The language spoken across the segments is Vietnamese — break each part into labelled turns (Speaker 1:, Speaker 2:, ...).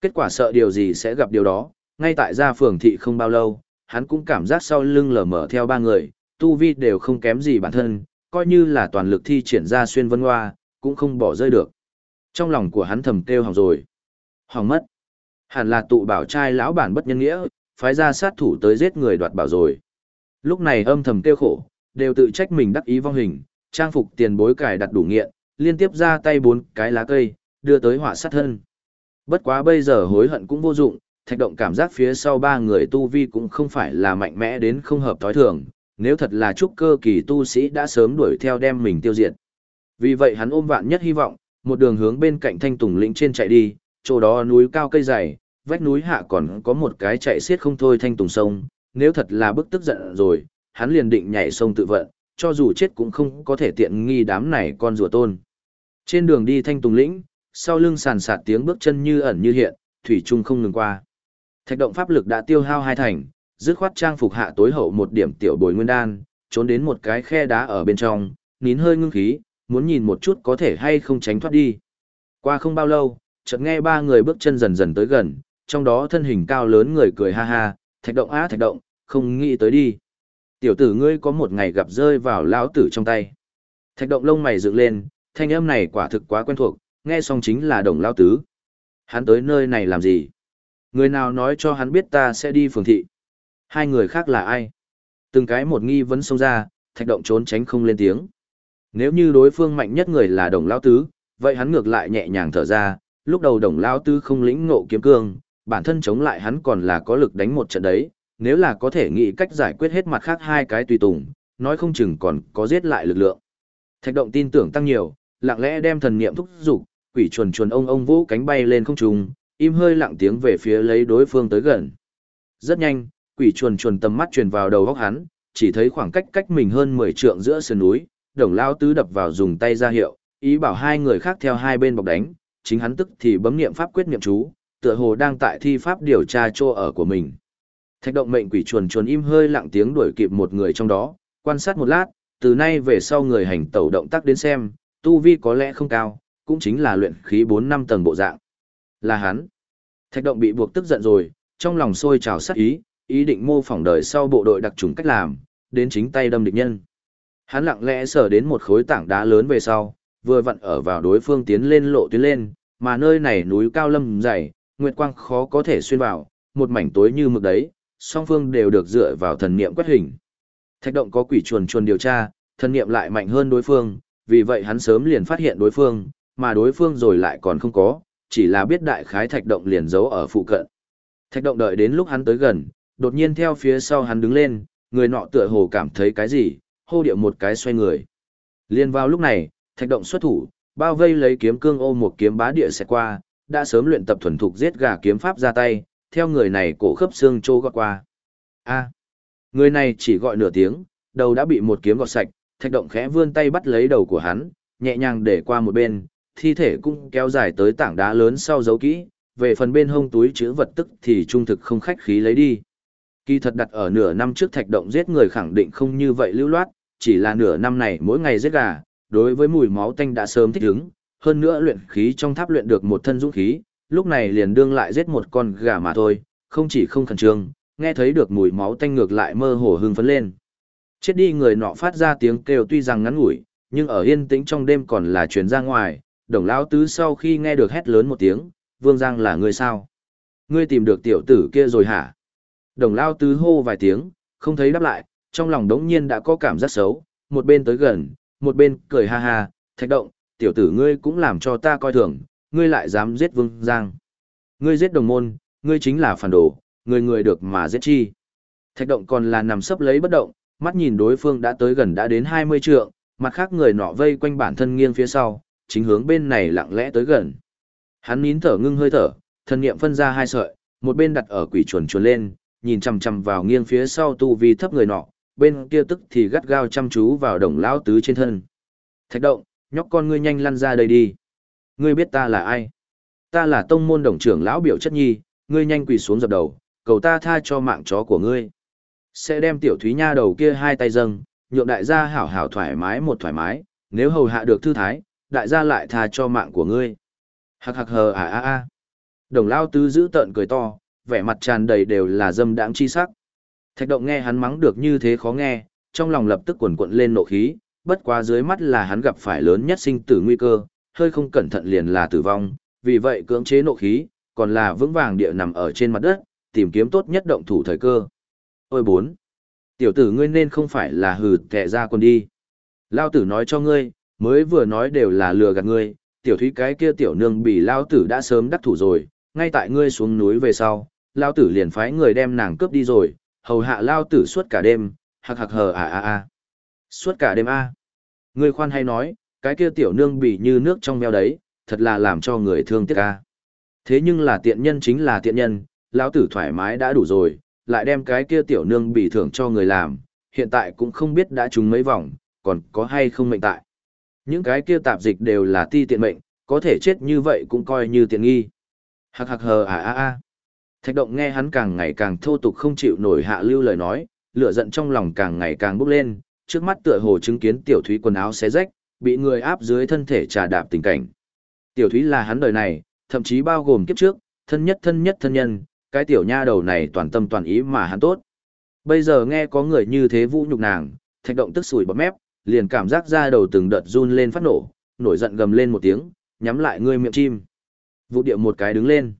Speaker 1: Kết quả sợ điều gì sẽ gặp điều đó, ngay tại gia phường thị không bao lâu, hắn cũng cảm giác sau lưng lờ mở theo ba người, tu vi đều không kém gì bản thân, coi như là toàn lực thi triển ra xuyên vân hoa, cũng không bỏ rơi được. Trong lòng của hắn thầm kêu hỏng rồi. Hỏng mất. Hẳn là tụ bảo trai lão bản bất nhân nghĩa, phái ra sát thủ tới giết người đoạt bảo rồi. Lúc này âm thầm kêu khổ, đều tự trách mình đắc ý vong hình, trang phục tiền bối cải đặt đủ nghiện, liên tiếp ra tay bốn cái lá cây, đưa tới họa sát thân. Bất quá bây giờ hối hận cũng vô dụng, thạch động cảm giác phía sau ba người tu vi cũng không phải là mạnh mẽ đến không hợp thói thường, nếu thật là trúc cơ kỳ tu sĩ đã sớm đuổi theo đem mình tiêu diệt. Vì vậy hắn ôm vạn nhất hy vọng, một đường hướng bên cạnh thanh tùng lĩnh trên chạy đi, chỗ đó núi cao cây dày, vách núi hạ còn có một cái chạy xiết không thôi thanh tùng sông, nếu thật là bức tức giận rồi, hắn liền định nhảy sông tự vận, cho dù chết cũng không có thể tiện nghi đám này con rùa tôn. Trên đường đi thanh tùng lĩnh, sau lưng sàn sạt tiếng bước chân như ẩn như hiện, thủy trung không ngừng qua. Thạch động pháp lực đã tiêu hao hai thành, dứt khoát trang phục hạ tối hậu một điểm tiểu bồi nguyên đan, trốn đến một cái khe đá ở bên trong, nín hơi ngưng khí, muốn nhìn một chút có thể hay không tránh thoát đi. Qua không bao lâu, chợt nghe ba người bước chân dần dần tới gần, trong đó thân hình cao lớn người cười ha ha, thạch động á thạch động, không nghĩ tới đi. Tiểu tử ngươi có một ngày gặp rơi vào lão tử trong tay. Thạch động lông mày dựng lên, thanh âm này quả thực quá quen thuộc, nghe xong chính là đồng lão tứ. Hắn tới nơi này làm gì? Người nào nói cho hắn biết ta sẽ đi phường thị? Hai người khác là ai? Từng cái một nghi vấn xông ra, thạch động trốn tránh không lên tiếng. Nếu như đối phương mạnh nhất người là đồng lão tứ, vậy hắn ngược lại nhẹ nhàng thở ra, lúc đầu đồng lão tứ không lĩnh ngộ kiếm cương, bản thân chống lại hắn còn là có lực đánh một trận đấy, nếu là có thể nghĩ cách giải quyết hết mặt khác hai cái tùy tùng, nói không chừng còn có giết lại lực lượng. Thạch động tin tưởng tăng nhiều, lặng lẽ đem thần niệm thúc giục, quỷ chuồn chuồn ông ông vũ cánh bay lên không trung, im hơi lặng tiếng về phía lấy đối phương tới gần. Rất nhanh, quỷ chuồn chuồn tầm mắt truyền vào đầu góc hắn, chỉ thấy khoảng cách cách mình hơn 10 trượng giữa sườn núi, đồng lao tứ đập vào dùng tay ra hiệu, ý bảo hai người khác theo hai bên bọc đánh, chính hắn tức thì bấm niệm pháp quyết niệm chú, tựa hồ đang tại thi pháp điều tra chỗ ở của mình. Thạch động mệnh quỷ chuồn chuồn im hơi lặng tiếng đuổi kịp một người trong đó, quan sát một lát, từ nay về sau người hành tẩu động tác đến xem, tu vi có lẽ không cao, cũng chính là luyện khí 4 năm tầng bộ dạng. Là hắn. Thạch động bị buộc tức giận rồi, trong lòng sôi trào sát ý, ý định mô phỏng đời sau bộ đội đặc trùng cách làm, đến chính tay đâm địch nhân. Hắn lặng lẽ sở đến một khối tảng đá lớn về sau, vừa vặn ở vào đối phương tiến lên lộ tuyến lên, mà nơi này núi cao lâm dày, nguyệt quang khó có thể xuyên vào, một mảnh tối như mực đấy, song phương đều được dựa vào thần niệm quét hình. Thạch động có quỷ chuồn chuồn điều tra, thần niệm lại mạnh hơn đối phương, vì vậy hắn sớm liền phát hiện đối phương, mà đối phương rồi lại còn không có, chỉ là biết đại khái thạch động liền giấu ở phụ cận. Thạch động đợi đến lúc hắn tới gần, đột nhiên theo phía sau hắn đứng lên, người nọ tựa hồ cảm thấy cái gì, hô điệu một cái xoay người. Liên vào lúc này, thạch động xuất thủ, bao vây lấy kiếm cương ô một kiếm bá địa sẽ qua, đã sớm luyện tập thuần thục giết gà kiếm pháp ra tay, theo người này cổ khớp xương trô gọt qua. A. người này chỉ gọi nửa tiếng, đầu đã bị một kiếm gọt sạch, thạch động khẽ vươn tay bắt lấy đầu của hắn, nhẹ nhàng để qua một bên, thi thể cũng kéo dài tới tảng đá lớn sau dấu kỹ, về phần bên hông túi chứa vật tức thì trung thực không khách khí lấy đi. Kỳ thật đặt ở nửa năm trước thạch động giết người khẳng định không như vậy lưu loát, chỉ là nửa năm này mỗi ngày giết gà, đối với mùi máu tanh đã sớm thích ứng, hơn nữa luyện khí trong tháp luyện được một thân dũng khí, lúc này liền đương lại giết một con gà mà thôi, không chỉ không khẩn trương, nghe thấy được mùi máu tanh ngược lại mơ hồ hưng phấn lên. Chết đi người nọ phát ra tiếng kêu tuy rằng ngắn ngủi, nhưng ở yên tĩnh trong đêm còn là truyền ra ngoài, đồng lão tứ sau khi nghe được hét lớn một tiếng, vương giang là người sao? Ngươi tìm được tiểu tử kia rồi hả? Đồng Lão tứ hô vài tiếng, không thấy đáp lại, trong lòng đống nhiên đã có cảm giác xấu, một bên tới gần, một bên cười ha ha, thạch động, tiểu tử ngươi cũng làm cho ta coi thường, ngươi lại dám giết vương giang. Ngươi giết đồng môn, ngươi chính là phản đồ, người người được mà giết chi. Thạch động còn là nằm sấp lấy bất động, mắt nhìn đối phương đã tới gần đã đến 20 trượng, mặt khác người nọ vây quanh bản thân nghiêng phía sau, chính hướng bên này lặng lẽ tới gần. Hắn nín thở ngưng hơi thở, thân niệm phân ra hai sợi, một bên đặt ở quỷ chuồn chuồn lên, nhìn chằm chằm vào nghiêng phía sau tu vi thấp người nọ, bên kia tức thì gắt gao chăm chú vào đồng lão tứ trên thân. Thạch động, nhóc con ngươi nhanh lăn ra đây đi. Ngươi biết ta là ai? Ta là tông môn đồng trưởng lão biểu chất nhi, ngươi nhanh quỳ xuống dập đầu, cầu ta tha cho mạng chó của ngươi. Sẽ đem tiểu thúy nha đầu kia hai tay dâng, nhượng đại gia hảo hảo thoải mái một thoải mái, nếu hầu hạ được thư thái, đại gia lại tha cho mạng của ngươi. Hạc hạc hờ à à à. Đồng lao tứ giữ tợn cười to, vẻ mặt tràn đầy đều là dâm đãng chi sắc. Thạch động nghe hắn mắng được như thế khó nghe, trong lòng lập tức quần quận lên nộ khí, bất quá dưới mắt là hắn gặp phải lớn nhất sinh tử nguy cơ, hơi không cẩn thận liền là tử vong, vì vậy cưỡng chế nộ khí, còn là vững vàng địa nằm ở trên mặt đất, tìm kiếm tốt nhất động thủ thời cơ. Ôi bốn! Tiểu tử ngươi nên không phải là hừ kẻ ra quần đi. Lao tử nói cho ngươi, mới vừa nói đều là lừa gạt ngươi, tiểu thúy cái kia tiểu nương bị lao tử đã sớm đắc thủ rồi, ngay tại ngươi xuống núi về sau, lao tử liền phái người đem nàng cướp đi rồi, hầu hạ lao tử suốt cả đêm, hạc hạc hờ à à à. Suốt cả đêm a. Ngươi khoan hay nói, cái kia tiểu nương bị như nước trong veo đấy, thật là làm cho người thương tiếc a. Thế nhưng là tiện nhân chính là tiện nhân, lão tử thoải mái đã đủ rồi, lại đem cái kia tiểu nương bị thưởng cho người làm, hiện tại cũng không biết đã trúng mấy vòng, còn có hay không mệnh tại. Những cái kia tạp dịch đều là ti tiện mệnh, có thể chết như vậy cũng coi như tiện nghi. Hạc hạc hờ à à à. Thạch động nghe hắn càng ngày càng thô tục không chịu nổi hạ lưu lời nói, lửa giận trong lòng càng ngày càng bốc lên, trước mắt tựa hồ chứng kiến tiểu thúy quần áo xé rách, bị người áp dưới thân thể trà đạp tình cảnh. Tiểu thúy là hắn đời này, thậm chí bao gồm kiếp trước, thân nhất thân nhất thân nhân, cái tiểu nha đầu này toàn tâm toàn ý mà hắn tốt. Bây giờ nghe có người như thế vũ nhục nàng, thạch động tức sủi bọt mép, liền cảm giác ra đầu từng đợt run lên phát nổ, nổi giận gầm lên một tiếng, nhắm lại ngươi miệng chim. Vụ điệu một cái đứng lên.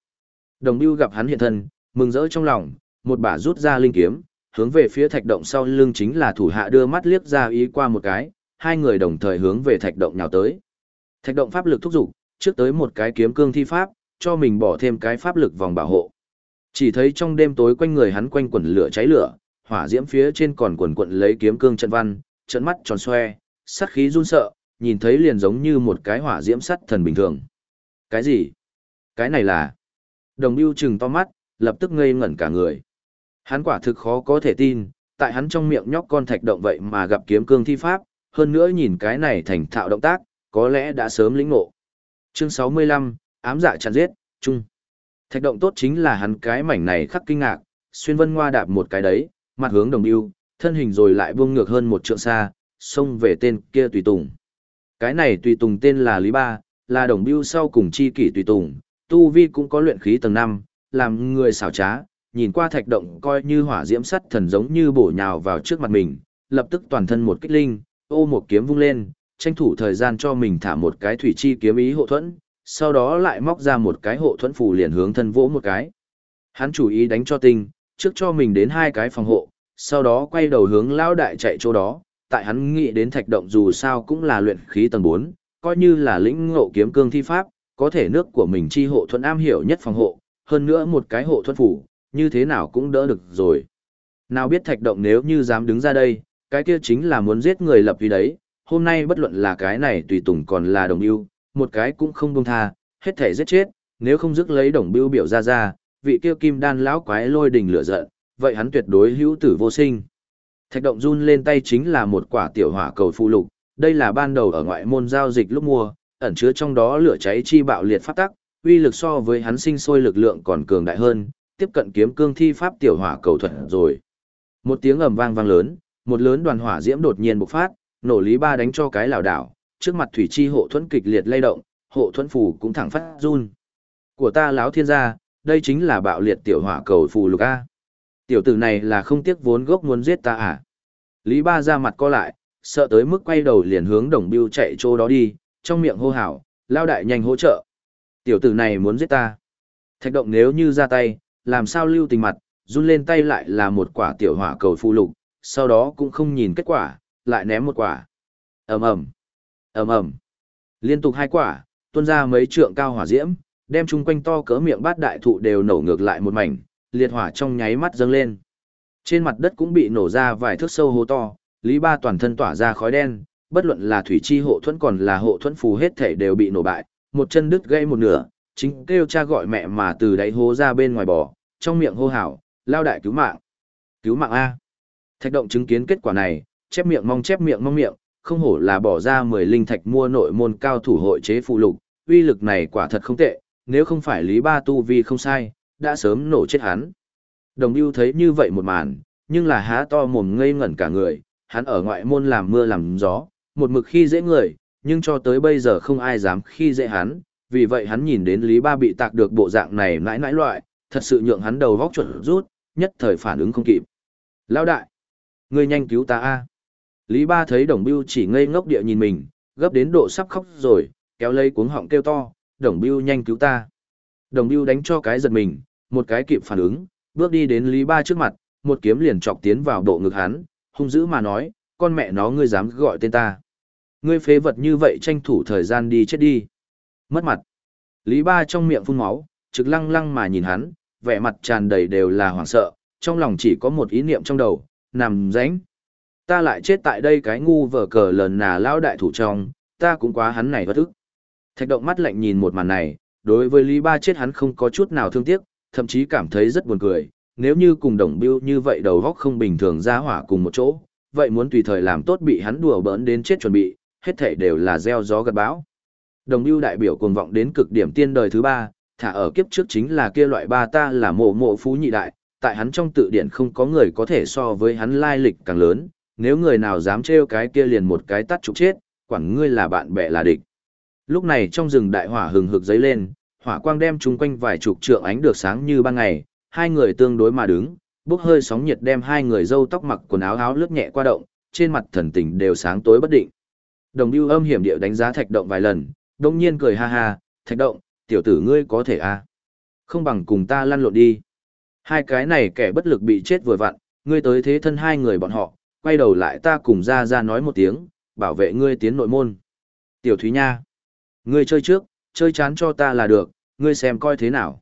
Speaker 1: Đồng Bưu gặp hắn hiện thân, mừng rỡ trong lòng, một bả rút ra linh kiếm, hướng về phía thạch động sau lưng chính là thủ hạ đưa mắt liếc ra ý qua một cái, hai người đồng thời hướng về thạch động nhào tới. Thạch động pháp lực thúc dục, trước tới một cái kiếm cương thi pháp, cho mình bỏ thêm cái pháp lực vòng bảo hộ. Chỉ thấy trong đêm tối quanh người hắn quanh quẩn lửa cháy lửa, hỏa diễm phía trên còn quần quận lấy kiếm cương trận văn, trận mắt tròn xoe, sát khí run sợ, nhìn thấy liền giống như một cái hỏa diễm sắt thần bình thường. Cái gì? Cái này là... Đồng Biêu chừng to mắt, lập tức ngây ngẩn cả người. Hắn quả thực khó có thể tin, tại hắn trong miệng nhóc con thạch động vậy mà gặp kiếm cương thi pháp, hơn nữa nhìn cái này thành thạo động tác, có lẽ đã sớm lĩnh ngộ. Chương 65, ám dạ chặn giết, chung. Thạch động tốt chính là hắn cái mảnh này khắc kinh ngạc, xuyên vân ngoa đạp một cái đấy, mặt hướng đồng yêu, thân hình rồi lại buông ngược hơn một trượng xa, xông về tên kia tùy tùng. Cái này tùy tùng tên là Lý Ba, là đồng biêu sau cùng chi kỷ tùy tùng, tu vi cũng có luyện khí tầng 5, làm người xảo trá, nhìn qua thạch động coi như hỏa diễm sắt thần giống như bổ nhào vào trước mặt mình, lập tức toàn thân một kích linh, ô một kiếm vung lên, tranh thủ thời gian cho mình thả một cái thủy chi kiếm ý hộ thuẫn, sau đó lại móc ra một cái hộ thuẫn phù liền hướng thân vỗ một cái. Hắn chủ ý đánh cho tinh, trước cho mình đến hai cái phòng hộ, sau đó quay đầu hướng lao đại chạy chỗ đó, tại hắn nghĩ đến thạch động dù sao cũng là luyện khí tầng 4, coi như là lĩnh ngộ kiếm cương thi pháp, có thể nước của mình chi hộ thuẫn am hiểu nhất phòng hộ, hơn nữa một cái hộ thuẫn phủ, như thế nào cũng đỡ được rồi. Nào biết thạch động nếu như dám đứng ra đây, cái kia chính là muốn giết người lập vì đấy, hôm nay bất luận là cái này tùy tùng còn là đồng yêu, một cái cũng không buông tha, hết thể giết chết, nếu không dứt lấy đồng bưu biểu ra ra, vị kia kim đan lão quái lôi đình lửa giận, vậy hắn tuyệt đối hữu tử vô sinh. Thạch động run lên tay chính là một quả tiểu hỏa cầu phụ lục, đây là ban đầu ở ngoại môn giao dịch lúc mua, ẩn chứa trong đó lửa cháy chi bạo liệt phát tắc, uy lực so với hắn sinh sôi lực lượng còn cường đại hơn, tiếp cận kiếm cương thi pháp tiểu hỏa cầu thuật rồi. Một tiếng ầm vang vang lớn, một lớn đoàn hỏa diễm đột nhiên bộc phát, nổ lý ba đánh cho cái lảo đảo, trước mặt thủy chi hộ thuẫn kịch liệt lay động, hộ thuẫn phù cũng thẳng phát run. Của ta láo thiên gia, đây chính là bạo liệt tiểu hỏa cầu phù lục a. Tiểu tử này là không tiếc vốn gốc muốn giết ta à? Lý Ba ra mặt co lại, sợ tới mức quay đầu liền hướng Đồng Biêu chạy chỗ đó đi, trong miệng hô hào, lao đại nhanh hỗ trợ. Tiểu tử này muốn giết ta. Thạch động nếu như ra tay, làm sao lưu tình mặt, run lên tay lại là một quả tiểu hỏa cầu phù lục, sau đó cũng không nhìn kết quả, lại ném một quả. ầm ầm ầm ầm Liên tục hai quả, tuôn ra mấy trượng cao hỏa diễm, đem chung quanh to cỡ miệng bát đại thụ đều nổ ngược lại một mảnh, liệt hỏa trong nháy mắt dâng lên. Trên mặt đất cũng bị nổ ra vài thước sâu hố to, Lý Ba toàn thân tỏa ra khói đen, bất luận là thủy chi hộ thuẫn còn là hộ thuẫn phù hết thể đều bị nổ bại, một chân đứt gãy một nửa, chính kêu cha gọi mẹ mà từ đáy hố ra bên ngoài bò, trong miệng hô hào, lao đại cứu mạng. Cứu mạng A. Thạch động chứng kiến kết quả này, chép miệng mong chép miệng mong miệng, không hổ là bỏ ra 10 linh thạch mua nội môn cao thủ hội chế phụ lục, uy lực này quả thật không tệ, nếu không phải Lý Ba tu vi không sai, đã sớm nổ chết hắn. Đồng Biêu thấy như vậy một màn, nhưng là há to mồm ngây ngẩn cả người, hắn ở ngoại môn làm mưa làm gió, một mực khi dễ người, nhưng cho tới bây giờ không ai dám khi dễ hắn, vì vậy hắn nhìn đến Lý Ba bị tạc được bộ dạng này nãi nãi loại, thật sự nhượng hắn đầu vóc chuẩn rút, nhất thời phản ứng không kịp. lao đại, ngươi nhanh cứu ta a. Lý Ba thấy Đồng Bưu chỉ ngây ngốc địa nhìn mình, gấp đến độ sắp khóc rồi, kéo lấy cuống họng kêu to, Đồng Bưu nhanh cứu ta. Đồng Bưu đánh cho cái giật mình, một cái kịp phản ứng, bước đi đến Lý Ba trước mặt, một kiếm liền chọc tiến vào bộ ngực hắn, hung dữ mà nói, con mẹ nó ngươi dám gọi tên ta. Ngươi phế vật như vậy tranh thủ thời gian đi chết đi. Mất mặt. Lý Ba trong miệng phun máu, trực lăng lăng mà nhìn hắn, vẻ mặt tràn đầy đều là hoảng sợ, trong lòng chỉ có một ý niệm trong đầu, nằm ránh. Ta lại chết tại đây cái ngu vở cờ lờn nà lão đại thủ trong, ta cũng quá hắn này bất ức. Thạch động mắt lạnh nhìn một màn này, đối với Lý Ba chết hắn không có chút nào thương tiếc, thậm chí cảm thấy rất buồn cười, nếu như cùng đồng biêu như vậy đầu góc không bình thường ra hỏa cùng một chỗ, vậy muốn tùy thời làm tốt bị hắn đùa bỡn đến chết chuẩn bị, hết thảy đều là gieo gió gặt bão. Đồng biêu đại biểu cuồng vọng đến cực điểm tiên đời thứ ba, thả ở kiếp trước chính là kia loại ba ta là mộ mộ phú nhị đại, tại hắn trong tự điển không có người có thể so với hắn lai lịch càng lớn, nếu người nào dám trêu cái kia liền một cái tắt trục chết, quản ngươi là bạn bè là địch. Lúc này trong rừng đại hỏa hừng hực dấy lên, hỏa quang đem chúng quanh vài chục trượng ánh được sáng như ban ngày, hai người tương đối mà đứng, bốc hơi sóng nhiệt đem hai người râu tóc mặc quần áo áo lướt nhẹ qua động, trên mặt thần tình đều sáng tối bất định. Đồng Bưu âm hiểm điệu đánh giá Thạch Động vài lần, đông nhiên cười ha ha, "Thạch Động, tiểu tử ngươi có thể a? À? Không bằng cùng ta lăn lộn đi." Hai cái này kẻ bất lực bị chết vừa vặn, ngươi tới thế thân hai người bọn họ, quay đầu lại ta cùng ra ra nói một tiếng, bảo vệ ngươi tiến nội môn. Tiểu Thúy Nha, ngươi chơi trước, chơi chán cho ta là được, ngươi xem coi thế nào.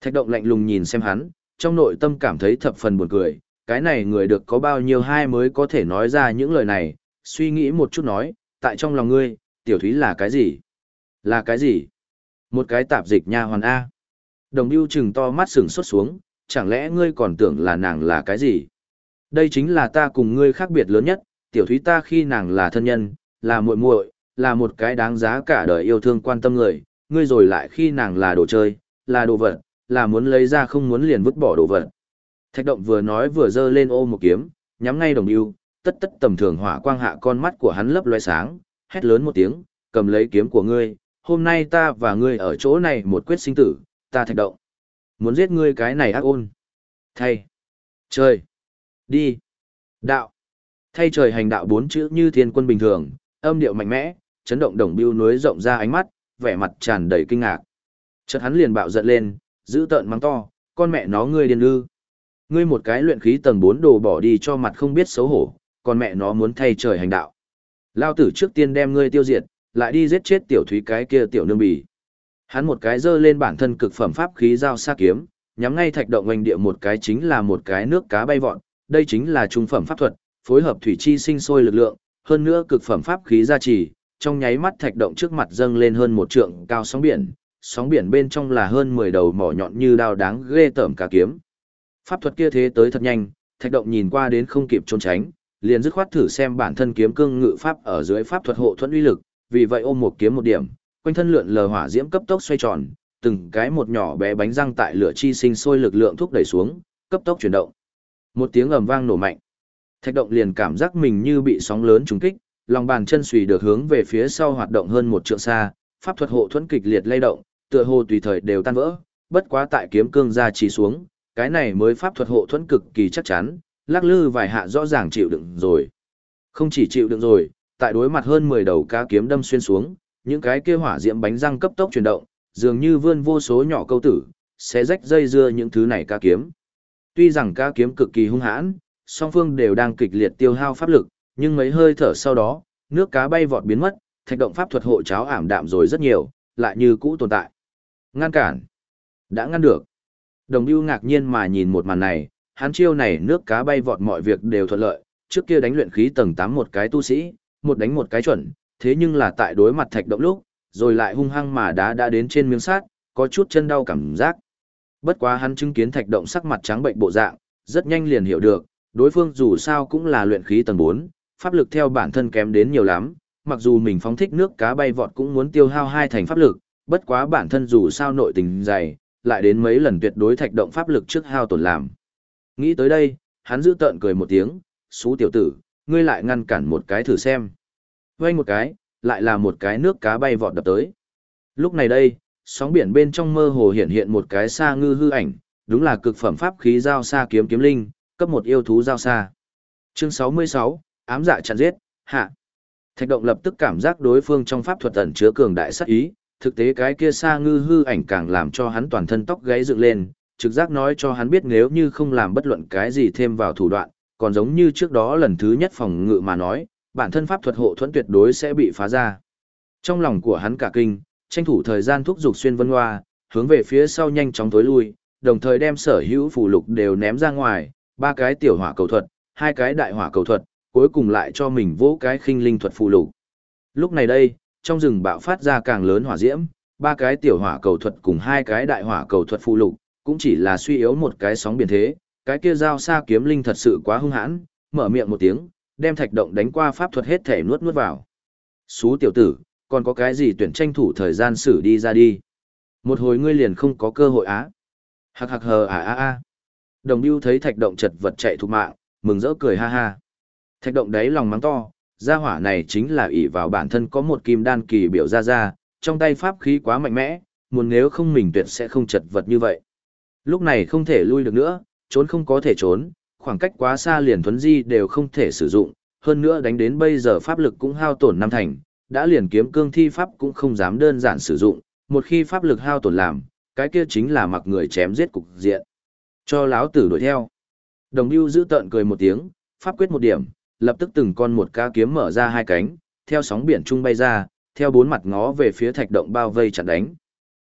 Speaker 1: Thạch động lạnh lùng nhìn xem hắn, trong nội tâm cảm thấy thập phần buồn cười, cái này người được có bao nhiêu hai mới có thể nói ra những lời này, suy nghĩ một chút nói, tại trong lòng ngươi, tiểu thúy là cái gì? Là cái gì? Một cái tạp dịch nha hoàn A. Đồng biêu chừng to mắt sừng xuất xuống, chẳng lẽ ngươi còn tưởng là nàng là cái gì? Đây chính là ta cùng ngươi khác biệt lớn nhất, tiểu thúy ta khi nàng là thân nhân, là muội muội, là một cái đáng giá cả đời yêu thương quan tâm người, ngươi rồi lại khi nàng là đồ chơi, là đồ vật, là muốn lấy ra không muốn liền vứt bỏ đồ vật. Thạch động vừa nói vừa giơ lên ô một kiếm, nhắm ngay đồng yêu, tất tất tầm thường hỏa quang hạ con mắt của hắn lấp loe sáng, hét lớn một tiếng, cầm lấy kiếm của ngươi, hôm nay ta và ngươi ở chỗ này một quyết sinh tử, ta thạch động. Muốn giết ngươi cái này ác ôn. Thay. Trời. Đi. Đạo. Thay trời hành đạo bốn chữ như thiên quân bình thường, âm điệu mạnh mẽ, chấn động đồng biêu núi rộng ra ánh mắt, vẻ mặt tràn đầy kinh ngạc. Chợt hắn liền bạo giận lên, giữ tợn mắng to, con mẹ nó ngươi điên ư. Ngươi một cái luyện khí tầng 4 đồ bỏ đi cho mặt không biết xấu hổ, con mẹ nó muốn thay trời hành đạo. Lao tử trước tiên đem ngươi tiêu diệt, lại đi giết chết tiểu thúy cái kia tiểu nương bì. Hắn một cái giơ lên bản thân cực phẩm pháp khí dao sa kiếm, nhắm ngay thạch động oanh địa một cái chính là một cái nước cá bay vọt, đây chính là trung phẩm pháp thuật, phối hợp thủy chi sinh sôi lực lượng, hơn nữa cực phẩm pháp khí gia trì, trong nháy mắt thạch động trước mặt dâng lên hơn một trượng cao sóng biển, sóng biển bên trong là hơn 10 đầu mỏ nhọn như đao đáng ghê tởm cả kiếm. Pháp thuật kia thế tới thật nhanh, thạch động nhìn qua đến không kịp trốn tránh, liền dứt khoát thử xem bản thân kiếm cương ngự pháp ở dưới pháp thuật hộ thuẫn uy lực, vì vậy ôm một kiếm một điểm, quanh thân lượn lờ hỏa diễm cấp tốc xoay tròn, từng cái một nhỏ bé bánh răng tại lửa chi sinh sôi lực lượng thúc đẩy xuống, cấp tốc chuyển động. Một tiếng ầm vang nổ mạnh. Thạch động liền cảm giác mình như bị sóng lớn trúng kích, lòng bàn chân xùy được hướng về phía sau hoạt động hơn một trượng xa, pháp thuật hộ thuẫn kịch liệt lay động, tựa hồ tùy thời đều tan vỡ, bất quá tại kiếm cương ra chỉ xuống, cái này mới pháp thuật hộ thuẫn cực kỳ chắc chắn, lắc lư vài hạ rõ ràng chịu đựng rồi. Không chỉ chịu đựng rồi, tại đối mặt hơn 10 đầu cá kiếm đâm xuyên xuống, những cái kia hỏa diễm bánh răng cấp tốc chuyển động, dường như vươn vô số nhỏ câu tử, sẽ rách dây dưa những thứ này cá kiếm. Tuy rằng cá kiếm cực kỳ hung hãn, song phương đều đang kịch liệt tiêu hao pháp lực, nhưng mấy hơi thở sau đó, nước cá bay vọt biến mất, thạch động pháp thuật hộ cháo ảm đạm rồi rất nhiều, lại như cũ tồn tại. Ngăn cản. Đã ngăn được. Đồng Bưu ngạc nhiên mà nhìn một màn này, hắn chiêu này nước cá bay vọt mọi việc đều thuận lợi, trước kia đánh luyện khí tầng 8 một cái tu sĩ, một đánh một cái chuẩn, thế nhưng là tại đối mặt thạch động lúc, rồi lại hung hăng mà đá đã đến trên miếng sát, có chút chân đau cảm giác. Bất quá hắn chứng kiến thạch động sắc mặt trắng bệnh bộ dạng, rất nhanh liền hiểu được, đối phương dù sao cũng là luyện khí tầng 4, pháp lực theo bản thân kém đến nhiều lắm, mặc dù mình phóng thích nước cá bay vọt cũng muốn tiêu hao hai thành pháp lực, bất quá bản thân dù sao nội tình dày, lại đến mấy lần tuyệt đối thạch động pháp lực trước hao tổn làm. Nghĩ tới đây, hắn giữ tợn cười một tiếng, xú tiểu tử, ngươi lại ngăn cản một cái thử xem. Quay một cái, lại là một cái nước cá bay vọt đập tới. Lúc này đây, sóng biển bên trong mơ hồ hiện hiện một cái sa ngư hư ảnh, đúng là cực phẩm pháp khí giao xa kiếm kiếm linh, cấp một yêu thú giao xa. Chương 66, ám dạ chặn giết, hạ. Thạch động lập tức cảm giác đối phương trong pháp thuật ẩn chứa cường đại sát ý, thực tế cái kia sa ngư hư ảnh càng làm cho hắn toàn thân tóc gáy dựng lên, trực giác nói cho hắn biết nếu như không làm bất luận cái gì thêm vào thủ đoạn, còn giống như trước đó lần thứ nhất phòng ngự mà nói, bản thân pháp thuật hộ thuẫn tuyệt đối sẽ bị phá ra. Trong lòng của hắn cả kinh, tranh thủ thời gian thúc giục xuyên vân hoa, hướng về phía sau nhanh chóng tối lui, đồng thời đem sở hữu phù lục đều ném ra ngoài, ba cái tiểu hỏa cầu thuật, hai cái đại hỏa cầu thuật, cuối cùng lại cho mình vỗ cái khinh linh thuật phù lục. Lúc này đây, trong rừng bạo phát ra càng lớn hỏa diễm, ba cái tiểu hỏa cầu thuật cùng hai cái đại hỏa cầu thuật phù lục, cũng chỉ là suy yếu một cái sóng biển thế, cái kia giao xa kiếm linh thật sự quá hung hãn, mở miệng một tiếng, đem thạch động đánh qua pháp thuật hết thể nuốt nuốt vào. Xú tiểu tử, còn có cái gì tuyển tranh thủ thời gian xử đi ra đi. Một hồi ngươi liền không có cơ hội á. Hạc hạc hờ à à à. Đồng Biêu thấy thạch động chật vật chạy thục mạng, mừng rỡ cười ha ha. Thạch động đấy lòng mắng to, gia hỏa này chính là ỷ vào bản thân có một kim đan kỳ biểu ra ra, trong tay pháp khí quá mạnh mẽ, muốn nếu không mình tuyệt sẽ không chật vật như vậy. Lúc này không thể lui được nữa, trốn không có thể trốn, khoảng cách quá xa liền thuấn di đều không thể sử dụng, hơn nữa đánh đến bây giờ pháp lực cũng hao tổn năm thành, đã liền kiếm cương thi pháp cũng không dám đơn giản sử dụng, một khi pháp lực hao tổn làm, cái kia chính là mặc người chém giết cục diện. Cho láo tử đuổi theo. Đồng Bưu giữ tợn cười một tiếng, pháp quyết một điểm, lập tức từng con một ca kiếm mở ra hai cánh, theo sóng biển trung bay ra, theo bốn mặt ngó về phía thạch động bao vây chặn đánh.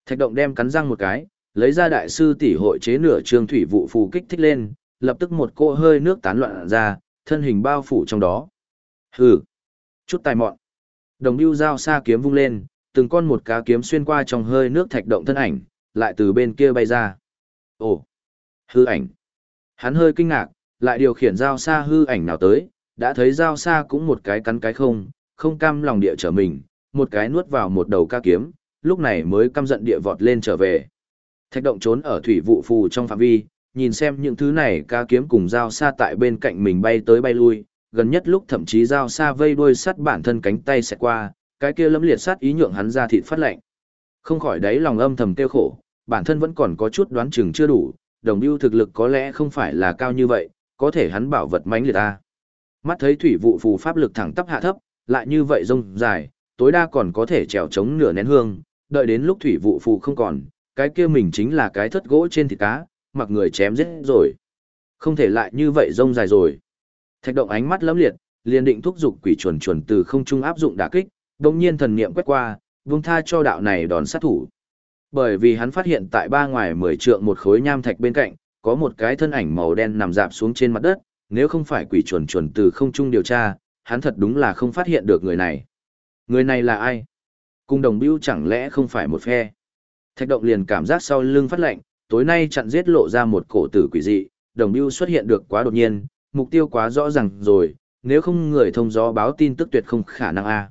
Speaker 1: Thạch động đem cắn răng một cái, lấy ra đại sư tỷ hội chế nửa trường thủy vụ phù kích thích lên, lập tức một cỗ hơi nước tán loạn ra, thân hình bao phủ trong đó. Hừ, chút tài mọn. Đồng Bưu dao xa kiếm vung lên, từng con một cá kiếm xuyên qua trong hơi nước thạch động thân ảnh, lại từ bên kia bay ra. Ồ, hư ảnh. Hắn hơi kinh ngạc, lại điều khiển dao xa hư ảnh nào tới, đã thấy dao xa cũng một cái cắn cái không, không cam lòng địa trở mình, một cái nuốt vào một đầu ca kiếm, lúc này mới căm giận địa vọt lên trở về. Thạch động trốn ở thủy vụ phù trong phạm vi, nhìn xem những thứ này ca kiếm cùng dao xa tại bên cạnh mình bay tới bay lui, gần nhất lúc thậm chí dao xa vây đuôi sắt bản thân cánh tay sẽ qua, cái kia lẫm liệt sát ý nhượng hắn ra thịt phát lạnh. Không khỏi đấy lòng âm thầm tiêu khổ, bản thân vẫn còn có chút đoán chừng chưa đủ, đồng ưu thực lực có lẽ không phải là cao như vậy, có thể hắn bảo vật mãnh liệt ta. Mắt thấy thủy vụ phù pháp lực thẳng tắp hạ thấp, lại như vậy rông dài, tối đa còn có thể trèo chống nửa nén hương, đợi đến lúc thủy vụ phù không còn, cái kia mình chính là cái thất gỗ trên thịt cá, mặc người chém giết rồi. Không thể lại như vậy rông dài rồi. Thạch động ánh mắt lấm liệt, liền định thúc giục quỷ chuẩn chuẩn từ không trung áp dụng đả kích, đồng nhiên thần niệm quét qua, vung tha cho đạo này đòn sát thủ. Bởi vì hắn phát hiện tại ba ngoài mười trượng một khối nham thạch bên cạnh, có một cái thân ảnh màu đen nằm dạp xuống trên mặt đất, nếu không phải quỷ chuẩn chuẩn từ không trung điều tra, hắn thật đúng là không phát hiện được người này. Người này là ai? Cung đồng bưu chẳng lẽ không phải một phe? Thạch động liền cảm giác sau lưng phát lạnh, tối nay chặn giết lộ ra một cổ tử quỷ dị, đồng bưu xuất hiện được quá đột nhiên, mục tiêu quá rõ ràng rồi, nếu không người thông gió báo tin tức tuyệt không khả năng a.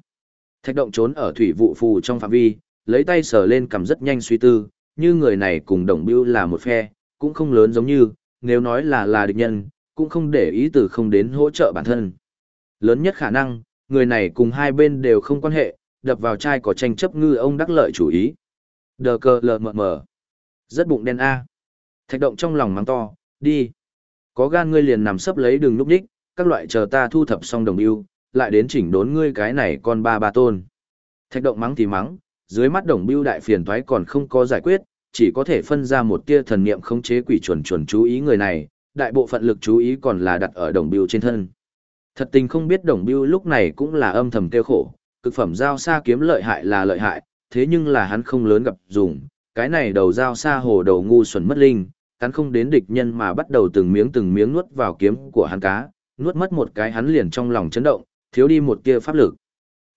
Speaker 1: Thạch động trốn ở thủy vụ phù trong phạm vi, lấy tay sờ lên cầm rất nhanh suy tư, như người này cùng đồng bưu là một phe, cũng không lớn giống như, nếu nói là là địch nhân, cũng không để ý từ không đến hỗ trợ bản thân. Lớn nhất khả năng, người này cùng hai bên đều không quan hệ, đập vào chai có tranh chấp ngư ông đắc lợi chủ ý. Đờ cờ lờ mờ mờ. Rất bụng đen A. Thạch động trong lòng mắng to, đi. Có gan ngươi liền nằm sấp lấy đường lúc đích, các loại chờ ta thu thập xong đồng ưu, lại đến chỉnh đốn ngươi cái này con ba ba tôn. Thạch động mắng thì mắng, dưới mắt đồng bưu đại phiền toái còn không có giải quyết, chỉ có thể phân ra một tia thần niệm khống chế quỷ chuẩn chuẩn chú ý người này, đại bộ phận lực chú ý còn là đặt ở đồng bưu trên thân. Thật tình không biết đồng bưu lúc này cũng là âm thầm tiêu khổ, cực phẩm giao xa kiếm lợi hại là lợi hại, thế nhưng là hắn không lớn gặp dùng, cái này đầu giao xa hồ đầu ngu xuẩn mất linh, cắn không đến địch nhân mà bắt đầu từng miếng từng miếng nuốt vào kiếm của hắn cá, nuốt mất một cái hắn liền trong lòng chấn động, thiếu đi một tia pháp lực.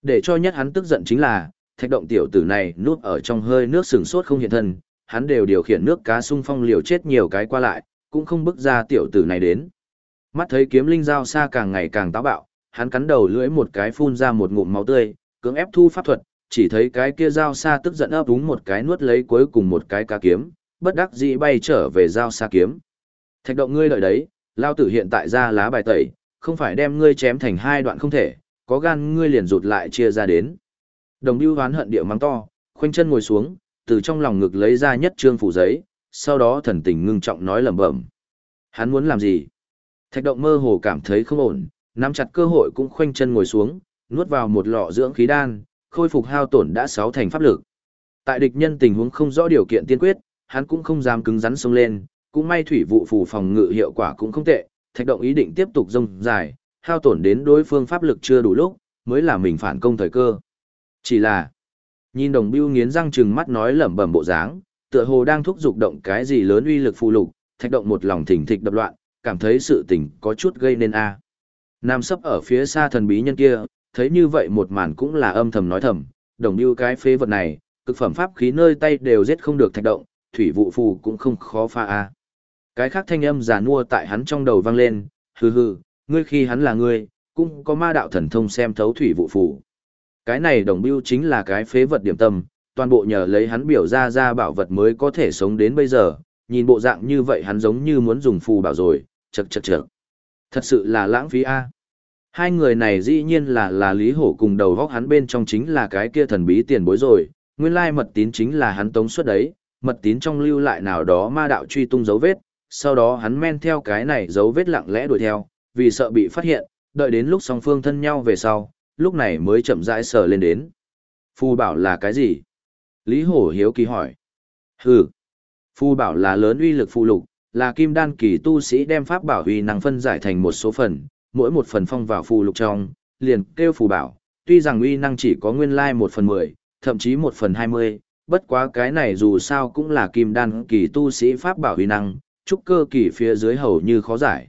Speaker 1: Để cho nhất hắn tức giận chính là, thạch động tiểu tử này nuốt ở trong hơi nước sừng sốt không hiện thân, hắn đều điều khiển nước cá sung phong liều chết nhiều cái qua lại, cũng không bước ra tiểu tử này đến. Mắt thấy kiếm linh dao xa càng ngày càng táo bạo, hắn cắn đầu lưỡi một cái phun ra một ngụm máu tươi, cưỡng ép thu pháp thuật, chỉ thấy cái kia dao xa tức giận ấp úng một cái nuốt lấy cuối cùng một cái cá kiếm, bất đắc dĩ bay trở về giao xa kiếm. Thạch động ngươi lợi đấy, lao tử hiện tại ra lá bài tẩy, không phải đem ngươi chém thành hai đoạn không thể, có gan ngươi liền rụt lại chia ra đến. Đồng Bưu hoán hận địa mắng to, khoanh chân ngồi xuống, từ trong lòng ngực lấy ra nhất trương phủ giấy, sau đó thần tình ngưng trọng nói lẩm bẩm. Hắn muốn làm gì? Thạch động mơ hồ cảm thấy không ổn, nắm chặt cơ hội cũng khoanh chân ngồi xuống, nuốt vào một lọ dưỡng khí đan, khôi phục hao tổn đã sáu thành pháp lực. Tại địch nhân tình huống không rõ điều kiện tiên quyết, hắn cũng không dám cứng rắn xông lên, cũng may thủy vụ phủ phòng ngự hiệu quả cũng không tệ, thạch động ý định tiếp tục rông dài, hao tổn đến đối phương pháp lực chưa đủ lúc, mới là mình phản công thời cơ. Chỉ là, nhìn đồng biêu nghiến răng trừng mắt nói lẩm bẩm bộ dáng, tựa hồ đang thúc giục động cái gì lớn uy lực phù lục, thạch động một lòng thỉnh thịch đập loạn, cảm thấy sự tình có chút gây nên a. À. Nam sấp ở phía xa thần bí nhân kia, thấy như vậy một màn cũng là âm thầm nói thầm, đồng biêu cái phế vật này, cực phẩm pháp khí nơi tay đều giết không được thạch động, thủy vụ phù cũng không khó pha a. Cái khác thanh âm giả nua tại hắn trong đầu vang lên, hừ hừ, ngươi khi hắn là ngươi, cũng có ma đạo thần thông xem thấu thủy vụ phù. Cái này đồng biêu chính là cái phế vật điểm tâm, toàn bộ nhờ lấy hắn biểu ra ra bảo vật mới có thể sống đến bây giờ, nhìn bộ dạng như vậy hắn giống như muốn dùng phù bảo rồi, chật chật chật. Thật sự là lãng phí a. Hai người này dĩ nhiên là là Lý Hổ cùng đầu góc hắn bên trong chính là cái kia thần bí tiền bối rồi, nguyên lai mật tín chính là hắn tống suất đấy, mật tín trong lưu lại nào đó ma đạo truy tung dấu vết, sau đó hắn men theo cái này dấu vết lặng lẽ đuổi theo, vì sợ bị phát hiện, đợi đến lúc song phương thân nhau về sau, lúc này mới chậm rãi sờ lên đến. Phù bảo là cái gì? Lý Hổ hiếu kỳ hỏi. Hừ. Phù bảo là lớn uy lực phù lục, là kim đan kỳ tu sĩ đem pháp bảo uy năng phân giải thành một số phần, mỗi một phần phong vào phù lục trong, liền kêu phù bảo, tuy rằng uy năng chỉ có nguyên lai một phần mười, thậm chí một phần hai mươi, bất quá cái này dù sao cũng là kim đan kỳ tu sĩ pháp bảo huy năng, trúc cơ kỳ phía dưới hầu như khó giải.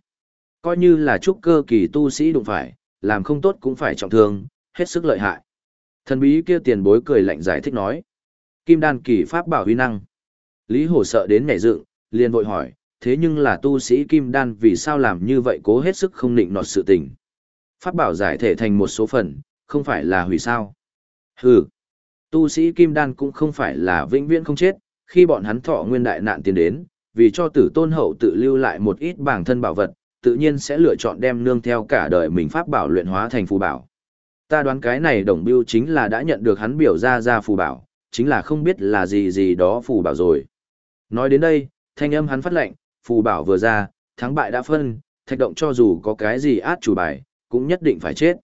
Speaker 1: Coi như là trúc cơ kỳ tu sĩ đụng phải, làm không tốt cũng phải trọng thương, hết sức lợi hại. Thần bí kia tiền bối cười lạnh giải thích nói. Kim đan kỳ pháp bảo huy năng. Lý Hổ sợ đến nhảy dựng, liền vội hỏi, thế nhưng là tu sĩ kim đan vì sao làm như vậy cố hết sức không nịnh nọt sự tình. Pháp bảo giải thể thành một số phần, không phải là hủy sao. Hừ, tu sĩ kim đan cũng không phải là vĩnh viễn không chết, khi bọn hắn thọ nguyên đại nạn tiến đến, vì cho tử tôn hậu tự lưu lại một ít bản thân bảo vật, tự nhiên sẽ lựa chọn đem nương theo cả đời mình pháp bảo luyện hóa thành phù bảo. Ta đoán cái này đồng biêu chính là đã nhận được hắn biểu ra ra phù bảo, chính là không biết là gì gì đó phù bảo rồi. Nói đến đây, thanh âm hắn phát lệnh, phù bảo vừa ra, thắng bại đã phân, thạch động cho dù có cái gì át chủ bài, cũng nhất định phải chết.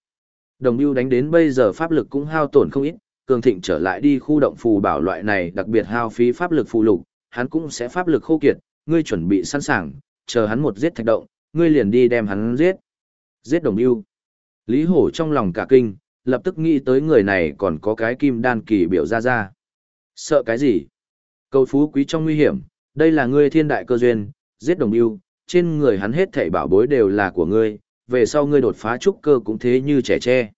Speaker 1: Đồng biêu đánh đến bây giờ pháp lực cũng hao tổn không ít, cường thịnh trở lại đi khu động phù bảo loại này đặc biệt hao phí pháp lực phù lục, hắn cũng sẽ pháp lực khô kiệt, ngươi chuẩn bị sẵn sàng, chờ hắn một giết thạch động, ngươi liền đi đem hắn giết. Giết đồng ưu. Lý Hổ trong lòng cả kinh, lập tức nghĩ tới người này còn có cái kim đan kỳ biểu ra ra. Sợ cái gì? Cầu phú quý trong nguy hiểm, đây là ngươi thiên đại cơ duyên, giết đồng ưu, trên người hắn hết thảy bảo bối đều là của ngươi, về sau ngươi đột phá trúc cơ cũng thế như trẻ tre.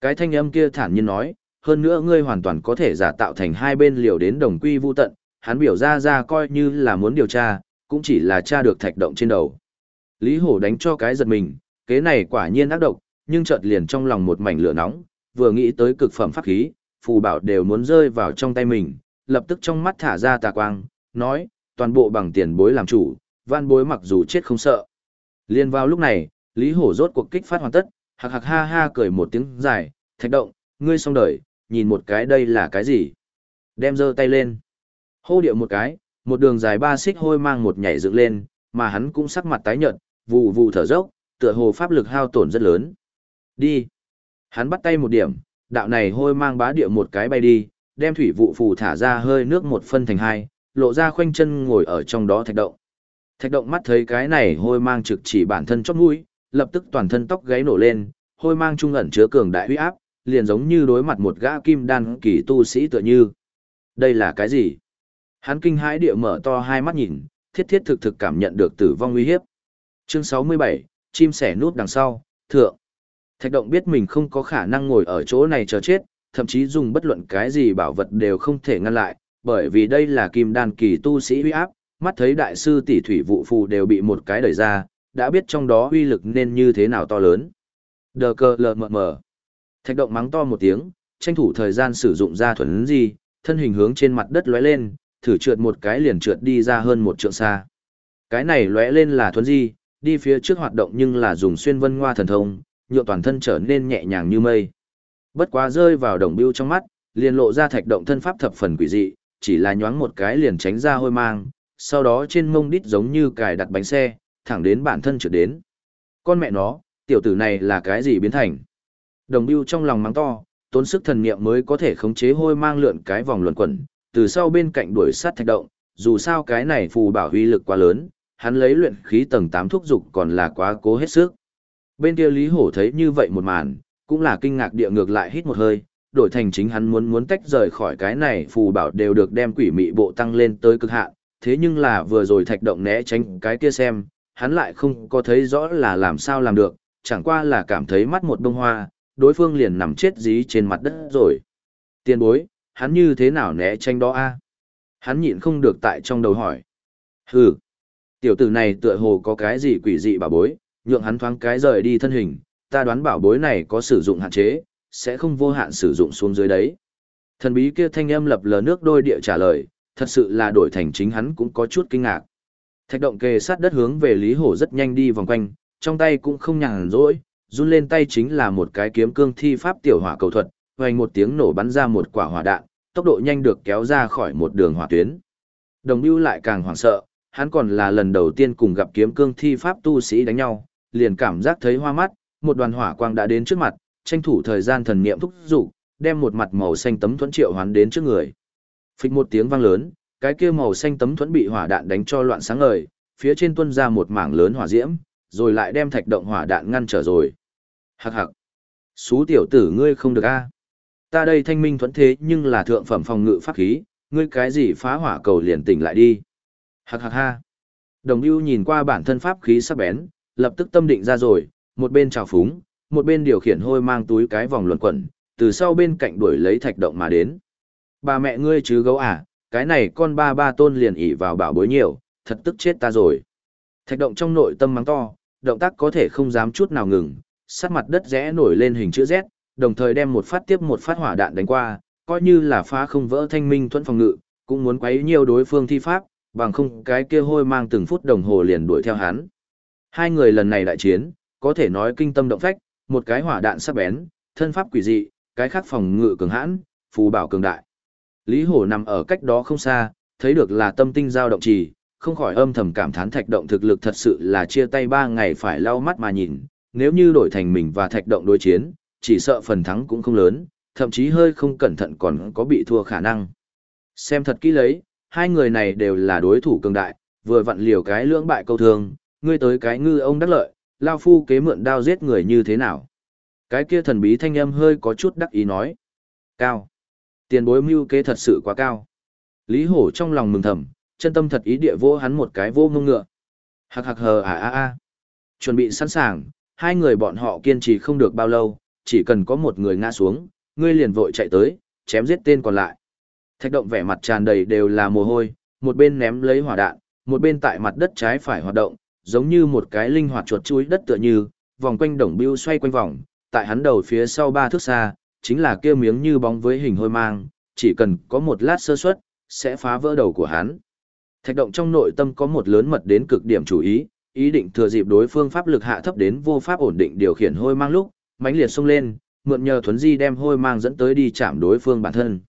Speaker 1: Cái thanh âm kia thản nhiên nói, hơn nữa ngươi hoàn toàn có thể giả tạo thành hai bên liều đến đồng quy vu tận, hắn biểu ra ra coi như là muốn điều tra, cũng chỉ là tra được thạch động trên đầu. Lý Hổ đánh cho cái giật mình, kế này quả nhiên ác độc, nhưng chợt liền trong lòng một mảnh lửa nóng, vừa nghĩ tới cực phẩm pháp khí, phù bảo đều muốn rơi vào trong tay mình, lập tức trong mắt thả ra tà quang, nói, toàn bộ bằng tiền bối làm chủ, van bối mặc dù chết không sợ. Liên vào lúc này, Lý Hổ rốt cuộc kích phát hoàn tất, hạc hạc ha ha cười một tiếng dài, thạch động, ngươi xong đời, nhìn một cái đây là cái gì? Đem giơ tay lên. Hô điệu một cái, một đường dài ba xích hôi mang một nhảy dựng lên, mà hắn cũng sắc mặt tái nhợt, vụ vụ thở dốc, tựa hồ pháp lực hao tổn rất lớn. Đi. Hắn bắt tay một điểm, đạo này hôi mang bá địa một cái bay đi, đem thủy vụ phù thả ra hơi nước một phân thành hai, lộ ra khoanh chân ngồi ở trong đó thạch động. Thạch động mắt thấy cái này hôi mang trực chỉ bản thân chót mũi, lập tức toàn thân tóc gáy nổ lên, hôi mang trung ẩn chứa cường đại huy áp, liền giống như đối mặt một gã kim đan kỳ tu sĩ tựa như. Đây là cái gì? Hắn kinh hãi địa mở to hai mắt nhìn, thiết thiết thực thực cảm nhận được tử vong uy hiếp. Chương 67, chim sẻ nút đằng sau, thượng. Thạch động biết mình không có khả năng ngồi ở chỗ này chờ chết, thậm chí dùng bất luận cái gì bảo vật đều không thể ngăn lại, bởi vì đây là kim đan kỳ tu sĩ uy áp, mắt thấy đại sư tỷ thủy vụ phù đều bị một cái đẩy ra, đã biết trong đó uy lực nên như thế nào to lớn. Đờ cờ lờ mờ mờ. Thạch động mắng to một tiếng, tranh thủ thời gian sử dụng ra thuần gì, thân hình hướng trên mặt đất lóe lên, thử trượt một cái liền trượt đi ra hơn một trượng xa. Cái này lóe lên là thuần gì, đi phía trước hoạt động nhưng là dùng xuyên vân ngoa thần thông, nhựa toàn thân trở nên nhẹ nhàng như mây. Bất quá rơi vào đồng biêu trong mắt, liền lộ ra thạch động thân pháp thập phần quỷ dị, chỉ là nhoáng một cái liền tránh ra hôi mang, sau đó trên mông đít giống như cài đặt bánh xe, thẳng đến bản thân trượt đến. Con mẹ nó, tiểu tử này là cái gì biến thành? Đồng Bưu trong lòng mắng to, tốn sức thần niệm mới có thể khống chế hôi mang lượn cái vòng luẩn quẩn, từ sau bên cạnh đuổi sát thạch động, dù sao cái này phù bảo huy lực quá lớn, hắn lấy luyện khí tầng 8 thuốc dục còn là quá cố hết sức. Bên kia Lý Hổ thấy như vậy một màn, cũng là kinh ngạc địa ngược lại hít một hơi, đổi thành chính hắn muốn muốn tách rời khỏi cái này phù bảo đều được đem quỷ mị bộ tăng lên tới cực hạn, thế nhưng là vừa rồi thạch động né tránh cái kia xem, hắn lại không có thấy rõ là làm sao làm được, chẳng qua là cảm thấy mắt một bông hoa, đối phương liền nằm chết dí trên mặt đất rồi. Tiên bối, hắn như thế nào né tranh đó a? Hắn nhịn không được tại trong đầu hỏi. Hừ, tiểu tử này tựa hồ có cái gì quỷ dị bảo bối, nhượng hắn thoáng cái rời đi thân hình, ta đoán bảo bối này có sử dụng hạn chế, sẽ không vô hạn sử dụng xuống dưới đấy. Thần bí kia thanh âm lập lờ nước đôi địa trả lời, thật sự là đổi thành chính hắn cũng có chút kinh ngạc. Thạch động kề sát đất hướng về Lý Hổ rất nhanh đi vòng quanh, trong tay cũng không nhàn rỗi, run lên tay chính là một cái kiếm cương thi pháp tiểu hỏa cầu thuật, vang một tiếng nổ bắn ra một quả hỏa đạn, tốc độ nhanh được kéo ra khỏi một đường hỏa tuyến. Đồng Bưu lại càng hoảng sợ, hắn còn là lần đầu tiên cùng gặp kiếm cương thi pháp tu sĩ đánh nhau, liền cảm giác thấy hoa mắt, một đoàn hỏa quang đã đến trước mặt, tranh thủ thời gian thần niệm thúc dục, đem một mặt màu xanh tấm thuẫn triệu hoán đến trước người. Phịch một tiếng vang lớn, cái kia màu xanh tấm thuẫn bị hỏa đạn đánh cho loạn sáng ngời, phía trên tuôn ra một mảng lớn hỏa diễm, rồi lại đem thạch động hỏa đạn ngăn trở rồi. Hắc hắc. Xú tiểu tử ngươi không được a. Ta đây thanh minh thuẫn thế nhưng là thượng phẩm phòng ngự pháp khí, ngươi cái gì phá hỏa cầu liền tỉnh lại đi. Hắc hắc ha. Đồng Ưu nhìn qua bản thân pháp khí sắc bén, lập tức tâm định ra rồi, một bên trào phúng, một bên điều khiển hôi mang túi cái vòng luẩn quẩn, từ sau bên cạnh đuổi lấy thạch động mà đến. Bà mẹ ngươi chứ gấu à, cái này con ba ba tôn liền ỉ vào bảo bối nhiều, thật tức chết ta rồi. Thạch động trong nội tâm mắng to, động tác có thể không dám chút nào ngừng, sát mặt đất rẽ nổi lên hình chữ Z, đồng thời đem một phát tiếp một phát hỏa đạn đánh qua, coi như là phá không vỡ thanh minh thuẫn phòng ngự, cũng muốn quấy nhiều đối phương thi pháp, bằng không cái kia hôi mang từng phút đồng hồ liền đuổi theo hắn. Hai người lần này đại chiến, có thể nói kinh tâm động phách, một cái hỏa đạn sắc bén, thân pháp quỷ dị, cái khác phòng ngự cường hãn, phù bảo cường đại. Lý Hổ nằm ở cách đó không xa, thấy được là tâm tinh dao động trì, không khỏi âm thầm cảm thán thạch động thực lực thật sự là chia tay ba ngày phải lau mắt mà nhìn, nếu như đổi thành mình và thạch động đối chiến, chỉ sợ phần thắng cũng không lớn, thậm chí hơi không cẩn thận còn có bị thua khả năng. Xem thật kỹ lấy, hai người này đều là đối thủ cường đại, vừa vặn liều cái lưỡng bại câu thương, ngươi tới cái ngư ông đắc lợi, lao phu kế mượn đao giết người như thế nào. Cái kia thần bí thanh âm hơi có chút đắc ý nói. Cao. Tiền bối mưu kế thật sự quá cao. Lý hổ trong lòng mừng thầm, chân tâm thật ý địa vô hắn một cái vô ngông ngựa. Hạc hạc hờ à à à. Chuẩn bị sẵn sàng, hai người bọn họ kiên trì không được bao lâu, chỉ cần có một người ngã xuống, ngươi liền vội chạy tới, chém giết tên còn lại. Thạch động vẻ mặt tràn đầy đều là mồ hôi, một bên ném lấy hỏa đạn, một bên tại mặt đất trái phải hoạt động, giống như một cái linh hoạt chuột chuối đất tựa như, vòng quanh đồng bưu xoay quanh vòng, tại hắn đầu phía sau ba thước xa, chính là kia miếng như bóng với hình hôi mang, chỉ cần có một lát sơ suất, sẽ phá vỡ đầu của hắn. Thạch động trong nội tâm có một lớn mật đến cực điểm chủ ý, ý định thừa dịp đối phương pháp lực hạ thấp đến vô pháp ổn định điều khiển hôi mang lúc, mãnh liệt xông lên, mượn nhờ thuấn di đem hôi mang dẫn tới đi chạm đối phương bản thân.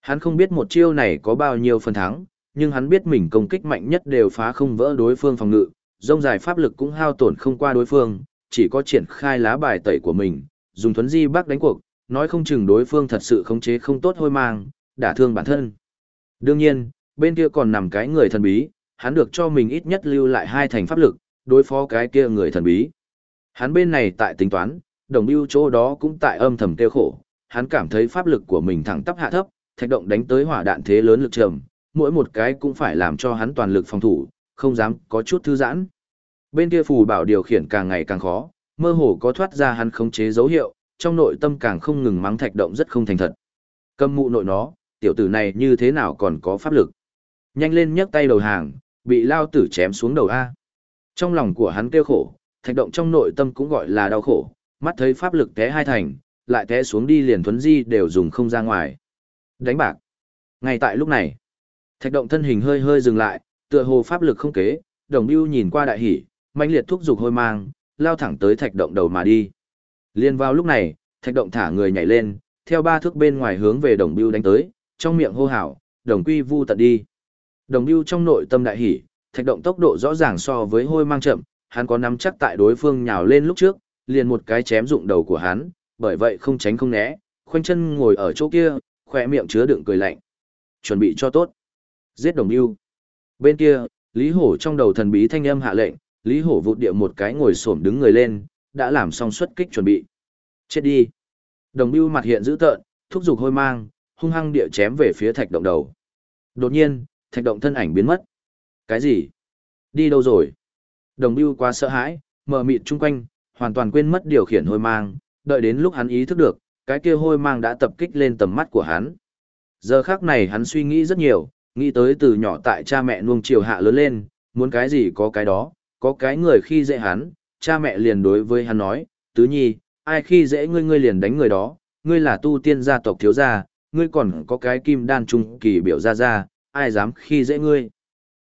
Speaker 1: Hắn không biết một chiêu này có bao nhiêu phần thắng, nhưng hắn biết mình công kích mạnh nhất đều phá không vỡ đối phương phòng ngự, rông dài pháp lực cũng hao tổn không qua đối phương, chỉ có triển khai lá bài tẩy của mình, dùng thuấn di bác đánh cuộc, nói không chừng đối phương thật sự khống chế không tốt hôi mang, đả thương bản thân. Đương nhiên, bên kia còn nằm cái người thần bí, hắn được cho mình ít nhất lưu lại hai thành pháp lực, đối phó cái kia người thần bí. Hắn bên này tại tính toán, đồng bưu chỗ đó cũng tại âm thầm tiêu khổ, hắn cảm thấy pháp lực của mình thẳng tắp hạ thấp, thạch động đánh tới hỏa đạn thế lớn lực trầm, mỗi một cái cũng phải làm cho hắn toàn lực phòng thủ, không dám có chút thư giãn. Bên kia phù bảo điều khiển càng ngày càng khó, mơ hồ có thoát ra hắn khống chế dấu hiệu, trong nội tâm càng không ngừng mắng thạch động rất không thành thật. Cầm mụ nội nó, tiểu tử này như thế nào còn có pháp lực. Nhanh lên nhấc tay đầu hàng, bị lao tử chém xuống đầu A. Trong lòng của hắn kêu khổ, thạch động trong nội tâm cũng gọi là đau khổ, mắt thấy pháp lực té hai thành, lại té xuống đi liền thuấn di đều dùng không ra ngoài. Đánh bạc. Ngay tại lúc này, thạch động thân hình hơi hơi dừng lại, tựa hồ pháp lực không kế, đồng bưu nhìn qua đại hỉ, mãnh liệt thúc giục hôi mang, lao thẳng tới thạch động đầu mà đi. Liên vào lúc này, thạch động thả người nhảy lên, theo ba thước bên ngoài hướng về đồng bưu đánh tới, trong miệng hô hào, đồng quy vu tận đi. Đồng biêu trong nội tâm đại hỉ, thạch động tốc độ rõ ràng so với hôi mang chậm, hắn có nắm chắc tại đối phương nhào lên lúc trước, liền một cái chém dụng đầu của hắn, bởi vậy không tránh không né, khoanh chân ngồi ở chỗ kia, khỏe miệng chứa đựng cười lạnh. Chuẩn bị cho tốt. Giết đồng biêu. Bên kia, Lý Hổ trong đầu thần bí thanh âm hạ lệnh, Lý Hổ vụt địa một cái ngồi xổm đứng người lên, đã làm xong xuất kích chuẩn bị. Chết đi. Đồng Bưu mặt hiện dữ tợn, thúc giục hôi mang, hung hăng địa chém về phía thạch động đầu. Đột nhiên, thạch động thân ảnh biến mất. Cái gì? Đi đâu rồi? Đồng Bưu quá sợ hãi, mờ mịt chung quanh, hoàn toàn quên mất điều khiển hôi mang, đợi đến lúc hắn ý thức được, cái kia hôi mang đã tập kích lên tầm mắt của hắn. Giờ khác này hắn suy nghĩ rất nhiều, nghĩ tới từ nhỏ tại cha mẹ nuông chiều hạ lớn lên, muốn cái gì có cái đó, có cái người khi dễ hắn, cha mẹ liền đối với hắn nói, tứ nhi, ai khi dễ ngươi ngươi liền đánh người đó, ngươi là tu tiên gia tộc thiếu gia, ngươi còn có cái kim đan trung kỳ biểu gia gia, ai dám khi dễ ngươi.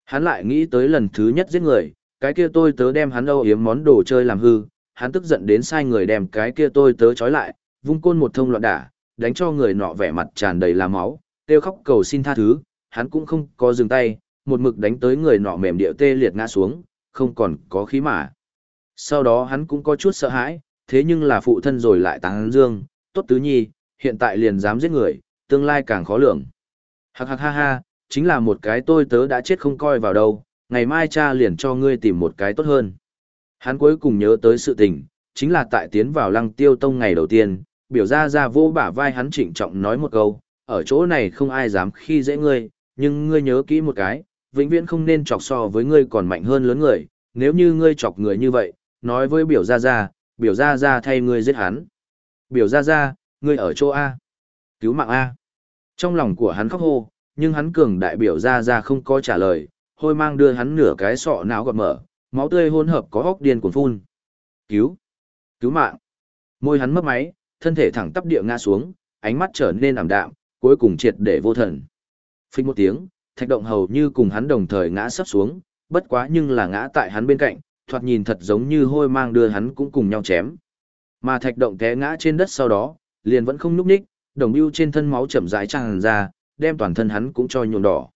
Speaker 1: Hắn lại nghĩ tới lần thứ nhất giết người, cái kia tôi tớ đem hắn âu yếm món đồ chơi làm hư, hắn tức giận đến sai người đem cái kia tôi tớ trói lại, vung côn một thông loạn đả, đánh cho người nọ vẻ mặt tràn đầy là máu, kêu khóc cầu xin tha thứ, hắn cũng không có dừng tay, một mực đánh tới người nọ mềm điệu tê liệt ngã xuống, không còn có khí mà. Sau đó hắn cũng có chút sợ hãi, thế nhưng là phụ thân rồi lại táng dương, tốt tứ nhi, hiện tại liền dám giết người, tương lai càng khó lường. Hắc hắc ha ha, chính là một cái tôi tớ đã chết không coi vào đâu, ngày mai cha liền cho ngươi tìm một cái tốt hơn. Hắn cuối cùng nhớ tới sự tình, chính là tại tiến vào lăng tiêu tông ngày đầu tiên, biểu ra ra vô bả vai hắn trịnh trọng nói một câu, ở chỗ này không ai dám khi dễ ngươi, nhưng ngươi nhớ kỹ một cái, vĩnh viễn không nên chọc so với ngươi còn mạnh hơn lớn người, nếu như ngươi chọc người như vậy, nói với biểu ra ra, biểu ra ra thay ngươi giết hắn. Biểu ra ra, ngươi ở chỗ A. Cứu mạng A. Trong lòng của hắn khóc hô, nhưng hắn cường đại biểu ra ra không có trả lời, hôi mang đưa hắn nửa cái sọ não gọt mở, máu tươi hỗn hợp có hốc điên cuồng phun. Cứu! Cứu mạng! Môi hắn mất máy, thân thể thẳng tắp địa ngã xuống, ánh mắt trở nên ảm đạm, cuối cùng triệt để vô thần. Phích một tiếng, thạch động hầu như cùng hắn đồng thời ngã sấp xuống, bất quá nhưng là ngã tại hắn bên cạnh, thoạt nhìn thật giống như hôi mang đưa hắn cũng cùng nhau chém. Mà thạch động té ngã trên đất sau đó, liền vẫn không núp ních, đồng ưu trên thân máu chậm rãi tràn ra, đem toàn thân hắn cũng cho nhuộm đỏ.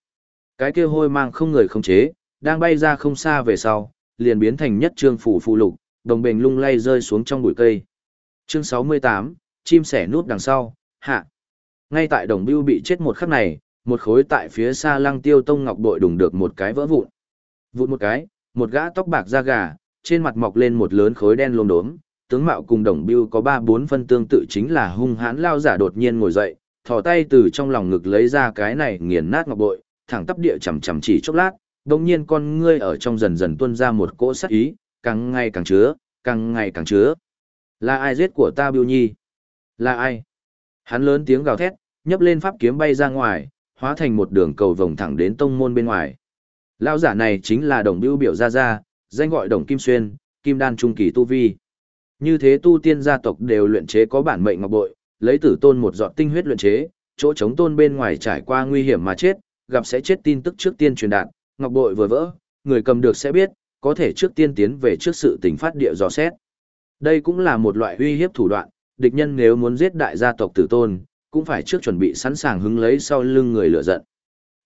Speaker 1: Cái kia hôi mang không người không chế, đang bay ra không xa về sau, liền biến thành nhất trương phủ phụ lục, đồng bền lung lay rơi xuống trong bụi cây. Chương 68, chim sẻ nút đằng sau, hạ. Ngay tại đồng bưu bị chết một khắc này, một khối tại phía xa lăng tiêu tông ngọc bội đùng được một cái vỡ vụn. Vụn một cái, một gã tóc bạc da gà, trên mặt mọc lên một lớn khối đen lốm đốm, tướng mạo cùng đồng bưu có ba bốn phân tương tự chính là hung hãn lao giả đột nhiên ngồi dậy, thò tay từ trong lòng ngực lấy ra cái này nghiền nát ngọc bội, thẳng tắp địa chầm chầm chỉ chốc lát, đồng nhiên con ngươi ở trong dần dần tuôn ra một cỗ sắc ý, càng ngày càng chứa, càng ngày càng chứa. Là ai giết của ta Biêu Nhi? Là ai? Hắn lớn tiếng gào thét, nhấp lên pháp kiếm bay ra ngoài, hóa thành một đường cầu vòng thẳng đến tông môn bên ngoài. Lão giả này chính là đồng Biêu biểu gia gia, danh gọi đồng Kim Xuyên, Kim Đan Trung Kỳ Tu Vi. Như thế tu tiên gia tộc đều luyện chế có bản mệnh ngọc bội, lấy tử tôn một giọt tinh huyết luyện chế, chỗ chống tôn bên ngoài trải qua nguy hiểm mà chết, gặp sẽ chết tin tức trước tiên truyền đạt, ngọc bội vừa vỡ, người cầm được sẽ biết, có thể trước tiên tiến về trước sự tình phát địa dò xét. Đây cũng là một loại uy hiếp thủ đoạn, địch nhân nếu muốn giết đại gia tộc tử tôn, cũng phải trước chuẩn bị sẵn sàng hứng lấy sau lưng người lựa giận.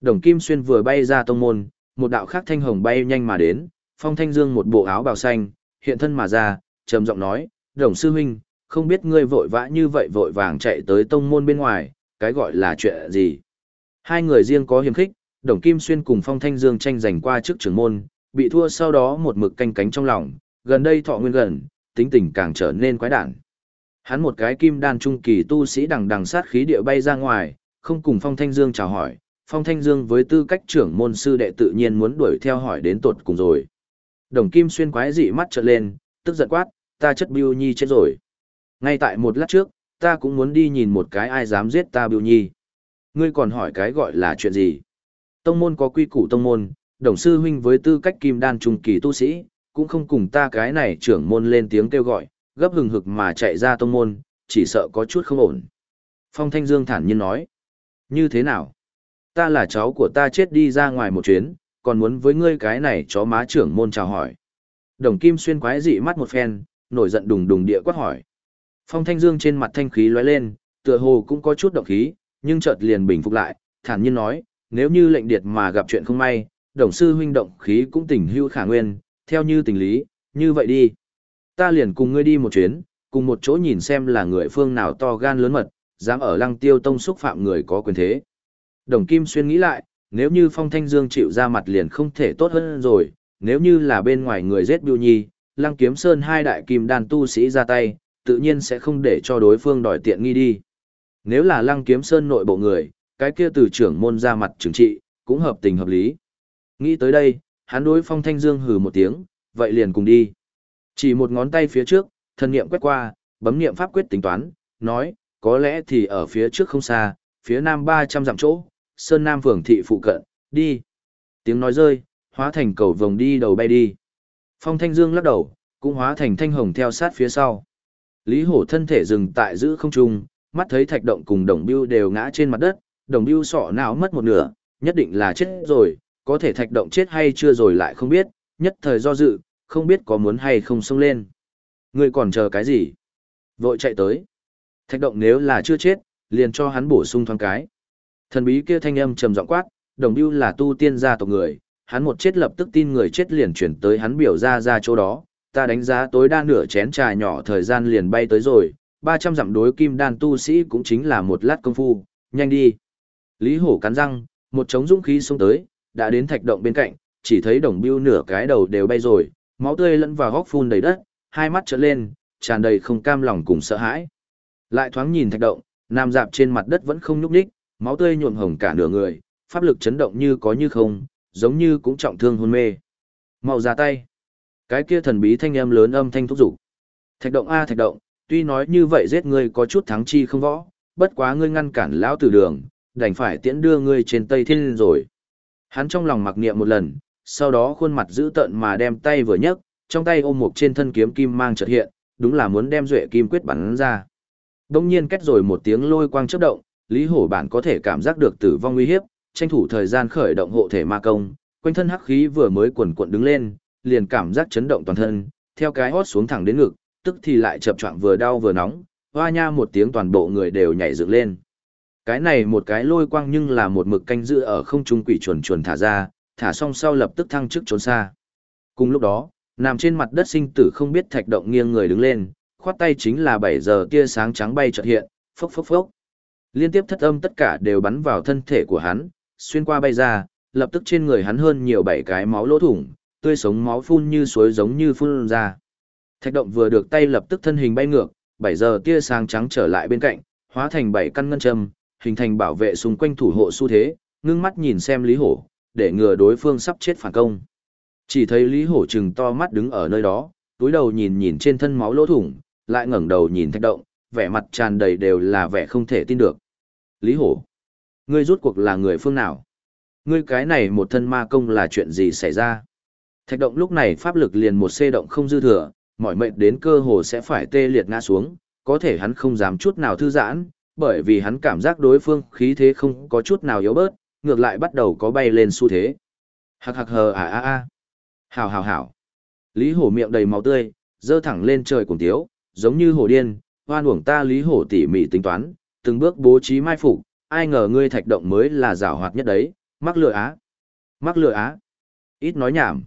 Speaker 1: Đồng Kim Xuyên vừa bay ra tông môn, một đạo khác thanh hồng bay nhanh mà đến, Phong Thanh Dương một bộ áo bào xanh, hiện thân mà ra, trầm giọng nói, "Đồng sư huynh, không biết ngươi vội vã như vậy vội vàng chạy tới tông môn bên ngoài, cái gọi là chuyện gì?" Hai người riêng có hiềm khích, Đồng Kim Xuyên cùng Phong Thanh Dương tranh giành qua trước trưởng môn, bị thua sau đó một mực canh cánh trong lòng, gần đây thọ nguyên gần, tính tình càng trở nên quái đản. Hắn một cái kim đan trung kỳ tu sĩ đằng đằng sát khí địa bay ra ngoài, không cùng Phong Thanh Dương chào hỏi, Phong Thanh Dương với tư cách trưởng môn sư đệ tự nhiên muốn đuổi theo hỏi đến tột cùng rồi. Đồng Kim Xuyên quái dị mắt trợn lên, tức giận quát, ta chất Biêu Nhi chết rồi. Ngay tại một lát trước, ta cũng muốn đi nhìn một cái ai dám giết ta Biêu Nhi. Ngươi còn hỏi cái gọi là chuyện gì? Tông môn có quy củ tông môn, đồng sư huynh với tư cách kim đan trung kỳ tu sĩ, cũng không cùng ta cái này trưởng môn lên tiếng kêu gọi, gấp hừng hực mà chạy ra tông môn, chỉ sợ có chút không ổn. Phong Thanh Dương thản nhiên nói, như thế nào? Ta là cháu của ta chết đi ra ngoài một chuyến, còn muốn với ngươi cái này chó má trưởng môn chào hỏi. Đồng Kim xuyên quái dị mắt một phen, nổi giận đùng đùng địa quát hỏi. Phong Thanh Dương trên mặt thanh khí lóe lên, tựa hồ cũng có chút động khí, nhưng chợt liền bình phục lại, thản nhiên nói, nếu như lệnh điệt mà gặp chuyện không may, đồng sư huynh động khí cũng tình hưu khả nguyên, theo như tình lý, như vậy đi. Ta liền cùng ngươi đi một chuyến, cùng một chỗ nhìn xem là người phương nào to gan lớn mật, dám ở lăng tiêu tông xúc phạm người có quyền thế. Đồng Kim Xuyên nghĩ lại, nếu như Phong Thanh Dương chịu ra mặt liền không thể tốt hơn rồi, nếu như là bên ngoài người giết Biêu Nhi, Lăng Kiếm Sơn hai đại kim đan tu sĩ ra tay, tự nhiên sẽ không để cho đối phương đòi tiện nghi đi. Nếu là Lăng Kiếm Sơn nội bộ người, cái kia từ trưởng môn ra mặt trừng trị, cũng hợp tình hợp lý. Nghĩ tới đây, hắn đối Phong Thanh Dương hừ một tiếng, vậy liền cùng đi. Chỉ một ngón tay phía trước, thần niệm quét qua, bấm niệm pháp quyết tính toán, nói, có lẽ thì ở phía trước không xa, phía nam 300 dặm chỗ, Sơn Nam phường thị phụ cận, đi. Tiếng nói rơi, hóa thành cầu vồng đi đầu bay đi. Phong Thanh Dương lắc đầu, cũng hóa thành thanh hồng theo sát phía sau. Lý Hổ thân thể dừng tại giữ không trung, mắt thấy thạch động cùng đồng bưu đều ngã trên mặt đất, đồng bưu sọ não mất một nửa, nhất định là chết rồi, có thể thạch động chết hay chưa rồi lại không biết, nhất thời do dự, không biết có muốn hay không xông lên. Người còn chờ cái gì? Vội chạy tới. Thạch động nếu là chưa chết, liền cho hắn bổ sung thoáng cái. Thần bí kia thanh âm trầm giọng quát, đồng bưu là tu tiên gia tộc người, hắn một chết lập tức tin người chết liền chuyển tới hắn biểu ra ra chỗ đó, ta đánh giá tối đa nửa chén trà nhỏ thời gian liền bay tới rồi, 300 dặm đối kim đan tu sĩ cũng chính là một lát công phu, nhanh đi. Lý hổ cắn răng, một trống dũng khí xông tới, đã đến thạch động bên cạnh, chỉ thấy đồng bưu nửa cái đầu đều bay rồi, máu tươi lẫn vào góc phun đầy đất, hai mắt trợn lên, tràn đầy không cam lòng cùng sợ hãi. Lại thoáng nhìn thạch động, nam dạp trên mặt đất vẫn không nhúc nhích, máu tươi nhuộm hồng cả nửa người, pháp lực chấn động như có như không, giống như cũng trọng thương hôn mê. Mau ra tay. Cái kia thần bí thanh âm lớn âm thanh thúc giục. Thạch động a thạch động, tuy nói như vậy giết ngươi có chút thắng chi không võ, bất quá ngươi ngăn cản lão tử đường, đành phải tiễn đưa ngươi trên Tây Thiên rồi. Hắn trong lòng mặc niệm một lần, sau đó khuôn mặt giữ tợn mà đem tay vừa nhấc, trong tay ôm một trên thân kiếm kim mang chợt hiện, đúng là muốn đem duệ kim quyết bắn ra. Đông nhiên kết rồi một tiếng lôi quang chớp động, Lý Hổ bản có thể cảm giác được tử vong nguy hiếp, tranh thủ thời gian khởi động hộ thể ma công, quanh thân hắc khí vừa mới quần cuộn đứng lên, liền cảm giác chấn động toàn thân, theo cái hót xuống thẳng đến ngực, tức thì lại chập choạng vừa đau vừa nóng, hoa nha một tiếng toàn bộ người đều nhảy dựng lên. Cái này một cái lôi quang nhưng là một mực canh giữ ở không trung quỷ chuồn chuồn thả ra, thả xong sau lập tức thăng chức trốn xa. Cùng lúc đó, nằm trên mặt đất sinh tử không biết thạch động nghiêng người đứng lên, khoát tay chính là 7 giờ tia sáng trắng bay chợt hiện, phốc phốc phốc. Liên tiếp thất âm tất cả đều bắn vào thân thể của hắn, xuyên qua bay ra, lập tức trên người hắn hơn nhiều bảy cái máu lỗ thủng, tươi sống máu phun như suối giống như phun ra. Thạch động vừa được tay lập tức thân hình bay ngược, 7 giờ tia sáng trắng trở lại bên cạnh, hóa thành bảy căn ngân châm, hình thành bảo vệ xung quanh thủ hộ xu thế, ngưng mắt nhìn xem Lý Hổ, để ngừa đối phương sắp chết phản công. Chỉ thấy Lý Hổ trừng to mắt đứng ở nơi đó, túi đầu nhìn nhìn trên thân máu lỗ thủng, lại ngẩng đầu nhìn thạch động, vẻ mặt tràn đầy đều là vẻ không thể tin được. Lý Hổ, ngươi rút cuộc là người phương nào? Ngươi cái này một thân ma công là chuyện gì xảy ra? Thạch động lúc này pháp lực liền một xê động không dư thừa, mọi mệnh đến cơ hồ sẽ phải tê liệt ngã xuống, có thể hắn không dám chút nào thư giãn, bởi vì hắn cảm giác đối phương khí thế không có chút nào yếu bớt, ngược lại bắt đầu có bay lên xu thế. Hạc hạc hờ à à à. hào hào hảo. Lý hổ miệng đầy máu tươi, dơ thẳng lên trời cùng tiếu, giống như hổ điên, hoan uổng ta lý hổ tỉ mỉ tính toán, từng bước bố trí mai phục, ai ngờ ngươi thạch động mới là rào hoạt nhất đấy, mắc lừa á. Mắc lừa á. Ít nói nhảm.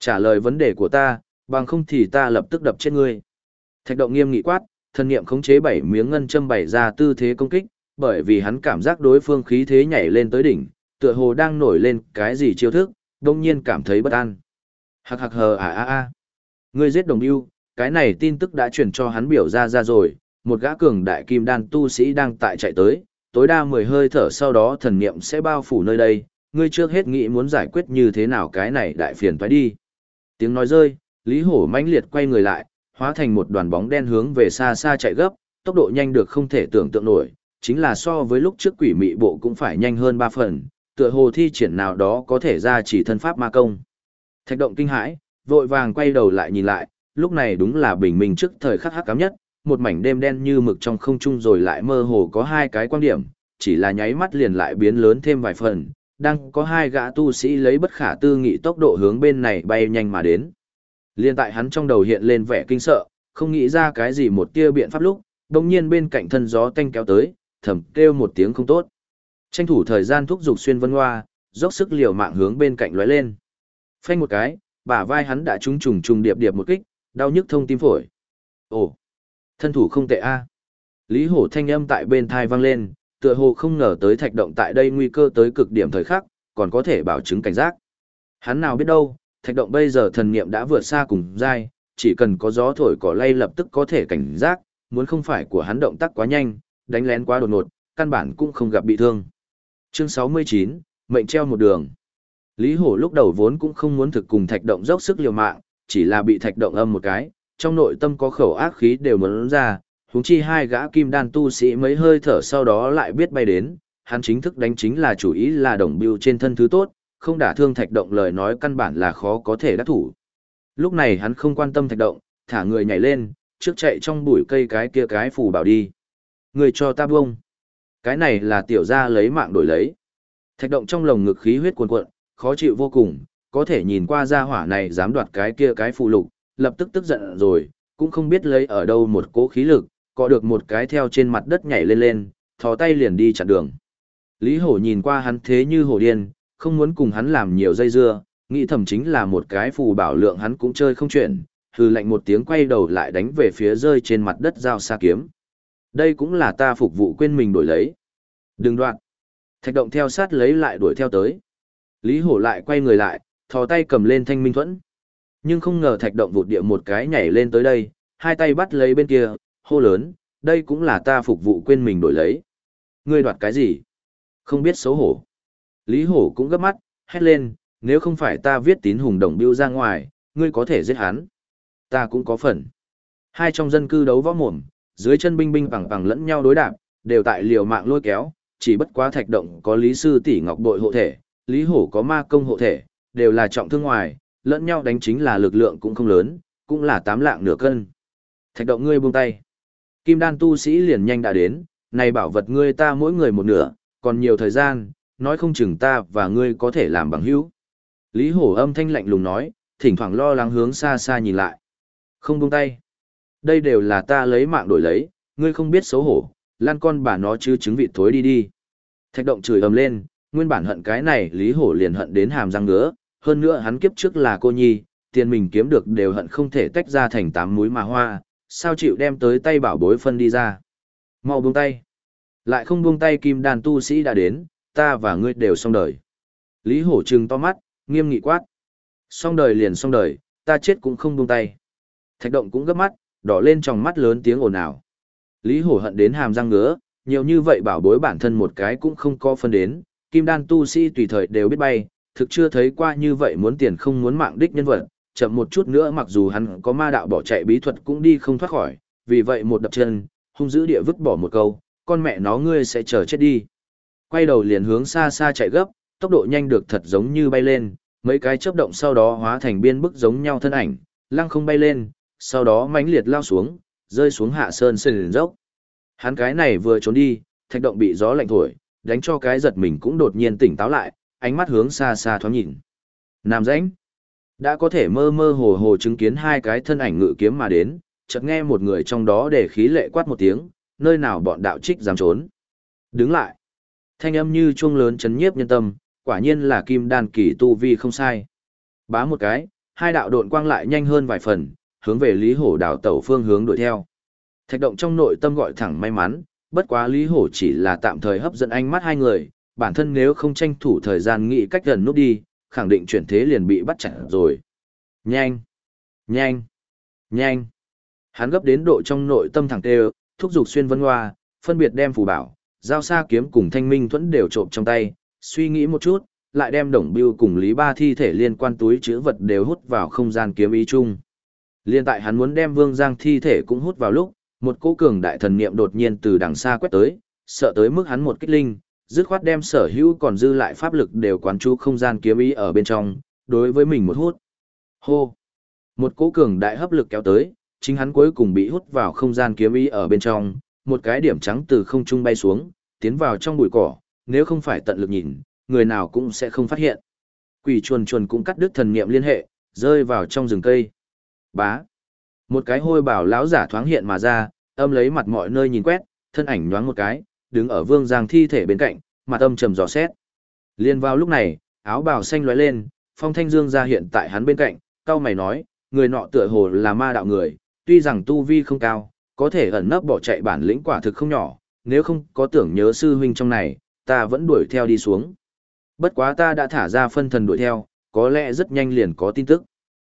Speaker 1: Trả lời vấn đề của ta, bằng không thì ta lập tức đập chết ngươi. Thạch động nghiêm nghị quát, thân niệm khống chế bảy miếng ngân châm bảy ra tư thế công kích, bởi vì hắn cảm giác đối phương khí thế nhảy lên tới đỉnh, tựa hồ đang nổi lên cái gì chiêu thức, đông nhiên cảm thấy bất an. Hạc hạc hờ à à à. Ngươi giết đồng yêu, cái này tin tức đã truyền cho hắn biểu ra ra rồi, một gã cường đại kim đan tu sĩ đang tại chạy tới, tối đa mười hơi thở sau đó thần niệm sẽ bao phủ nơi đây, ngươi trước hết nghĩ muốn giải quyết như thế nào cái này đại phiền toái đi. Tiếng nói rơi, Lý Hổ mãnh liệt quay người lại, hóa thành một đoàn bóng đen hướng về xa xa chạy gấp, tốc độ nhanh được không thể tưởng tượng nổi, chính là so với lúc trước quỷ mị bộ cũng phải nhanh hơn ba phần, tựa hồ thi triển nào đó có thể ra chỉ thân pháp ma công. Thạch động kinh hãi, vội vàng quay đầu lại nhìn lại, lúc này đúng là bình minh trước thời khắc hắc cám nhất, một mảnh đêm đen như mực trong không trung rồi lại mơ hồ có hai cái quan điểm, chỉ là nháy mắt liền lại biến lớn thêm vài phần, đang có hai gã tu sĩ lấy bất khả tư nghị tốc độ hướng bên này bay nhanh mà đến. Liên tại hắn trong đầu hiện lên vẻ kinh sợ, không nghĩ ra cái gì một tia biện pháp lúc, đồng nhiên bên cạnh thân gió tanh kéo tới, thầm kêu một tiếng không tốt. Tranh thủ thời gian thúc giục xuyên vân hoa, dốc sức liều mạng hướng bên cạnh lóe lên. Phanh một cái, bả vai hắn đã trúng trùng trùng điệp điệp một kích, đau nhức thông tim phổi. Ồ, thân thủ không tệ a. Lý Hổ thanh âm tại bên thai vang lên, tựa hồ không ngờ tới thạch động tại đây nguy cơ tới cực điểm thời khắc, còn có thể bảo chứng cảnh giác. Hắn nào biết đâu, thạch động bây giờ thần niệm đã vượt xa cùng dai, chỉ cần có gió thổi cỏ lay lập tức có thể cảnh giác, muốn không phải của hắn động tác quá nhanh, đánh lén quá đột ngột, căn bản cũng không gặp bị thương. Chương 69, mệnh treo một đường. Lý Hổ lúc đầu vốn cũng không muốn thực cùng thạch động dốc sức liều mạng, chỉ là bị thạch động âm một cái, trong nội tâm có khẩu ác khí đều muốn ra, huống chi hai gã kim đan tu sĩ mấy hơi thở sau đó lại biết bay đến, hắn chính thức đánh chính là chủ ý là đồng bưu trên thân thứ tốt, không đả thương thạch động lời nói căn bản là khó có thể đắc thủ. Lúc này hắn không quan tâm thạch động, thả người nhảy lên, trước chạy trong bụi cây cái kia cái phù bảo đi. Người cho ta buông. Cái này là tiểu gia lấy mạng đổi lấy. Thạch động trong lồng ngực khí huyết cuồn cuộn, khó chịu vô cùng, có thể nhìn qua gia hỏa này dám đoạt cái kia cái phù lục, lập tức tức giận rồi, cũng không biết lấy ở đâu một cố khí lực, cọ được một cái theo trên mặt đất nhảy lên lên, thò tay liền đi chặn đường. Lý hổ nhìn qua hắn thế như hổ điên, không muốn cùng hắn làm nhiều dây dưa, nghĩ thầm chính là một cái phù bảo lượng hắn cũng chơi không chuyện, hừ lạnh một tiếng quay đầu lại đánh về phía rơi trên mặt đất giao xa kiếm. Đây cũng là ta phục vụ quên mình đổi lấy. Đừng đoạn. Thạch động theo sát lấy lại đuổi theo tới. Lý hổ lại quay người lại, thò tay cầm lên thanh minh thuẫn. Nhưng không ngờ thạch động vụt địa một cái nhảy lên tới đây, hai tay bắt lấy bên kia, hô lớn, đây cũng là ta phục vụ quên mình đổi lấy. Ngươi đoạt cái gì? Không biết xấu hổ. Lý hổ cũng gấp mắt, hét lên, nếu không phải ta viết tín hùng đồng biêu ra ngoài, ngươi có thể giết hắn. Ta cũng có phần. Hai trong dân cư đấu võ mồm, dưới chân binh binh bằng bằng lẫn nhau đối đạp, đều tại liều mạng lôi kéo, chỉ bất quá thạch động có lý sư tỷ ngọc bội hộ thể, lý hổ có ma công hộ thể, đều là trọng thương ngoài, lẫn nhau đánh chính là lực lượng cũng không lớn, cũng là tám lạng nửa cân. Thạch động ngươi buông tay. Kim đan tu sĩ liền nhanh đã đến, này bảo vật ngươi ta mỗi người một nửa, còn nhiều thời gian, nói không chừng ta và ngươi có thể làm bằng hữu. Lý hổ âm thanh lạnh lùng nói, thỉnh thoảng lo lắng hướng xa xa nhìn lại. Không buông tay. Đây đều là ta lấy mạng đổi lấy, ngươi không biết xấu hổ, lan con bà nó chứ chứng vị thối đi đi. Thạch động chửi ầm lên, nguyên bản hận cái này Lý Hổ liền hận đến hàm răng ngứa, hơn nữa hắn kiếp trước là cô nhi, tiền mình kiếm được đều hận không thể tách ra thành tám múi mà hoa, sao chịu đem tới tay bảo bối phân đi ra. Mau buông tay. Lại không buông tay kim đàn tu sĩ đã đến, ta và ngươi đều xong đời. Lý Hổ trừng to mắt, nghiêm nghị quát. Xong đời liền xong đời, ta chết cũng không buông tay. Thạch động cũng gấp mắt, đỏ lên trong mắt lớn tiếng ồn ào. Lý Hổ hận đến hàm răng ngứa, nhiều như vậy bảo bối bản thân một cái cũng không có phân đến, kim đan tu sĩ tùy thời đều biết bay, thực chưa thấy qua như vậy muốn tiền không muốn mạng đích nhân vật, chậm một chút nữa mặc dù hắn có ma đạo bỏ chạy bí thuật cũng đi không thoát khỏi, vì vậy một đập chân, hung dữ địa vứt bỏ một câu, con mẹ nó ngươi sẽ chờ chết đi. Quay đầu liền hướng xa xa chạy gấp, tốc độ nhanh được thật giống như bay lên, mấy cái chớp động sau đó hóa thành biên bức giống nhau thân ảnh, lăng không bay lên, sau đó mãnh liệt lao xuống, rơi xuống hạ sơn sườn dốc. Hắn cái này vừa trốn đi, thạch động bị gió lạnh thổi, đánh cho cái giật mình cũng đột nhiên tỉnh táo lại, ánh mắt hướng xa xa thoáng nhìn. Nam rãnh. Đã có thể mơ mơ hồ hồ chứng kiến hai cái thân ảnh ngự kiếm mà đến, chợt nghe một người trong đó để khí lệ quát một tiếng, nơi nào bọn đạo trích dám trốn. Đứng lại. Thanh âm như chuông lớn chấn nhiếp nhân tâm, quả nhiên là kim đan kỳ tu vi không sai. Bá một cái, hai đạo độn quang lại nhanh hơn vài phần, hướng về Lý Hổ đảo tẩu phương hướng đuổi theo. Thạch động trong nội tâm gọi thẳng may mắn, bất quá Lý Hổ chỉ là tạm thời hấp dẫn ánh mắt hai người, bản thân nếu không tranh thủ thời gian nghĩ cách gần nút đi, khẳng định chuyển thế liền bị bắt chặt rồi. Nhanh! Nhanh! Nhanh! Hắn gấp đến độ trong nội tâm thẳng tê thúc giục xuyên vân hoa, phân biệt đem phù bảo, giao xa kiếm cùng thanh minh thuẫn đều trộm trong tay, suy nghĩ một chút, lại đem đồng biêu cùng lý ba thi thể liên quan túi chữ vật đều hút vào không gian kiếm ý chung. Liên tại hắn muốn đem vương giang thi thể cũng hút vào lúc, một cỗ cường đại thần niệm đột nhiên từ đằng xa quét tới, sợ tới mức hắn một kích linh, dứt khoát đem sở hữu còn dư lại pháp lực đều quán chú không gian kiếm ý ở bên trong, đối với mình một hút. Hô! Một cỗ cường đại hấp lực kéo tới, chính hắn cuối cùng bị hút vào không gian kiếm ý ở bên trong, một cái điểm trắng từ không trung bay xuống, tiến vào trong bụi cỏ, nếu không phải tận lực nhìn, người nào cũng sẽ không phát hiện. Quỷ chuồn chuồn cũng cắt đứt thần niệm liên hệ, rơi vào trong rừng cây. Bá! Một cái hôi bảo lão giả thoáng hiện mà ra, Âm lấy mặt mọi nơi nhìn quét, thân ảnh nhoáng một cái, đứng ở Vương Giang thi thể bên cạnh, mặt âm trầm dò xét. Liên vào lúc này, áo bào xanh lóe lên, Phong Thanh Dương ra hiện tại hắn bên cạnh, cao mày nói, người nọ tựa hồ là ma đạo người, tuy rằng tu vi không cao, có thể ẩn nấp bỏ chạy bản lĩnh quả thực không nhỏ, nếu không có tưởng nhớ sư huynh trong này, ta vẫn đuổi theo đi xuống. Bất quá ta đã thả ra phân thần đuổi theo, có lẽ rất nhanh liền có tin tức.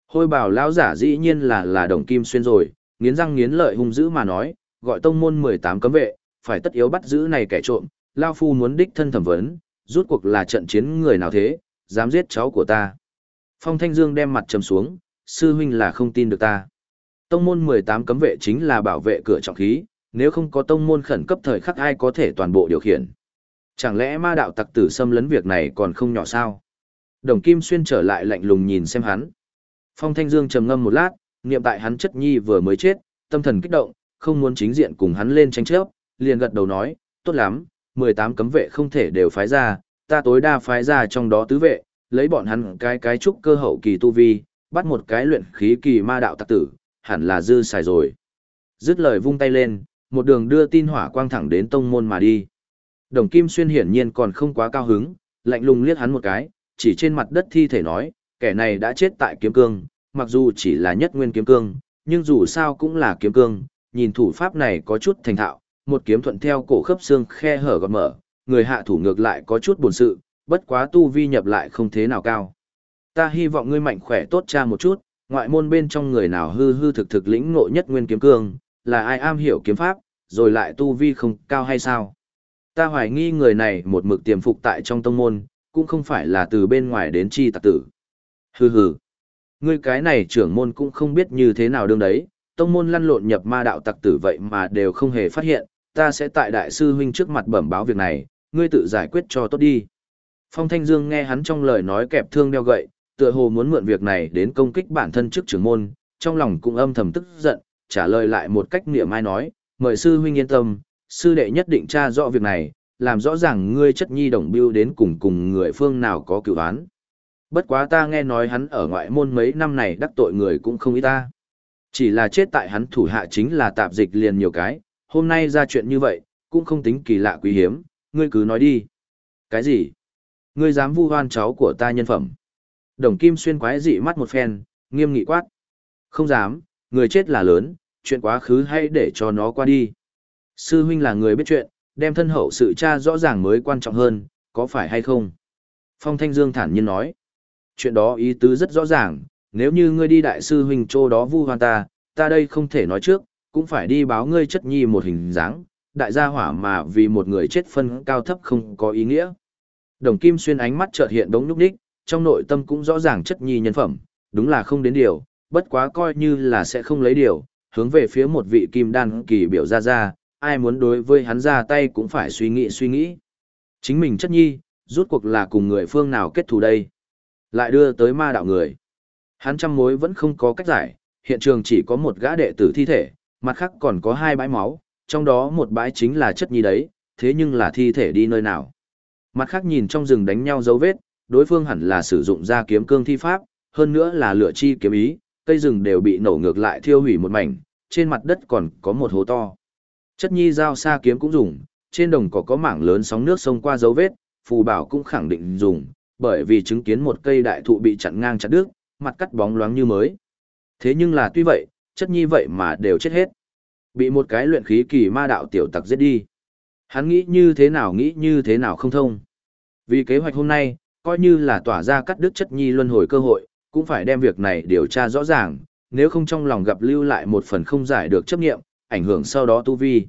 Speaker 1: Hôi bảo lão giả dĩ nhiên là là đồng kim xuyên rồi, nghiến răng nghiến lợi hung dữ mà nói, gọi tông môn 18 cấm vệ, phải tất yếu bắt giữ này kẻ trộm, Lao Phu muốn đích thân thẩm vấn, rút cuộc là trận chiến người nào thế, dám giết cháu của ta. Phong Thanh Dương đem mặt trầm xuống, sư huynh là không tin được ta. Tông môn 18 cấm vệ chính là bảo vệ cửa trọng khí, nếu không có tông môn khẩn cấp thời khắc ai có thể toàn bộ điều khiển. Chẳng lẽ ma đạo tặc tử xâm lấn việc này còn không nhỏ sao? Đồng Kim Xuyên trở lại lạnh lùng nhìn xem hắn. Phong Thanh Dương trầm ngâm một lát, niệm tại hắn chất nhi vừa mới chết, tâm thần kích động, không muốn chính diện cùng hắn lên tranh chấp, liền gật đầu nói, tốt lắm, 18 cấm vệ không thể đều phái ra, ta tối đa phái ra trong đó tứ vệ, lấy bọn hắn cái cái trúc cơ hậu kỳ tu vi, bắt một cái luyện khí kỳ ma đạo tặc tử, hẳn là dư xài rồi. Dứt lời vung tay lên, một đường đưa tin hỏa quang thẳng đến tông môn mà đi. Đồng Kim Xuyên hiển nhiên còn không quá cao hứng, lạnh lùng liếc hắn một cái, chỉ trên mặt đất thi thể nói, kẻ này đã chết tại kiếm cương, mặc dù chỉ là nhất nguyên kiếm cương, nhưng dù sao cũng là kiếm cương, nhìn thủ pháp này có chút thành thạo, một kiếm thuận theo cổ khớp xương khe hở gọt mở, người hạ thủ ngược lại có chút buồn sự, bất quá tu vi nhập lại không thế nào cao. Ta hy vọng ngươi mạnh khỏe tốt cha một chút, ngoại môn bên trong người nào hư hư thực thực lĩnh ngộ nhất nguyên kiếm cương, là ai am hiểu kiếm pháp, rồi lại tu vi không cao hay sao? Ta hoài nghi người này một mực tiềm phục tại trong tông môn, cũng không phải là từ bên ngoài đến chi tạc tử. Hừ hừ. Ngươi cái này trưởng môn cũng không biết như thế nào đương đấy, tông môn lăn lộn nhập ma đạo tặc tử vậy mà đều không hề phát hiện, ta sẽ tại đại sư huynh trước mặt bẩm báo việc này, ngươi tự giải quyết cho tốt đi. Phong Thanh Dương nghe hắn trong lời nói kẹp thương đeo gậy, tựa hồ muốn mượn việc này đến công kích bản thân trước trưởng môn, trong lòng cũng âm thầm tức giận, trả lời lại một cách niệm mai nói, mời sư huynh yên tâm, sư đệ nhất định tra rõ việc này, làm rõ ràng ngươi chất nhi đồng biêu đến cùng cùng người phương nào có cựu án. Bất quá ta nghe nói hắn ở ngoại môn mấy năm này đắc tội người cũng không ít ta. Chỉ là chết tại hắn thủ hạ chính là tạp dịch liền nhiều cái, hôm nay ra chuyện như vậy, cũng không tính kỳ lạ quý hiếm, ngươi cứ nói đi. Cái gì? Ngươi dám vu hoan cháu của ta nhân phẩm. Đồng Kim xuyên quái dị mắt một phen, nghiêm nghị quát. Không dám, người chết là lớn, chuyện quá khứ hay để cho nó qua đi. Sư huynh là người biết chuyện, đem thân hậu sự tra rõ ràng mới quan trọng hơn, có phải hay không? Phong Thanh Dương thản nhiên nói. Chuyện đó ý tứ rất rõ ràng, nếu như ngươi đi đại sư huynh chỗ đó vu hoan ta, ta đây không thể nói trước, cũng phải đi báo ngươi chất nhi một hình dáng, đại gia hỏa mà vì một người chết phân cao thấp không có ý nghĩa. Đồng Kim xuyên ánh mắt chợt hiện đống nhúc đích, trong nội tâm cũng rõ ràng chất nhi nhân phẩm, đúng là không đến điều, bất quá coi như là sẽ không lấy điều, hướng về phía một vị kim đan kỳ biểu ra ra, ai muốn đối với hắn ra tay cũng phải suy nghĩ suy nghĩ. Chính mình chất nhi, rút cuộc là cùng người phương nào kết thù đây. Lại đưa tới ma đạo người. Hắn trăm mối vẫn không có cách giải, hiện trường chỉ có một gã đệ tử thi thể, mặt khác còn có hai bãi máu, trong đó một bãi chính là chất nhi đấy, thế nhưng là thi thể đi nơi nào. Mặt khác nhìn trong rừng đánh nhau dấu vết, đối phương hẳn là sử dụng ra kiếm cương thi pháp, hơn nữa là lửa chi kiếm ý, cây rừng đều bị nổ ngược lại thiêu hủy một mảnh, trên mặt đất còn có một hố to. Chất nhi dao xa kiếm cũng dùng, trên đồng cỏ có mảng lớn sóng nước sông qua dấu vết, phù bảo cũng khẳng định dùng, bởi vì chứng kiến một cây đại thụ bị chặn ngang chặt đứt, mặt cắt bóng loáng như mới. Thế nhưng là tuy vậy, chất nhi vậy mà đều chết hết. Bị một cái luyện khí kỳ ma đạo tiểu tặc giết đi. Hắn nghĩ như thế nào nghĩ như thế nào không thông. Vì kế hoạch hôm nay, coi như là tỏa ra cắt đứt chất nhi luân hồi cơ hội, cũng phải đem việc này điều tra rõ ràng, nếu không trong lòng gặp lưu lại một phần không giải được chấp nghiệm, ảnh hưởng sau đó tu vi.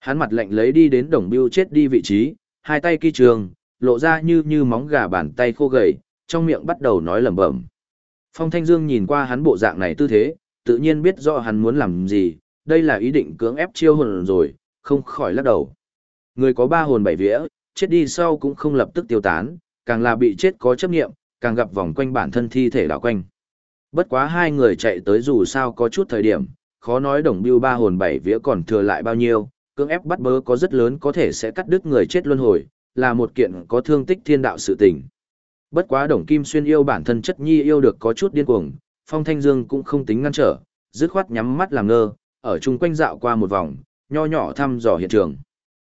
Speaker 1: Hắn mặt lạnh lấy đi đến đồng biêu chết đi vị trí, hai tay kỳ trường, lộ ra như như móng gà bàn tay khô gầy, trong miệng bắt đầu nói lẩm bẩm. Phong Thanh Dương nhìn qua hắn bộ dạng này tư thế, tự nhiên biết rõ hắn muốn làm gì, đây là ý định cưỡng ép chiêu hồn rồi, không khỏi lắc đầu. Người có ba hồn bảy vía, chết đi sau cũng không lập tức tiêu tán, càng là bị chết có chấp nghiệm, càng gặp vòng quanh bản thân thi thể đảo quanh. Bất quá hai người chạy tới dù sao có chút thời điểm, khó nói đồng biêu ba hồn bảy vía còn thừa lại bao nhiêu, cưỡng ép bắt bớ có rất lớn có thể sẽ cắt đứt người chết luân hồi, là một kiện có thương tích thiên đạo sự tình. Bất quá đồng kim xuyên yêu bản thân chất nhi yêu được có chút điên cuồng, phong thanh dương cũng không tính ngăn trở, dứt khoát nhắm mắt làm ngơ, ở chung quanh dạo qua một vòng, nho nhỏ thăm dò hiện trường.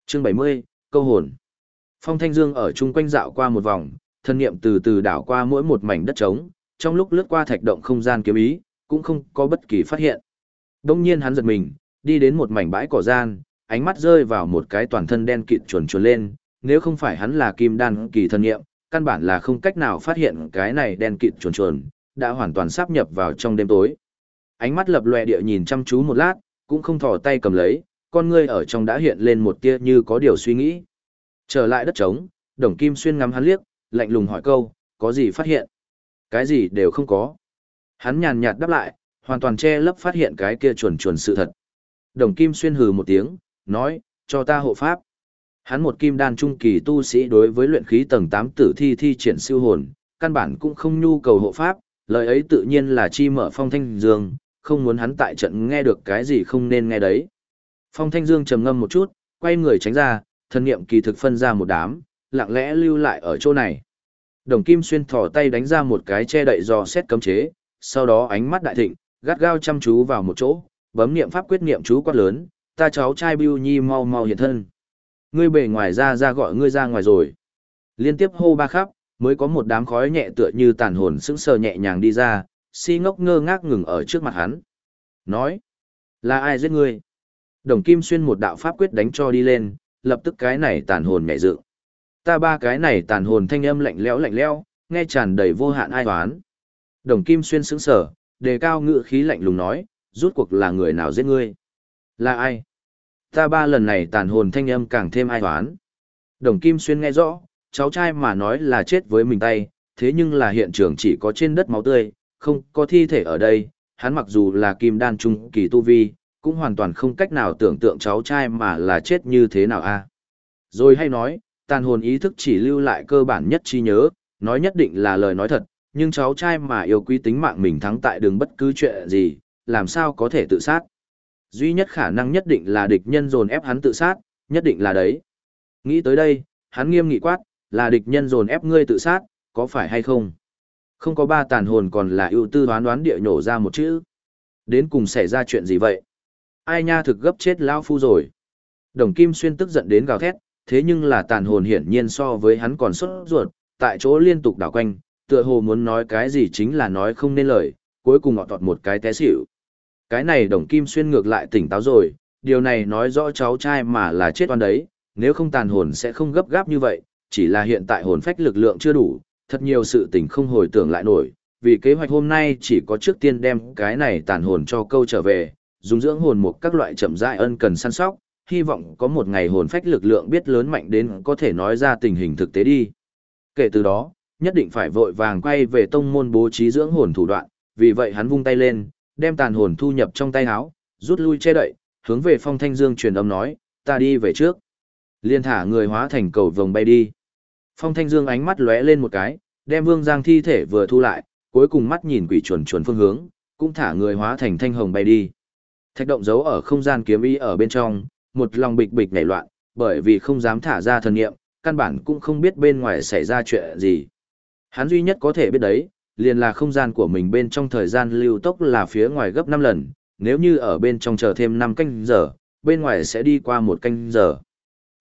Speaker 1: Chương 70, câu hồn. Phong Thanh Dương ở chung quanh dạo qua một vòng, thân niệm từ từ đảo qua mỗi một mảnh đất trống, trong lúc lướt qua thạch động không gian kiếm ý, cũng không có bất kỳ phát hiện. Đông nhiên hắn giật mình, đi đến một mảnh bãi cỏ gian, ánh mắt rơi vào một cái toàn thân đen kịt chuồn chuồn lên, nếu không phải hắn là kim đan kỳ thân nghiệm, căn bản là không cách nào phát hiện cái này đen kịt chuồn chuồn, đã hoàn toàn sắp nhập vào trong đêm tối. Ánh mắt lập lòe địa nhìn chăm chú một lát, cũng không thò tay cầm lấy, con ngươi ở trong đã hiện lên một tia như có điều suy nghĩ. Trở lại đất trống, Đồng Kim Xuyên ngắm hắn liếc, lạnh lùng hỏi câu, có gì phát hiện? Cái gì đều không có. Hắn nhàn nhạt đáp lại, hoàn toàn che lấp phát hiện cái kia chuẩn chuẩn sự thật. Đồng Kim Xuyên hừ một tiếng, nói, cho ta hộ pháp. Hắn một kim đan trung kỳ tu sĩ đối với luyện khí tầng 8 tử thi thi triển siêu hồn, căn bản cũng không nhu cầu hộ pháp, lời ấy tự nhiên là chi mở phong thanh dương, không muốn hắn tại trận nghe được cái gì không nên nghe đấy. Phong thanh dương trầm ngâm một chút, quay người tránh ra, thân niệm kỳ thực phân ra một đám, lặng lẽ lưu lại ở chỗ này. Đồng Kim Xuyên thò tay đánh ra một cái che đậy do xét cấm chế, sau đó ánh mắt đại thịnh, gắt gao chăm chú vào một chỗ, bấm niệm pháp quyết niệm chú quát lớn, ta cháu trai Bưu Nhi mau mau hiện thân. Ngươi bề ngoài ra ra gọi ngươi ra ngoài rồi. Liên tiếp hô ba khắp, mới có một đám khói nhẹ tựa như tàn hồn sững sờ nhẹ nhàng đi ra, si ngốc ngơ ngác ngừng ở trước mặt hắn. Nói, là ai giết ngươi? Đồng Kim Xuyên một đạo pháp quyết đánh cho đi lên, lập tức cái này tàn hồn nhảy dựng. Ta ba cái này tàn hồn thanh âm lạnh lẽo lạnh lẽo, nghe tràn đầy vô hạn ai toán. Đồng Kim Xuyên sững sờ, đề cao ngựa khí lạnh lùng nói, rút cuộc là người nào giết ngươi? Là ai? Ta ba lần này tàn hồn thanh âm càng thêm ai toán. Đồng Kim Xuyên nghe rõ, cháu trai mà nói là chết với mình tay, thế nhưng là hiện trường chỉ có trên đất máu tươi, không có thi thể ở đây, hắn mặc dù là kim đan trung kỳ tu vi, cũng hoàn toàn không cách nào tưởng tượng cháu trai mà là chết như thế nào a. Rồi hay nói, tàn hồn ý thức chỉ lưu lại cơ bản nhất trí nhớ, nói nhất định là lời nói thật, nhưng cháu trai mà yêu quý tính mạng mình thắng tại đường bất cứ chuyện gì, làm sao có thể tự sát. Duy nhất khả năng nhất định là địch nhân dồn ép hắn tự sát, nhất định là đấy. Nghĩ tới đây, hắn nghiêm nghị quát, là địch nhân dồn ép ngươi tự sát, có phải hay không? Không có ba tàn hồn còn là ưu tư đoán đoán địa nhổ ra một chữ. Đến cùng xảy ra chuyện gì vậy? Ai nha thực gấp chết lao phu rồi. Đồng Kim Xuyên tức giận đến gào thét, thế nhưng là tàn hồn hiển nhiên so với hắn còn xuất ruột, tại chỗ liên tục đảo quanh, tựa hồ muốn nói cái gì chính là nói không nên lời, cuối cùng ngọt tọt một cái té xỉu. Cái này đồng kim xuyên ngược lại tỉnh táo rồi, điều này nói rõ cháu trai mà là chết oan đấy, nếu không tàn hồn sẽ không gấp gáp như vậy, chỉ là hiện tại hồn phách lực lượng chưa đủ, thật nhiều sự tình không hồi tưởng lại nổi, vì kế hoạch hôm nay chỉ có trước tiên đem cái này tàn hồn cho câu trở về, dùng dưỡng hồn một các loại chậm rãi ân cần săn sóc, hy vọng có một ngày hồn phách lực lượng biết lớn mạnh đến có thể nói ra tình hình thực tế đi. Kể từ đó, nhất định phải vội vàng quay về tông môn bố trí dưỡng hồn thủ đoạn, vì vậy hắn vung tay lên, đem tàn hồn thu nhập trong tay áo, rút lui che đậy, hướng về Phong Thanh Dương truyền âm nói, ta đi về trước. Liên thả người hóa thành cầu vồng bay đi. Phong Thanh Dương ánh mắt lóe lên một cái, đem Vương Giang thi thể vừa thu lại, cuối cùng mắt nhìn quỷ chuẩn chuẩn phương hướng, cũng thả người hóa thành thanh hồng bay đi. Thạch động giấu ở không gian kiếm ý ở bên trong, một lòng bịch bịch nảy loạn, bởi vì không dám thả ra thần niệm, căn bản cũng không biết bên ngoài xảy ra chuyện gì. Hắn duy nhất có thể biết đấy, liền là không gian của mình bên trong thời gian lưu tốc là phía ngoài gấp 5 lần, nếu như ở bên trong chờ thêm 5 canh giờ, bên ngoài sẽ đi qua một canh giờ.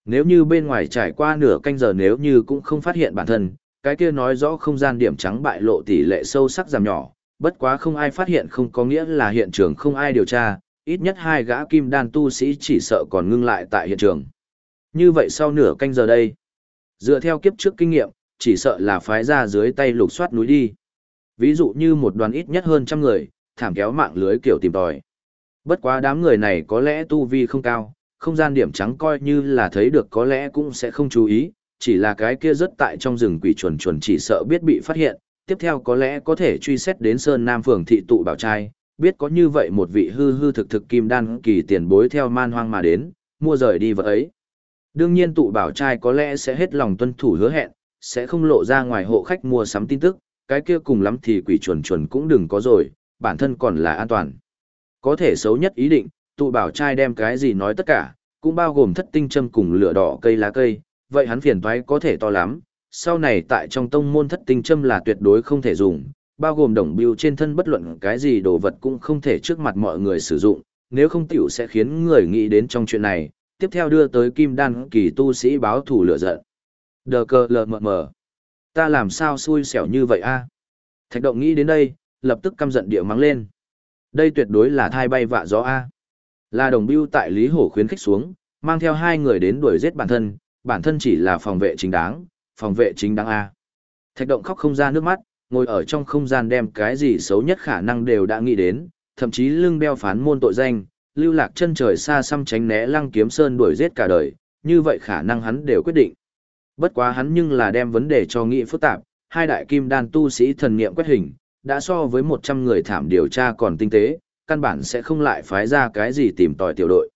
Speaker 1: Nếu như bên ngoài trải qua nửa canh giờ nếu như cũng không phát hiện bản thân, cái kia nói rõ không gian điểm trắng bại lộ tỷ lệ sâu sắc giảm nhỏ, bất quá không ai phát hiện không có nghĩa là hiện trường không ai điều tra, ít nhất hai gã kim đan tu sĩ chỉ sợ còn ngưng lại tại hiện trường. Như vậy sau nửa canh giờ đây, dựa theo kiếp trước kinh nghiệm, chỉ sợ là phái ra dưới tay lục soát núi đi. Ví dụ như một đoàn ít nhất hơn trăm người, thảm kéo mạng lưới kiểu tìm tòi. Bất quá đám người này có lẽ tu vi không cao, không gian điểm trắng coi như là thấy được có lẽ cũng sẽ không chú ý, chỉ là cái kia rất tại trong rừng quỷ chuẩn chuẩn chỉ sợ biết bị phát hiện, tiếp theo có lẽ có thể truy xét đến Sơn Nam phường thị tụ bảo trai, biết có như vậy một vị hư hư thực thực kim đan kỳ tiền bối theo man hoang mà đến, mua rời đi vợ ấy. Đương nhiên tụ bảo trai có lẽ sẽ hết lòng tuân thủ hứa hẹn, sẽ không lộ ra ngoài hộ khách mua sắm tin tức, cái kia cùng lắm thì quỷ chuẩn chuẩn cũng đừng có rồi, bản thân còn là an toàn. Có thể xấu nhất ý định, tụ bảo trai đem cái gì nói tất cả, cũng bao gồm thất tinh châm cùng lửa đỏ cây lá cây, vậy hắn phiền toái có thể to lắm, sau này tại trong tông môn thất tinh châm là tuyệt đối không thể dùng, bao gồm đồng biêu trên thân bất luận cái gì đồ vật cũng không thể trước mặt mọi người sử dụng, nếu không tiểu sẽ khiến người nghĩ đến trong chuyện này, tiếp theo đưa tới kim đan kỳ tu sĩ báo thủ lửa giận. Đờ cờ lờ mờ mờ. Ta làm sao xui xẻo như vậy a? Thạch động nghĩ đến đây, lập tức căm giận địa mắng lên. Đây tuyệt đối là thai bay vạ gió a. Là đồng bưu tại Lý Hổ khuyến khích xuống, mang theo hai người đến đuổi giết bản thân, bản thân chỉ là phòng vệ chính đáng, phòng vệ chính đáng a. Thạch động khóc không ra nước mắt, ngồi ở trong không gian đem cái gì xấu nhất khả năng đều đã nghĩ đến, thậm chí lưng đeo phán môn tội danh, lưu lạc chân trời xa xăm tránh né lăng kiếm sơn đuổi giết cả đời, như vậy khả năng hắn đều quyết định. Bất quá hắn nhưng là đem vấn đề cho nghị phức tạp, hai đại kim đan tu sĩ thần niệm quét hình, đã so với 100 người thảm điều tra còn tinh tế, căn bản sẽ không lại phái ra cái gì tìm tòi tiểu đội.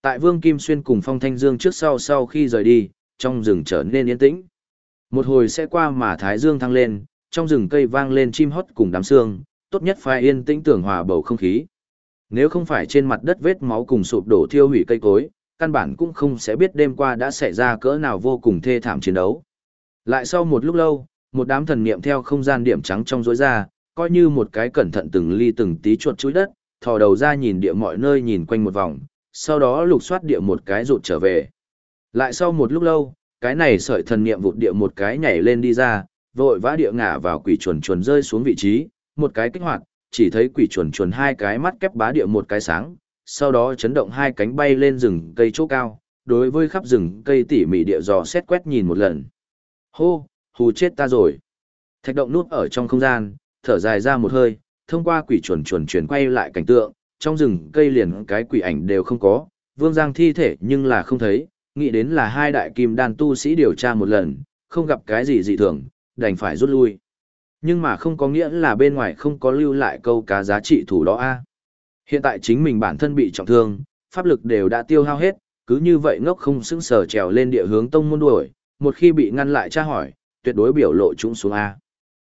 Speaker 1: Tại Vương Kim Xuyên cùng Phong Thanh Dương trước sau sau khi rời đi, trong rừng trở nên yên tĩnh. Một hồi sẽ qua mà Thái Dương thăng lên, trong rừng cây vang lên chim hót cùng đám sương, tốt nhất phải yên tĩnh tưởng hòa bầu không khí. Nếu không phải trên mặt đất vết máu cùng sụp đổ thiêu hủy cây cối, căn bản cũng không sẽ biết đêm qua đã xảy ra cỡ nào vô cùng thê thảm chiến đấu. Lại sau một lúc lâu, một đám thần niệm theo không gian điểm trắng trong rối ra, coi như một cái cẩn thận từng ly từng tí chuột chuối đất, thò đầu ra nhìn địa mọi nơi nhìn quanh một vòng, sau đó lục soát địa một cái rụt trở về. Lại sau một lúc lâu, cái này sợi thần niệm vụt địa một cái nhảy lên đi ra, vội vã địa ngả vào quỷ chuồn chuồn rơi xuống vị trí, một cái kích hoạt, chỉ thấy quỷ chuồn chuồn hai cái mắt kép bá địa một cái sáng, sau đó chấn động hai cánh bay lên rừng cây chỗ cao, đối với khắp rừng cây tỉ mỉ địa dò xét quét nhìn một lần. Hô, hù chết ta rồi. Thạch động nút ở trong không gian, thở dài ra một hơi, thông qua quỷ chuồn chuồn chuyển quay lại cảnh tượng, trong rừng cây liền cái quỷ ảnh đều không có, vương giang thi thể nhưng là không thấy, nghĩ đến là hai đại kim đan tu sĩ điều tra một lần, không gặp cái gì dị thường, đành phải rút lui. Nhưng mà không có nghĩa là bên ngoài không có lưu lại câu cá giá trị thủ đó a. Hiện tại chính mình bản thân bị trọng thương, pháp lực đều đã tiêu hao hết, cứ như vậy ngốc không xứng sở trèo lên địa hướng tông môn đuổi, một khi bị ngăn lại tra hỏi, tuyệt đối biểu lộ chúng xuống A.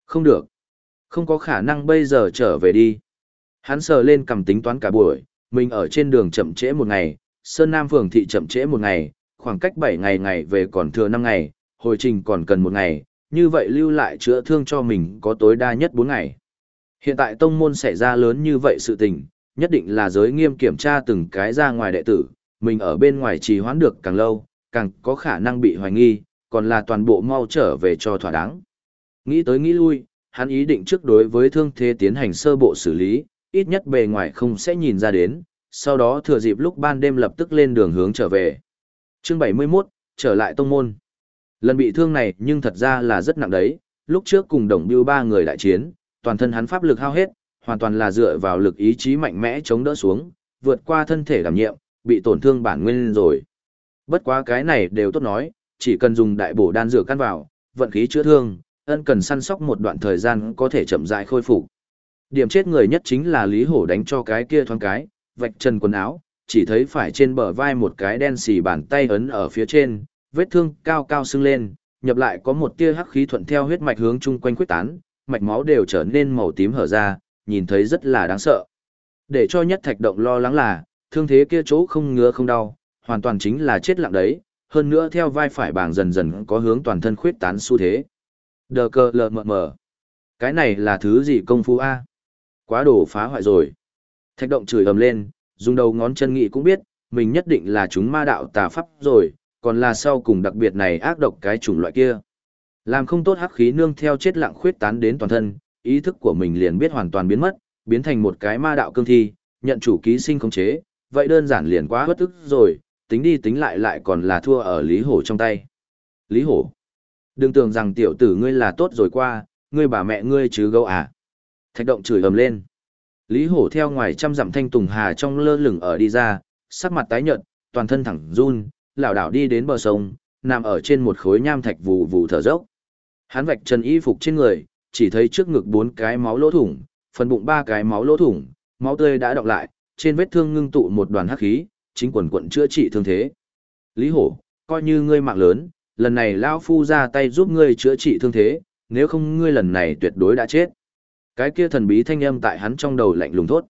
Speaker 1: Không được. Không có khả năng bây giờ trở về đi. Hắn sờ lên cầm tính toán cả buổi, mình ở trên đường chậm trễ một ngày, Sơn Nam phường thị chậm trễ một ngày, khoảng cách 7 ngày ngày về còn thừa 5 ngày, hồi trình còn cần một ngày, như vậy lưu lại chữa thương cho mình có tối đa nhất 4 ngày. Hiện tại tông môn xảy ra lớn như vậy sự tình, nhất định là giới nghiêm kiểm tra từng cái ra ngoài đệ tử, mình ở bên ngoài trì hoãn được càng lâu, càng có khả năng bị hoài nghi, còn là toàn bộ mau trở về cho thỏa đáng. Nghĩ tới nghĩ lui, hắn ý định trước đối với thương thế tiến hành sơ bộ xử lý, ít nhất bề ngoài không sẽ nhìn ra đến, sau đó thừa dịp lúc ban đêm lập tức lên đường hướng trở về. Chương 71, trở lại tông môn. Lần bị thương này nhưng thật ra là rất nặng đấy, lúc trước cùng đồng biêu ba người đại chiến, toàn thân hắn pháp lực hao hết, hoàn toàn là dựa vào lực ý chí mạnh mẽ chống đỡ xuống, vượt qua thân thể đảm nhiệm, bị tổn thương bản nguyên rồi. Bất quá cái này đều tốt nói, chỉ cần dùng đại bổ đan dược căn vào, vận khí chữa thương, ân cần săn sóc một đoạn thời gian có thể chậm dại khôi phục. Điểm chết người nhất chính là Lý Hổ đánh cho cái kia thoáng cái, vạch chân quần áo, chỉ thấy phải trên bờ vai một cái đen xì bàn tay ấn ở phía trên, vết thương cao cao sưng lên, nhập lại có một tia hắc khí thuận theo huyết mạch hướng chung quanh quyết tán, mạch máu đều trở nên màu tím hở ra, nhìn thấy rất là đáng sợ. Để cho nhất thạch động lo lắng là, thương thế kia chỗ không ngứa không đau, hoàn toàn chính là chết lặng đấy, hơn nữa theo vai phải bảng dần dần có hướng toàn thân khuyết tán xu thế. Đờ cờ lờ mờ mờ. Cái này là thứ gì công phu A? Quá đổ phá hoại rồi. Thạch động chửi ầm lên, dùng đầu ngón chân nghị cũng biết, mình nhất định là chúng ma đạo tà pháp rồi, còn là sau cùng đặc biệt này ác độc cái chủng loại kia. Làm không tốt hắc khí nương theo chết lặng khuyết tán đến toàn thân, ý thức của mình liền biết hoàn toàn biến mất, biến thành một cái ma đạo cương thi, nhận chủ ký sinh khống chế, vậy đơn giản liền quá bất ức rồi, tính đi tính lại lại còn là thua ở Lý Hổ trong tay. Lý Hổ, đừng tưởng rằng tiểu tử ngươi là tốt rồi qua, ngươi bà mẹ ngươi chứ gấu à. Thạch động chửi ầm lên. Lý Hổ theo ngoài trăm dặm thanh tùng hà trong lơ lửng ở đi ra, sắc mặt tái nhợt, toàn thân thẳng run, lảo đảo đi đến bờ sông, nằm ở trên một khối nham thạch vù vù thở dốc. Hắn vạch chân y phục trên người, chỉ thấy trước ngực bốn cái máu lỗ thủng, phần bụng ba cái máu lỗ thủng, máu tươi đã đọng lại, trên vết thương ngưng tụ một đoàn hắc khí, chính quần quận chữa trị thương thế. Lý Hổ, coi như ngươi mạng lớn, lần này lão phu ra tay giúp ngươi chữa trị thương thế, nếu không ngươi lần này tuyệt đối đã chết. Cái kia thần bí thanh âm tại hắn trong đầu lạnh lùng thốt.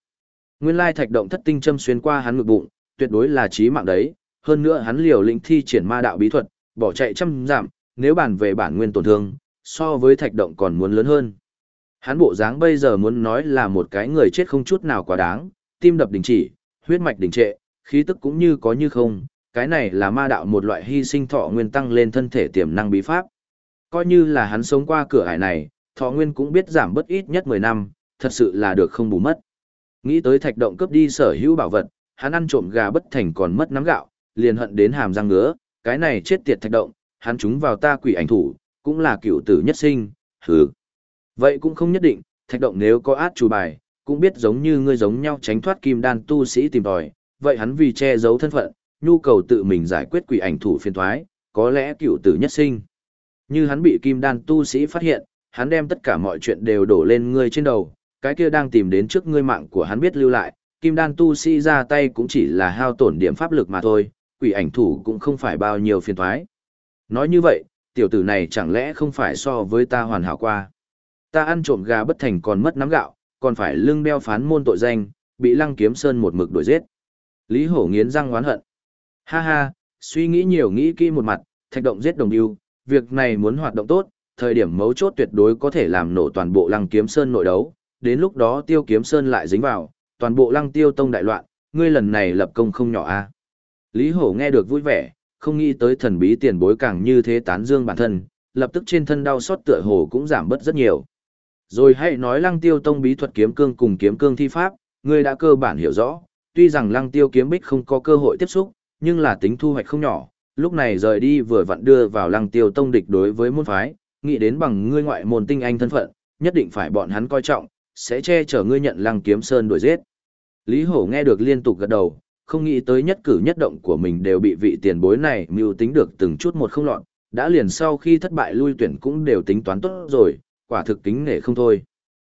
Speaker 1: Nguyên lai thạch động thất tinh châm xuyên qua hắn ngực bụng, tuyệt đối là chí mạng đấy, hơn nữa hắn liều lĩnh thi triển ma đạo bí thuật, bỏ chạy trăm giảm, nếu bàn về bản nguyên tổn thương, so với thạch động còn muốn lớn hơn. Hắn bộ dáng bây giờ muốn nói là một cái người chết không chút nào quá đáng, tim đập đình chỉ, huyết mạch đình trệ, khí tức cũng như có như không, cái này là ma đạo một loại hy sinh thọ nguyên tăng lên thân thể tiềm năng bí pháp. Coi như là hắn sống qua cửa hải này, thọ nguyên cũng biết giảm bất ít nhất 10 năm, thật sự là được không bù mất. Nghĩ tới thạch động cướp đi sở hữu bảo vật, hắn ăn trộm gà bất thành còn mất nắm gạo, liền hận đến hàm răng ngứa, cái này chết tiệt thạch động, hắn chúng vào ta quỷ ảnh thủ, cũng là cựu tử nhất sinh, hừ. Vậy cũng không nhất định, thạch động nếu có át chủ bài, cũng biết giống như ngươi giống nhau tránh thoát kim đan tu sĩ tìm tòi, vậy hắn vì che giấu thân phận, nhu cầu tự mình giải quyết quỷ ảnh thủ phiền thoái, có lẽ cựu tử nhất sinh. Như hắn bị kim đan tu sĩ phát hiện, hắn đem tất cả mọi chuyện đều đổ lên ngươi trên đầu, cái kia đang tìm đến trước ngươi mạng của hắn biết lưu lại, kim đan tu sĩ ra tay cũng chỉ là hao tổn điểm pháp lực mà thôi, quỷ ảnh thủ cũng không phải bao nhiêu phiền thoái. Nói như vậy, tiểu tử này chẳng lẽ không phải so với ta hoàn hảo qua. Ta ăn trộm gà bất thành còn mất nắm gạo, còn phải lưng đeo phán môn tội danh, bị lăng kiếm sơn một mực đuổi giết. Lý hổ nghiến răng oán hận. Ha ha, suy nghĩ nhiều nghĩ kỹ một mặt, thạch động giết đồng yêu, việc này muốn hoạt động tốt, thời điểm mấu chốt tuyệt đối có thể làm nổ toàn bộ lăng kiếm sơn nội đấu, đến lúc đó tiêu kiếm sơn lại dính vào, toàn bộ lăng tiêu tông đại loạn, ngươi lần này lập công không nhỏ a. Lý hổ nghe được vui vẻ, không nghĩ tới thần bí tiền bối càng như thế tán dương bản thân, lập tức trên thân đau xót tựa hồ cũng giảm bớt rất nhiều. Rồi hãy nói lăng tiêu tông bí thuật kiếm cương cùng kiếm cương thi pháp, ngươi đã cơ bản hiểu rõ, tuy rằng lăng tiêu kiếm bích không có cơ hội tiếp xúc, nhưng là tính thu hoạch không nhỏ, lúc này rời đi vừa vặn đưa vào lăng tiêu tông địch đối với môn phái, nghĩ đến bằng ngươi ngoại môn tinh anh thân phận, nhất định phải bọn hắn coi trọng, sẽ che chở ngươi nhận lăng kiếm sơn đuổi giết. Lý Hổ nghe được liên tục gật đầu, không nghĩ tới nhất cử nhất động của mình đều bị vị tiền bối này mưu tính được từng chút một không lọt, đã liền sau khi thất bại lui tuyển cũng đều tính toán tốt rồi, quả thực kính nể không thôi.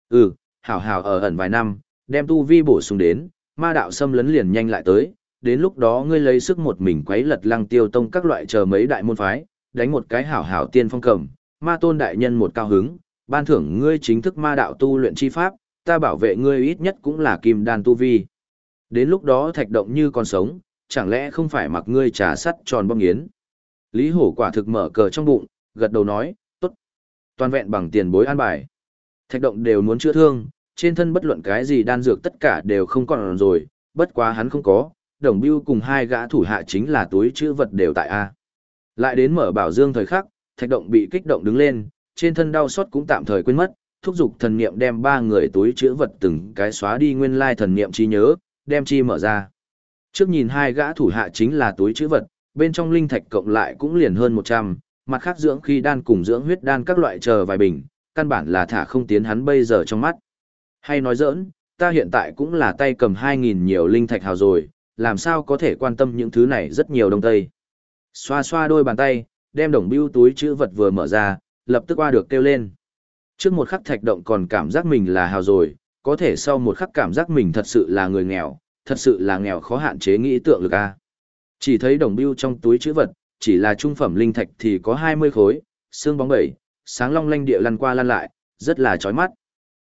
Speaker 1: Ừ, hảo hảo ở ẩn vài năm, đem tu vi bổ sung đến, ma đạo xâm lấn liền nhanh lại tới, đến lúc đó ngươi lấy sức một mình quấy lật lăng tiêu tông các loại chờ mấy đại môn phái, đánh một cái hảo hảo tiên phong cầm, ma tôn đại nhân một cao hứng, ban thưởng ngươi chính thức ma đạo tu luyện chi pháp, ta bảo vệ ngươi ít nhất cũng là kim đan tu vi. Đến lúc đó thạch động như còn sống, chẳng lẽ không phải mặc ngươi trà sắt tròn bông yến. Lý hổ quả thực mở cờ trong bụng, gật đầu nói, tốt. Toàn vẹn bằng tiền bối an bài. Thạch động đều muốn chữa thương, trên thân bất luận cái gì đan dược tất cả đều không còn rồi, bất quá hắn không có, đồng biêu cùng hai gã thủ hạ chính là túi chữ vật đều tại A. Lại đến mở bảo dương thời khắc, thạch động bị kích động đứng lên, trên thân đau xót cũng tạm thời quên mất, thúc giục thần niệm đem ba người túi chữ vật từng cái xóa đi nguyên lai thần niệm chi nhớ, đem chi mở ra. Trước nhìn hai gã thủ hạ chính là túi chữ vật, bên trong linh thạch cộng lại cũng liền hơn 100, mặt khác dưỡng khi đan cùng dưỡng huyết đan các loại chờ vài bình, căn bản là thả không tiến hắn bây giờ trong mắt. Hay nói giỡn, ta hiện tại cũng là tay cầm 2.000 nhiều linh thạch hào rồi, làm sao có thể quan tâm những thứ này rất nhiều đông tây. Xoa xoa đôi bàn tay, đem đồng bưu túi chữ vật vừa mở ra, lập tức qua được kêu lên. Trước một khắc thạch động còn cảm giác mình là hào rồi, có thể sau một khắc cảm giác mình thật sự là người nghèo, thật sự là nghèo khó hạn chế nghĩ tượng lực a. Chỉ thấy đồng bưu trong túi chữ vật, chỉ là trung phẩm linh thạch thì có 20 khối, xương bóng bẩy, sáng long lanh địa lăn qua lăn lại, rất là chói mắt.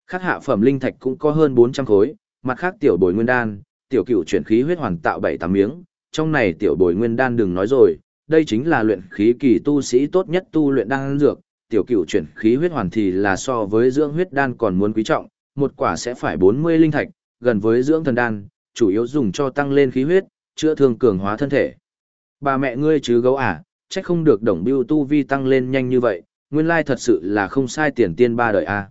Speaker 1: Khác hạ phẩm linh thạch cũng có hơn 400 khối, mặt khác tiểu bồi nguyên đan, tiểu cửu chuyển khí huyết hoàn tạo bảy tám miếng, trong này tiểu bồi nguyên đan đừng nói rồi, đây chính là luyện khí kỳ tu sĩ tốt nhất tu luyện đan dược, tiểu cửu chuyển khí huyết hoàn thì là so với dưỡng huyết đan còn muốn quý trọng, một quả sẽ phải 40 linh thạch, gần với dưỡng thần đan, chủ yếu dùng cho tăng lên khí huyết, chữa thương cường hóa thân thể. Bà mẹ ngươi chứ gấu à, chắc không được đồng biêu tu vi tăng lên nhanh như vậy, nguyên lai thật sự là không sai tiền tiên ba đời à.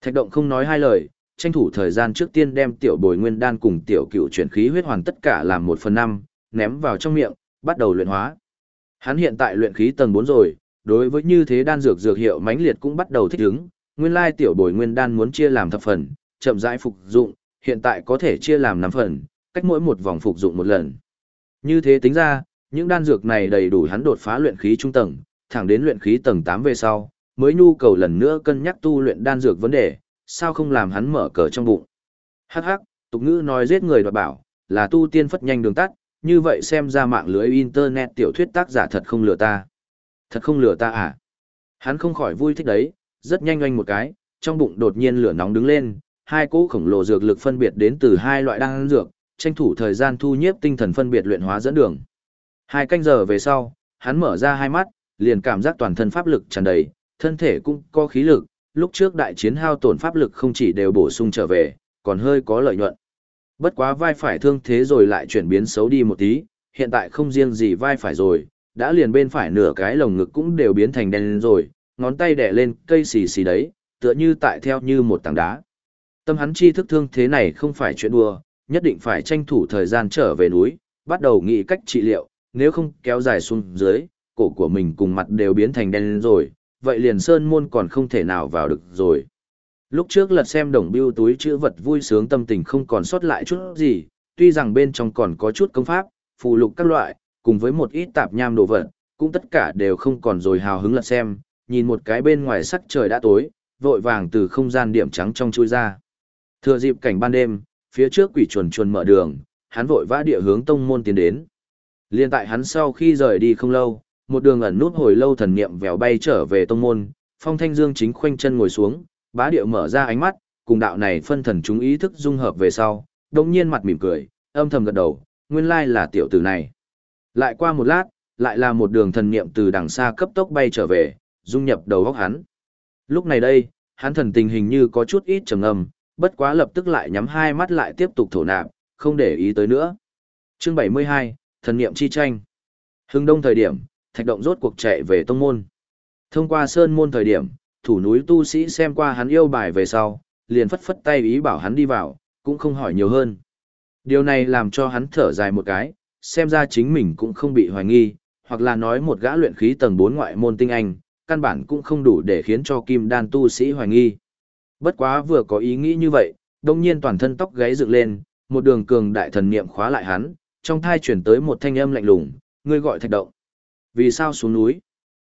Speaker 1: Thạch động không nói hai lời, tranh thủ thời gian trước tiên đem tiểu bồi nguyên đan cùng tiểu cựu chuyển khí huyết hoàn tất cả làm một phần năm, ném vào trong miệng, bắt đầu luyện hóa. Hắn hiện tại luyện khí tầng bốn rồi, đối với như thế đan dược dược hiệu mãnh liệt cũng bắt đầu thích ứng, nguyên lai tiểu bồi nguyên đan muốn chia làm thập phần, chậm rãi phục dụng, hiện tại có thể chia làm năm phần, cách mỗi một vòng phục dụng một lần. Như thế tính ra, những đan dược này đầy đủ hắn đột phá luyện khí trung tầng, thẳng đến luyện khí tầng tám về sau, mới nhu cầu lần nữa cân nhắc tu luyện đan dược vấn đề, sao không làm hắn mở cờ trong bụng. Hắc hắc, tục ngữ nói giết người đoạt bảo, là tu tiên phất nhanh đường tắt, như vậy xem ra mạng lưới internet tiểu thuyết tác giả thật không lừa ta. Thật không lừa ta à? Hắn không khỏi vui thích đấy, rất nhanh oanh một cái, trong bụng đột nhiên lửa nóng đứng lên, hai cỗ khổng lồ dược lực phân biệt đến từ hai loại đan dược, tranh thủ thời gian thu nhiếp tinh thần phân biệt luyện hóa dẫn đường. Hai canh giờ về sau, hắn mở ra hai mắt, liền cảm giác toàn thân pháp lực tràn đầy, thân thể cũng có khí lực, lúc trước đại chiến hao tổn pháp lực không chỉ đều bổ sung trở về, còn hơi có lợi nhuận. Bất quá vai phải thương thế rồi lại chuyển biến xấu đi một tí, hiện tại không riêng gì vai phải rồi, đã liền bên phải nửa cái lồng ngực cũng đều biến thành đen rồi, ngón tay đẻ lên cây xì xì đấy, tựa như tại theo như một tảng đá. Tâm hắn chi thức thương thế này không phải chuyện đùa, nhất định phải tranh thủ thời gian trở về núi, bắt đầu nghĩ cách trị liệu, nếu không kéo dài xuống dưới, cổ của mình cùng mặt đều biến thành đen rồi, vậy liền sơn môn còn không thể nào vào được rồi. Lúc trước lật xem đồng biêu túi chữ vật vui sướng tâm tình không còn sót lại chút gì, tuy rằng bên trong còn có chút công pháp, phù lục các loại, cùng với một ít tạp nham đồ vật, cũng tất cả đều không còn rồi hào hứng lật xem, nhìn một cái bên ngoài sắc trời đã tối, vội vàng từ không gian điểm trắng trong chui ra. Thừa dịp cảnh ban đêm, phía trước quỷ chuồn chuồn mở đường, hắn vội vã địa hướng tông môn tiến đến. Liên tại hắn sau khi rời đi không lâu, một đường ẩn nút hồi lâu thần niệm vèo bay trở về tông môn, Phong Thanh Dương chính khoanh chân ngồi xuống, bá điệu mở ra ánh mắt, cùng đạo này phân thần chúng ý thức dung hợp về sau, đồng nhiên mặt mỉm cười, âm thầm gật đầu, nguyên lai là tiểu tử này. Lại qua một lát, lại là một đường thần niệm từ đằng xa cấp tốc bay trở về, dung nhập đầu góc hắn. Lúc này đây, hắn thần tình hình như có chút ít trầm ngâm, bất quá lập tức lại nhắm hai mắt lại tiếp tục thổ nạp, không để ý tới nữa. Chương 72, thần niệm chi tranh. Hưng đông thời điểm, thạch động rốt cuộc chạy về tông môn. Thông qua sơn môn thời điểm, thủ núi tu sĩ xem qua hắn yêu bài về sau, liền phất phất tay ý bảo hắn đi vào, cũng không hỏi nhiều hơn. Điều này làm cho hắn thở dài một cái, xem ra chính mình cũng không bị hoài nghi, hoặc là nói một gã luyện khí tầng 4 ngoại môn tinh anh, căn bản cũng không đủ để khiến cho kim đan tu sĩ hoài nghi. Bất quá vừa có ý nghĩ như vậy, đồng nhiên toàn thân tóc gáy dựng lên, một đường cường đại thần niệm khóa lại hắn, trong thai chuyển tới một thanh âm lạnh lùng, ngươi gọi thạch động. Vì sao xuống núi?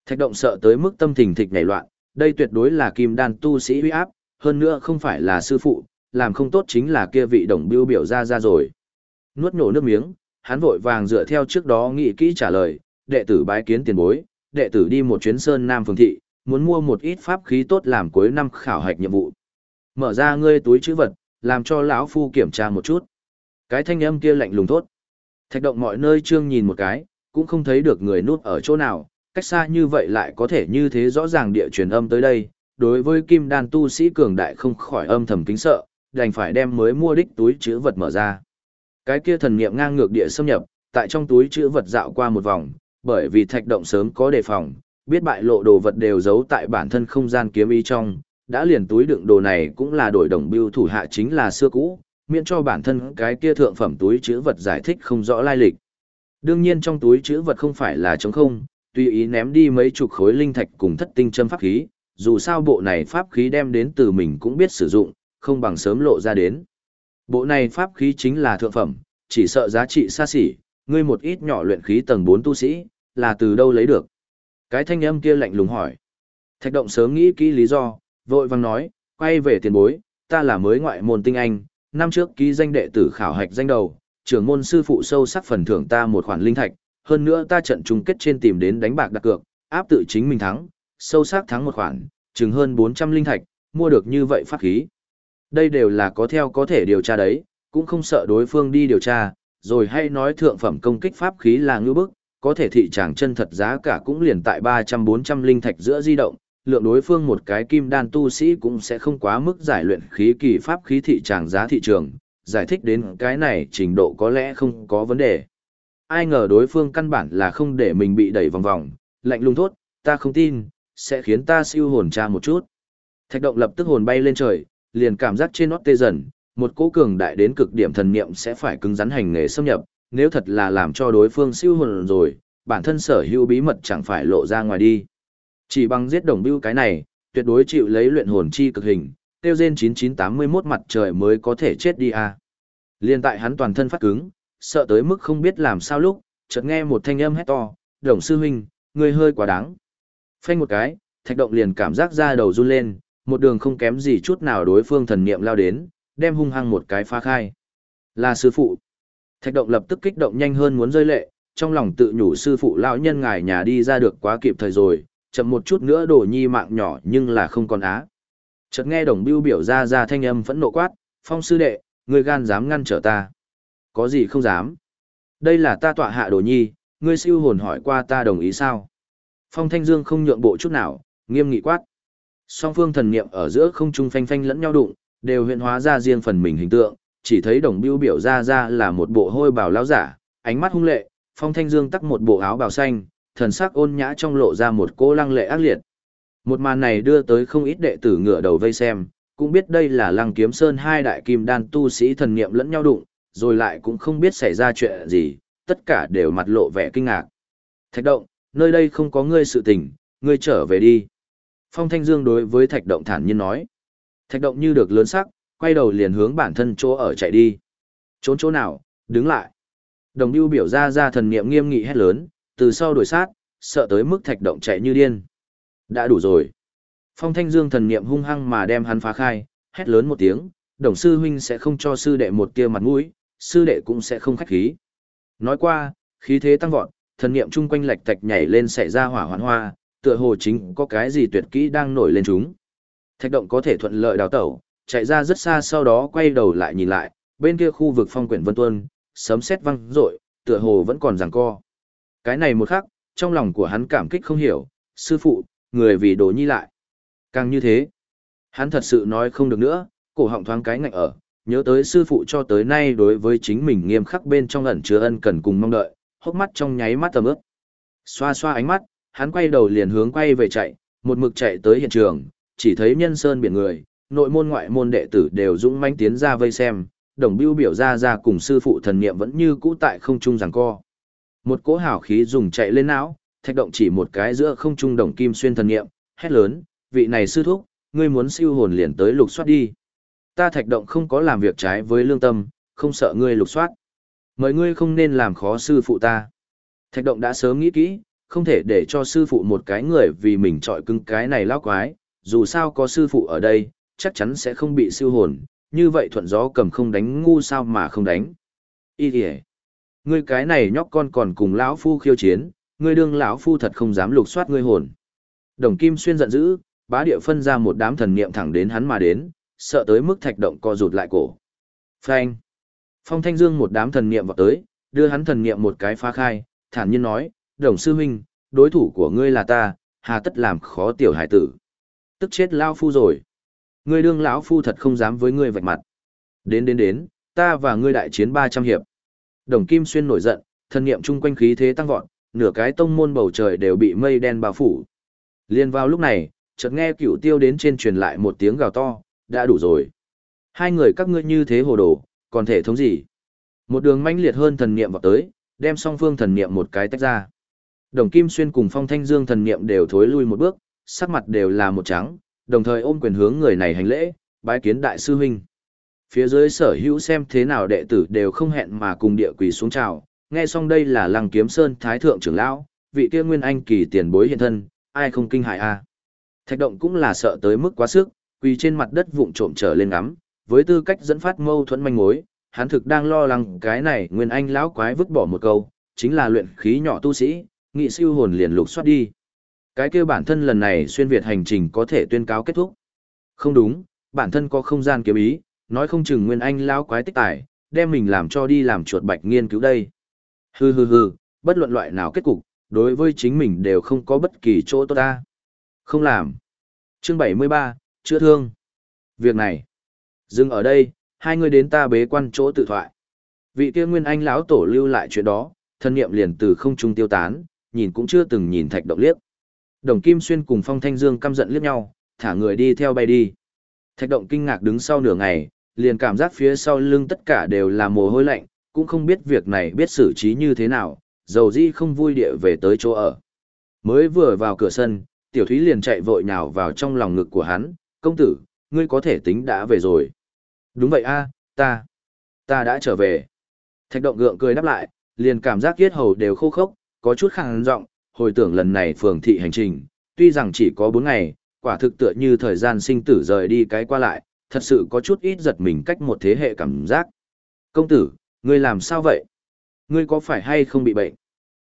Speaker 1: Thạch động sợ tới mức tâm tình thịch nảy loạn, đây tuyệt đối là kim đan tu sĩ huy áp, hơn nữa không phải là sư phụ, làm không tốt chính là kia vị đồng biêu biểu ra ra rồi. Nuốt nổ nước miếng, hắn vội vàng dựa theo trước đó nghĩ kỹ trả lời, đệ tử bái kiến tiền bối, đệ tử đi một chuyến sơn Nam Phường Thị, muốn mua một ít pháp khí tốt làm cuối năm khảo hạch nhiệm vụ. Mở ra ngươi túi chữ vật, làm cho lão phu kiểm tra một chút. Cái thanh âm kia lạnh lùng tốt. Thạch động mọi nơi trương nhìn một cái, cũng không thấy được người nút ở chỗ nào, cách xa như vậy lại có thể như thế rõ ràng địa truyền âm tới đây. Đối với kim đan tu sĩ cường đại không khỏi âm thầm kính sợ, đành phải đem mới mua đích túi chữ vật mở ra. Cái kia thần niệm ngang ngược địa xâm nhập, tại trong túi chữ vật dạo qua một vòng, bởi vì thạch động sớm có đề phòng, biết bại lộ đồ vật đều giấu tại bản thân không gian kiếm ý trong, đã liền túi đựng đồ này cũng là đổi đồng biêu thủ hạ chính là xưa cũ, miễn cho bản thân cái kia thượng phẩm túi chữ vật giải thích không rõ lai lịch. Đương nhiên trong túi chữ vật không phải là trống không, tùy ý ném đi mấy chục khối linh thạch cùng thất tinh châm pháp khí, dù sao bộ này pháp khí đem đến từ mình cũng biết sử dụng, không bằng sớm lộ ra đến. Bộ này pháp khí chính là thượng phẩm, chỉ sợ giá trị xa xỉ, ngươi một ít nhỏ luyện khí tầng 4 tu sĩ, là từ đâu lấy được. Cái thanh âm kia lạnh lùng hỏi. Thạch động sớm nghĩ kỹ lý do, vội vàng nói, quay về tiền bối, ta là mới ngoại môn tinh anh, năm trước ký danh đệ tử khảo hạch danh đầu, trưởng môn sư phụ sâu sắc phần thưởng ta một khoản linh thạch, hơn nữa ta trận chung kết trên tìm đến đánh bạc đặt cược, áp tự chính mình thắng, sâu sắc thắng một khoản, chừng hơn 400 linh thạch, mua được như vậy pháp khí. Đây đều là có theo có thể điều tra đấy, cũng không sợ đối phương đi điều tra, rồi hay nói thượng phẩm công kích pháp khí là ngư bức, có thể thị tràng chân thật giá cả cũng liền tại 300-400 linh thạch giữa di động, lượng đối phương một cái kim đan tu sĩ cũng sẽ không quá mức giải luyện khí kỳ pháp khí thị tràng giá thị trường, giải thích đến cái này trình độ có lẽ không có vấn đề. Ai ngờ đối phương căn bản là không để mình bị đẩy vòng vòng, lạnh lùng thốt, ta không tin, sẽ khiến ta siêu hồn tra một chút. Thạch động lập tức hồn bay lên trời, liền cảm giác trên nót tê dần, một cỗ cường đại đến cực điểm thần niệm sẽ phải cứng rắn hành nghề xâm nhập, nếu thật là làm cho đối phương siêu hồn rồi, bản thân sở hữu bí mật chẳng phải lộ ra ngoài đi. Chỉ bằng giết đồng bưu cái này, tuyệt đối chịu lấy luyện hồn chi cực hình, kêu gen 9981 mặt trời mới có thể chết đi à. Liên tại hắn toàn thân phát cứng, sợ tới mức không biết làm sao lúc, chợt nghe một thanh âm hét to, đồng sư huynh, người hơi quá đáng. Phanh một cái, thạch động liền cảm giác ra đầu run lên, một đường không kém gì chút nào đối phương thần niệm lao đến, đem hung hăng một cái phá khai. Là sư phụ. Thạch động lập tức kích động nhanh hơn muốn rơi lệ, trong lòng tự nhủ sư phụ lão nhân ngài nhà đi ra được quá kịp thời rồi, chậm một chút nữa đổ nhi mạng nhỏ nhưng là không còn á. Chợt nghe đồng bưu biểu ra ra thanh âm phẫn nộ quát, phong sư đệ, ngươi gan dám ngăn trở ta. Có gì không dám. Đây là ta tọa hạ đồ nhi, ngươi siêu hồn hỏi qua ta đồng ý sao. Phong thanh dương không nhượng bộ chút nào, nghiêm nghị quát. Song phương thần niệm ở giữa không trung phanh phanh lẫn nhau đụng, đều hiện hóa ra riêng phần mình hình tượng, chỉ thấy đồng biêu biểu ra ra là một bộ hôi bào lão giả, ánh mắt hung lệ, phong thanh dương tắc một bộ áo bào xanh, thần sắc ôn nhã trong lộ ra một cô lăng lệ ác liệt. Một màn này đưa tới không ít đệ tử ngựa đầu vây xem, cũng biết đây là lăng kiếm sơn hai đại kim đan tu sĩ thần niệm lẫn nhau đụng, rồi lại cũng không biết xảy ra chuyện gì, tất cả đều mặt lộ vẻ kinh ngạc. Thạch động, nơi đây không có ngươi sự tình, ngươi trở về đi. Phong Thanh Dương đối với Thạch động thản nhiên nói. Thạch động như được lớn sắc, quay đầu liền hướng bản thân chỗ ở chạy đi. Trốn chỗ nào, đứng lại. Đồng Biêu biểu ra ra thần niệm nghiêm nghị hét lớn, từ sau đuổi sát, sợ tới mức Thạch động chạy như điên. Đã đủ rồi. Phong Thanh Dương thần niệm hung hăng mà đem hắn phá khai, hét lớn một tiếng, đồng sư huynh sẽ không cho sư đệ một tia mặt mũi, sư đệ cũng sẽ không khách khí. Nói qua, khí thế tăng vọt, thần niệm chung quanh lạch tạch nhảy lên xảy ra hỏa hoạn hoa, tựa hồ chính có cái gì tuyệt kỹ đang nổi lên chúng. Thạch động có thể thuận lợi đào tẩu, chạy ra rất xa sau đó quay đầu lại nhìn lại, bên kia khu vực phong quyển vân tuân, sấm sét văng rội, tựa hồ vẫn còn giằng co. Cái này một khắc, trong lòng của hắn cảm kích không hiểu, sư phụ, người vì đồ nhi lại. Càng như thế, hắn thật sự nói không được nữa, cổ họng thoáng cái ngạnh ở, nhớ tới sư phụ cho tới nay đối với chính mình nghiêm khắc bên trong ẩn chứa ân cần cùng mong đợi, hốc mắt trong nháy mắt tầm ướp. Xoa xoa ánh mắt, hắn quay đầu liền hướng quay về chạy, một mực chạy tới hiện trường, chỉ thấy nhân sơn biển người, nội môn ngoại môn đệ tử đều dũng manh tiến ra vây xem, đồng bưu biểu ra ra cùng sư phụ thần niệm vẫn như cũ tại không trung giằng co. Một cỗ hào khí dùng chạy lên não, thạch động chỉ một cái giữa không trung đồng kim xuyên thần nghiệm, hét lớn, vị này sư thúc, ngươi muốn siêu hồn liền tới lục soát đi. Ta thạch động không có làm việc trái với lương tâm, không sợ ngươi lục soát. Mời ngươi không nên làm khó sư phụ ta. Thạch động đã sớm nghĩ kỹ, không thể để cho sư phụ một cái người vì mình trọi cưng cái này lao quái, dù sao có sư phụ ở đây, chắc chắn sẽ không bị siêu hồn, như vậy thuận gió cầm không đánh ngu sao mà không đánh. Ý kìa, ngươi cái này nhóc con còn cùng lão phu khiêu chiến, ngươi đương lão phu thật không dám lục soát ngươi hồn. Đồng Kim Xuyên giận dữ, bá địa phân ra một đám thần niệm thẳng đến hắn mà đến, sợ tới mức thạch động co rụt lại cổ. Phanh. Phong Thanh Dương một đám thần niệm vào tới, đưa hắn thần niệm một cái phá khai, thản nhiên nói, đồng sư huynh, đối thủ của ngươi là ta, hà tất làm khó tiểu hải tử. Tức chết lão phu rồi. Ngươi đương lão phu thật không dám với ngươi vạch mặt. Đến đến đến, ta và ngươi đại chiến 300 hiệp. Đồng Kim Xuyên nổi giận, thần niệm chung quanh khí thế tăng vọt, nửa cái tông môn bầu trời đều bị mây đen bao phủ. Liên vào lúc này, chợt nghe cửu tiêu đến trên truyền lại một tiếng gào to, đã đủ rồi. Hai người các ngươi như thế hồ đồ, còn thể thống gì? Một đường manh liệt hơn thần niệm vào tới, đem song phương thần niệm một cái tách ra. Đồng Kim Xuyên cùng Phong Thanh Dương thần niệm đều thối lui một bước, sắc mặt đều là một trắng, đồng thời ôm quyền hướng người này hành lễ, bái kiến đại sư huynh. Phía dưới sở hữu xem thế nào đệ tử đều không hẹn mà cùng địa quỳ xuống chào, nghe xong đây là Lăng Kiếm Sơn Thái thượng trưởng lão, vị kia nguyên anh kỳ tiền bối hiện thân, ai không kinh hại a. Thạch động cũng là sợ tới mức quá sức, quỳ trên mặt đất vụng trộm trở lên ngắm, với tư cách dẫn phát mâu thuẫn manh mối, hắn thực đang lo lắng cái này nguyên anh lão quái vứt bỏ một câu, chính là luyện khí nhỏ tu sĩ, nghị siêu hồn liền lục soát đi. Cái kia bản thân lần này xuyên việt hành trình có thể tuyên cáo kết thúc. Không đúng, bản thân có không gian kiếm ý, nói không chừng nguyên anh lão quái tích tài, đem mình làm cho đi làm chuột bạch nghiên cứu đây. Hừ hừ hừ, bất luận loại nào kết cục, đối với chính mình đều không có bất kỳ chỗ tốt ta. Không làm. Chương 73, chữa thương. Việc này. Dừng ở đây, hai người đến ta bế quan chỗ tự thoại. Vị kia nguyên anh lão tổ lưu lại chuyện đó, thân niệm liền từ không trung tiêu tán, nhìn cũng chưa từng nhìn thạch động liếc. Đồng Kim Xuyên cùng Phong Thanh Dương căm giận liếc nhau, thả người đi theo bay đi. Thạch động kinh ngạc đứng sau nửa ngày, liền cảm giác phía sau lưng tất cả đều là mồ hôi lạnh, cũng không biết việc này biết xử trí như thế nào, dầu di không vui địa về tới chỗ ở. Mới vừa vào cửa sân, tiểu thúy liền chạy vội nhào vào trong lòng ngực của hắn, công tử, ngươi có thể tính đã về rồi. Đúng vậy a, ta, ta đã trở về. Thạch động gượng cười đáp lại, liền cảm giác kiết hầu đều khô khốc, có chút khẳng giọng, hồi tưởng lần này phường thị hành trình, tuy rằng chỉ có 4 ngày, quả thực tựa như thời gian sinh tử rời đi cái qua lại, thật sự có chút ít giật mình cách một thế hệ cảm giác. Công tử, ngươi làm sao vậy? Ngươi có phải hay không bị bệnh?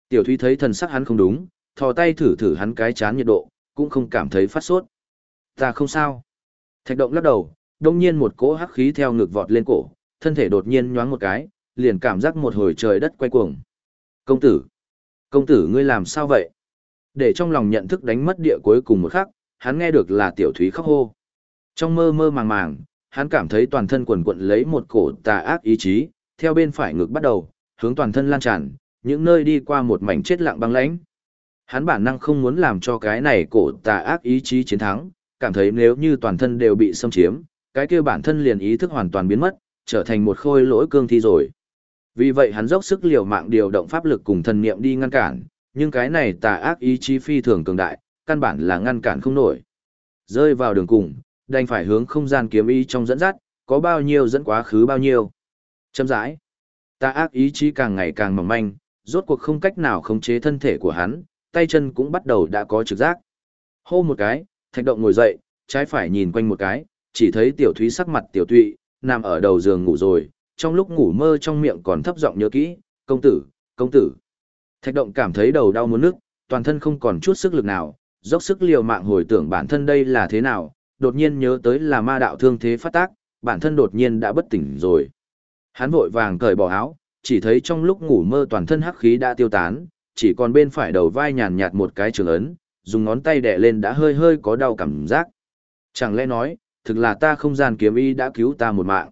Speaker 1: Tiểu Thúy thấy thần sắc hắn không đúng, thò tay thử thử hắn cái chán nhiệt độ, cũng không cảm thấy phát sốt. Ta không sao. Thạch động lắc đầu, đông nhiên một cỗ hắc khí theo ngực vọt lên cổ, thân thể đột nhiên nhoáng một cái, liền cảm giác một hồi trời đất quay cuồng. Công tử! Công tử ngươi làm sao vậy? Để trong lòng nhận thức đánh mất địa cuối cùng một khắc, hắn nghe được là tiểu thúy khóc hô. Trong mơ mơ màng màng, hắn cảm thấy toàn thân quần quận lấy một cổ tà ác ý chí, theo bên phải ngực bắt đầu, hướng toàn thân lan tràn, những nơi đi qua một mảnh chết lặng băng lãnh. Hắn bản năng không muốn làm cho cái này cổ tà ác ý chí chiến thắng, cảm thấy nếu như toàn thân đều bị xâm chiếm, cái kia bản thân liền ý thức hoàn toàn biến mất, trở thành một khôi lỗi cương thi rồi. Vì vậy hắn dốc sức liều mạng điều động pháp lực cùng thần niệm đi ngăn cản, nhưng cái này tà ác ý chí phi thường cường đại, căn bản là ngăn cản không nổi. Rơi vào đường cùng, đành phải hướng không gian kiếm ý trong dẫn dắt, có bao nhiêu dẫn quá khứ bao nhiêu. Châm rãi, ta ác ý chí càng ngày càng mỏng manh, rốt cuộc không cách nào khống chế thân thể của hắn, tay chân cũng bắt đầu đã có trực giác. Hô một cái, thạch động ngồi dậy, trái phải nhìn quanh một cái, chỉ thấy tiểu thúy sắc mặt tiểu tụy, nằm ở đầu giường ngủ rồi, trong lúc ngủ mơ trong miệng còn thấp giọng nhớ kỹ, công tử, công tử. Thạch động cảm thấy đầu đau muốn nức, toàn thân không còn chút sức lực nào, dốc sức liều mạng hồi tưởng bản thân đây là thế nào, đột nhiên nhớ tới là ma đạo thương thế phát tác, bản thân đột nhiên đã bất tỉnh rồi. Hắn vội vàng cởi bỏ áo, chỉ thấy trong lúc ngủ mơ toàn thân hắc khí đã tiêu tán, chỉ còn bên phải đầu vai nhàn nhạt một cái trường ấn, dùng ngón tay đè lên đã hơi hơi có đau cảm giác. Chẳng lẽ nói, thực là ta không gian kiếm y đã cứu ta một mạng.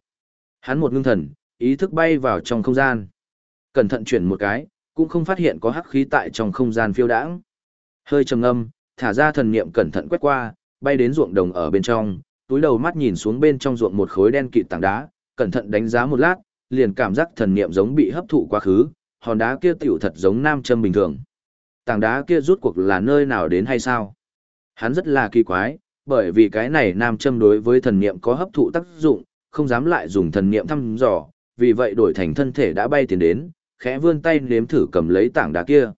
Speaker 1: Hắn một ngưng thần, ý thức bay vào trong không gian. Cẩn thận chuyển một cái, cũng không phát hiện có hắc khí tại trong không gian phiêu đãng. Hơi trầm ngâm, thả ra thần niệm cẩn thận quét qua, bay đến ruộng đồng ở bên trong, túi đầu mắt nhìn xuống bên trong ruộng một khối đen kịt tảng đá, cẩn thận đánh giá một lát, liền cảm giác thần niệm giống bị hấp thụ quá khứ, hòn đá kia tiểu thật giống nam châm bình thường. Tảng đá kia rút cuộc là nơi nào đến hay sao? Hắn rất là kỳ quái, bởi vì cái này nam châm đối với thần niệm có hấp thụ tác dụng, không dám lại dùng thần niệm thăm dò, vì vậy đổi thành thân thể đã bay tiến đến, khẽ vươn tay nếm thử cầm lấy tảng đá kia.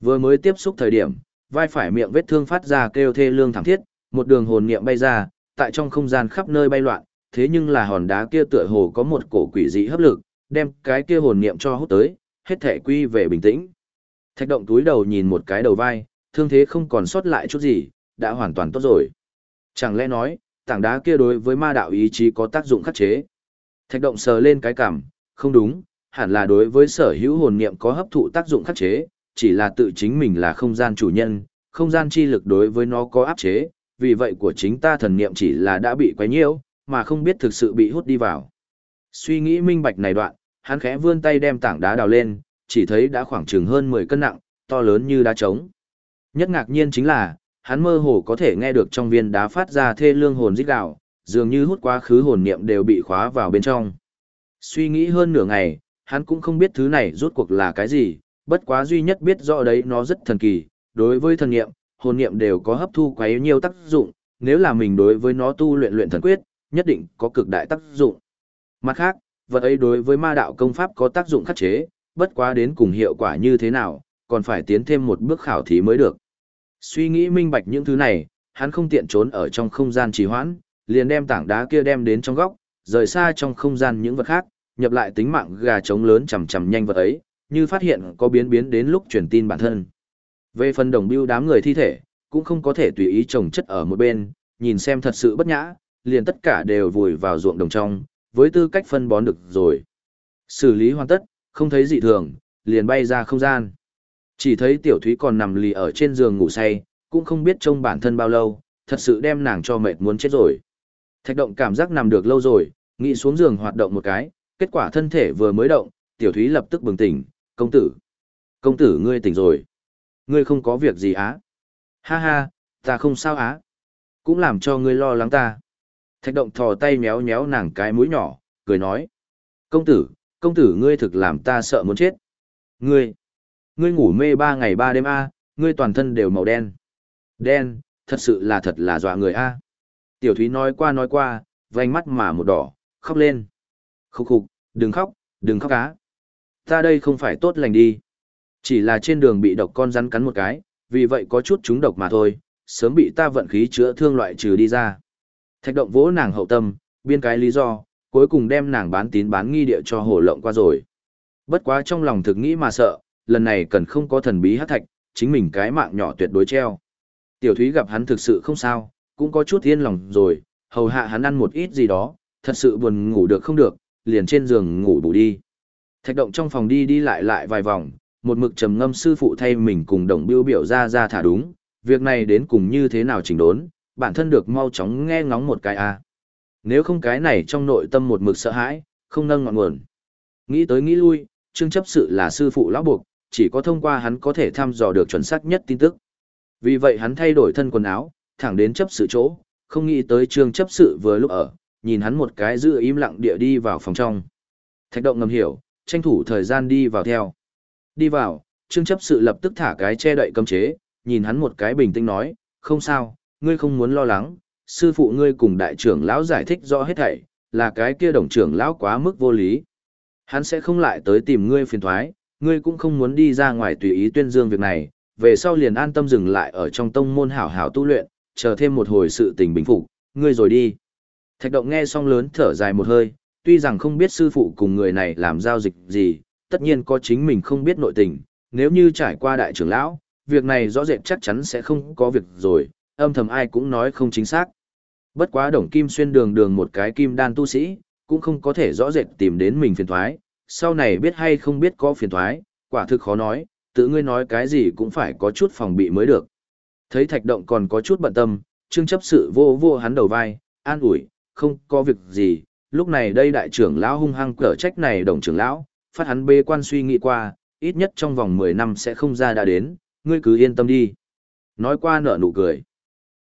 Speaker 1: Vừa mới tiếp xúc thời điểm, vai phải miệng vết thương phát ra kêu thê lương thảm thiết, một đường hồn niệm bay ra, tại trong không gian khắp nơi bay loạn, thế nhưng là hòn đá kia tựa hồ có một cổ quỷ dị hấp lực, đem cái kia hồn niệm cho hút tới, hết thể quy về bình tĩnh. Thạch động túi đầu nhìn một cái đầu vai, thương thế không còn sót lại chút gì, đã hoàn toàn tốt rồi. Chẳng lẽ nói, tảng đá kia đối với ma đạo ý chí có tác dụng khắc chế. Thạch động sờ lên cái cảm, không đúng, hẳn là đối với sở hữu hồn niệm có hấp thụ tác dụng khắc chế, chỉ là tự chính mình là không gian chủ nhân, không gian chi lực đối với nó có áp chế, vì vậy của chính ta thần niệm chỉ là đã bị quấy nhiễu, mà không biết thực sự bị hút đi vào. Suy nghĩ minh bạch này đoạn, hắn khẽ vươn tay đem tảng đá đào lên, chỉ thấy đã khoảng chừng hơn 10 cân nặng, to lớn như đá trống. Nhất ngạc nhiên chính là, hắn mơ hồ có thể nghe được trong viên đá phát ra thê lương hồn rít gào, dường như hút quá khứ hồn niệm đều bị khóa vào bên trong. Suy nghĩ hơn nửa ngày, hắn cũng không biết thứ này rốt cuộc là cái gì, bất quá duy nhất biết rõ đấy nó rất thần kỳ, đối với thần niệm, hồn niệm đều có hấp thu quá nhiều tác dụng, nếu là mình đối với nó tu luyện luyện thần quyết, nhất định có cực đại tác dụng. Mặt khác, vật ấy đối với ma đạo công pháp có tác dụng khắc chế, bất quá đến cùng hiệu quả như thế nào, còn phải tiến thêm một bước khảo thí mới được. Suy nghĩ minh bạch những thứ này, hắn không tiện trốn ở trong không gian trì hoãn, liền đem tảng đá kia đem đến trong góc, rời xa trong không gian những vật khác, nhập lại tính mạng gà trống lớn chầm chầm nhanh vật ấy, như phát hiện có biến biến đến lúc truyền tin bản thân. Về phần đồng bưu đám người thi thể, cũng không có thể tùy ý trồng chất ở một bên, nhìn xem thật sự bất nhã, liền tất cả đều vùi vào ruộng đồng trong, với tư cách phân bón được rồi. Xử lý hoàn tất, không thấy dị thường, liền bay ra không gian. Chỉ thấy tiểu thúy còn nằm lì ở trên giường ngủ say, cũng không biết trông bản thân bao lâu, thật sự đem nàng cho mệt muốn chết rồi. Thạch động cảm giác nằm được lâu rồi, nghĩ xuống giường hoạt động một cái, kết quả thân thể vừa mới động, tiểu thúy lập tức bừng tỉnh, công tử. Công tử ngươi tỉnh rồi. Ngươi không có việc gì á. Ha ha, ta không sao á. Cũng làm cho ngươi lo lắng ta. Thạch động thò tay méo méo nàng cái mũi nhỏ, cười nói. Công tử, công tử ngươi thực làm ta sợ muốn chết. Ngươi, ngươi ngủ mê ba ngày ba đêm a, ngươi toàn thân đều màu đen. Đen, thật sự là thật là dọa người a. Tiểu Thúy nói qua nói qua, vành mắt mà một đỏ, khóc lên. Khúc khục, đừng khóc, đừng khóc cá. Ta đây không phải tốt lành đi. Chỉ là trên đường bị độc con rắn cắn một cái, vì vậy có chút trúng độc mà thôi, sớm bị ta vận khí chữa thương loại trừ đi ra. Thạch động vỗ nàng hậu tâm, biên cái lý do, cuối cùng đem nàng bán tín bán nghi địa cho hồ lộng qua rồi. Bất quá trong lòng thực nghĩ mà sợ, lần này cần không có thần bí hát thạch, chính mình cái mạng nhỏ tuyệt đối treo. Tiểu Thúy gặp hắn thực sự không sao, cũng có chút yên lòng rồi, hầu hạ hắn ăn một ít gì đó, thật sự buồn ngủ được không được, liền trên giường ngủ bù đi. Thạch động trong phòng đi đi lại lại vài vòng, một mực trầm ngâm sư phụ thay mình cùng đồng biêu biểu ra ra thả đúng, việc này đến cùng như thế nào chỉnh đốn, bản thân được mau chóng nghe ngóng một cái a. À. Nếu không cái này trong nội tâm một mực sợ hãi, không nâng ngọn nguồn. Nghĩ tới nghĩ lui, Trương chấp sự là sư phụ lão buộc, chỉ có thông qua hắn có thể thăm dò được chuẩn xác nhất tin tức. Vì vậy hắn thay đổi thân quần áo, thẳng đến chấp sự chỗ, không nghĩ tới Trương chấp sự vừa lúc ở, nhìn hắn một cái giữ im lặng địa đi vào phòng trong. Thạch động ngầm hiểu, tranh thủ thời gian đi vào theo. Đi vào, Trương chấp sự lập tức thả cái che đậy cấm chế, nhìn hắn một cái bình tĩnh nói, không sao, ngươi không muốn lo lắng, sư phụ ngươi cùng đại trưởng lão giải thích rõ hết thảy, là cái kia đồng trưởng lão quá mức vô lý. Hắn sẽ không lại tới tìm ngươi phiền thoái, ngươi cũng không muốn đi ra ngoài tùy ý tuyên dương việc này, về sau liền an tâm dừng lại ở trong tông môn hảo hảo tu luyện, chờ thêm một hồi sự tình bình phục, ngươi rồi đi. Thạch động nghe xong lớn thở dài một hơi, tuy rằng không biết sư phụ cùng người này làm giao dịch gì, tất nhiên có chính mình không biết nội tình, nếu như trải qua đại trưởng lão, việc này rõ rệt chắc chắn sẽ không có việc rồi, âm thầm ai cũng nói không chính xác. Bất quá đồng kim xuyên đường đường một cái kim đan tu sĩ, cũng không có thể rõ rệt tìm đến mình phiền thoái, sau này biết hay không biết có phiền thoái, quả thực khó nói, tự ngươi nói cái gì cũng phải có chút phòng bị mới được. Thấy thạch động còn có chút bận tâm, trương chấp sự vô vô hắn đầu vai, an ủi, không có việc gì, lúc này đây đại trưởng lão hung hăng cở trách này đồng trưởng lão, phát hắn bê quan suy nghĩ qua, ít nhất trong vòng 10 năm sẽ không ra đã đến, ngươi cứ yên tâm đi. Nói qua nở nụ cười.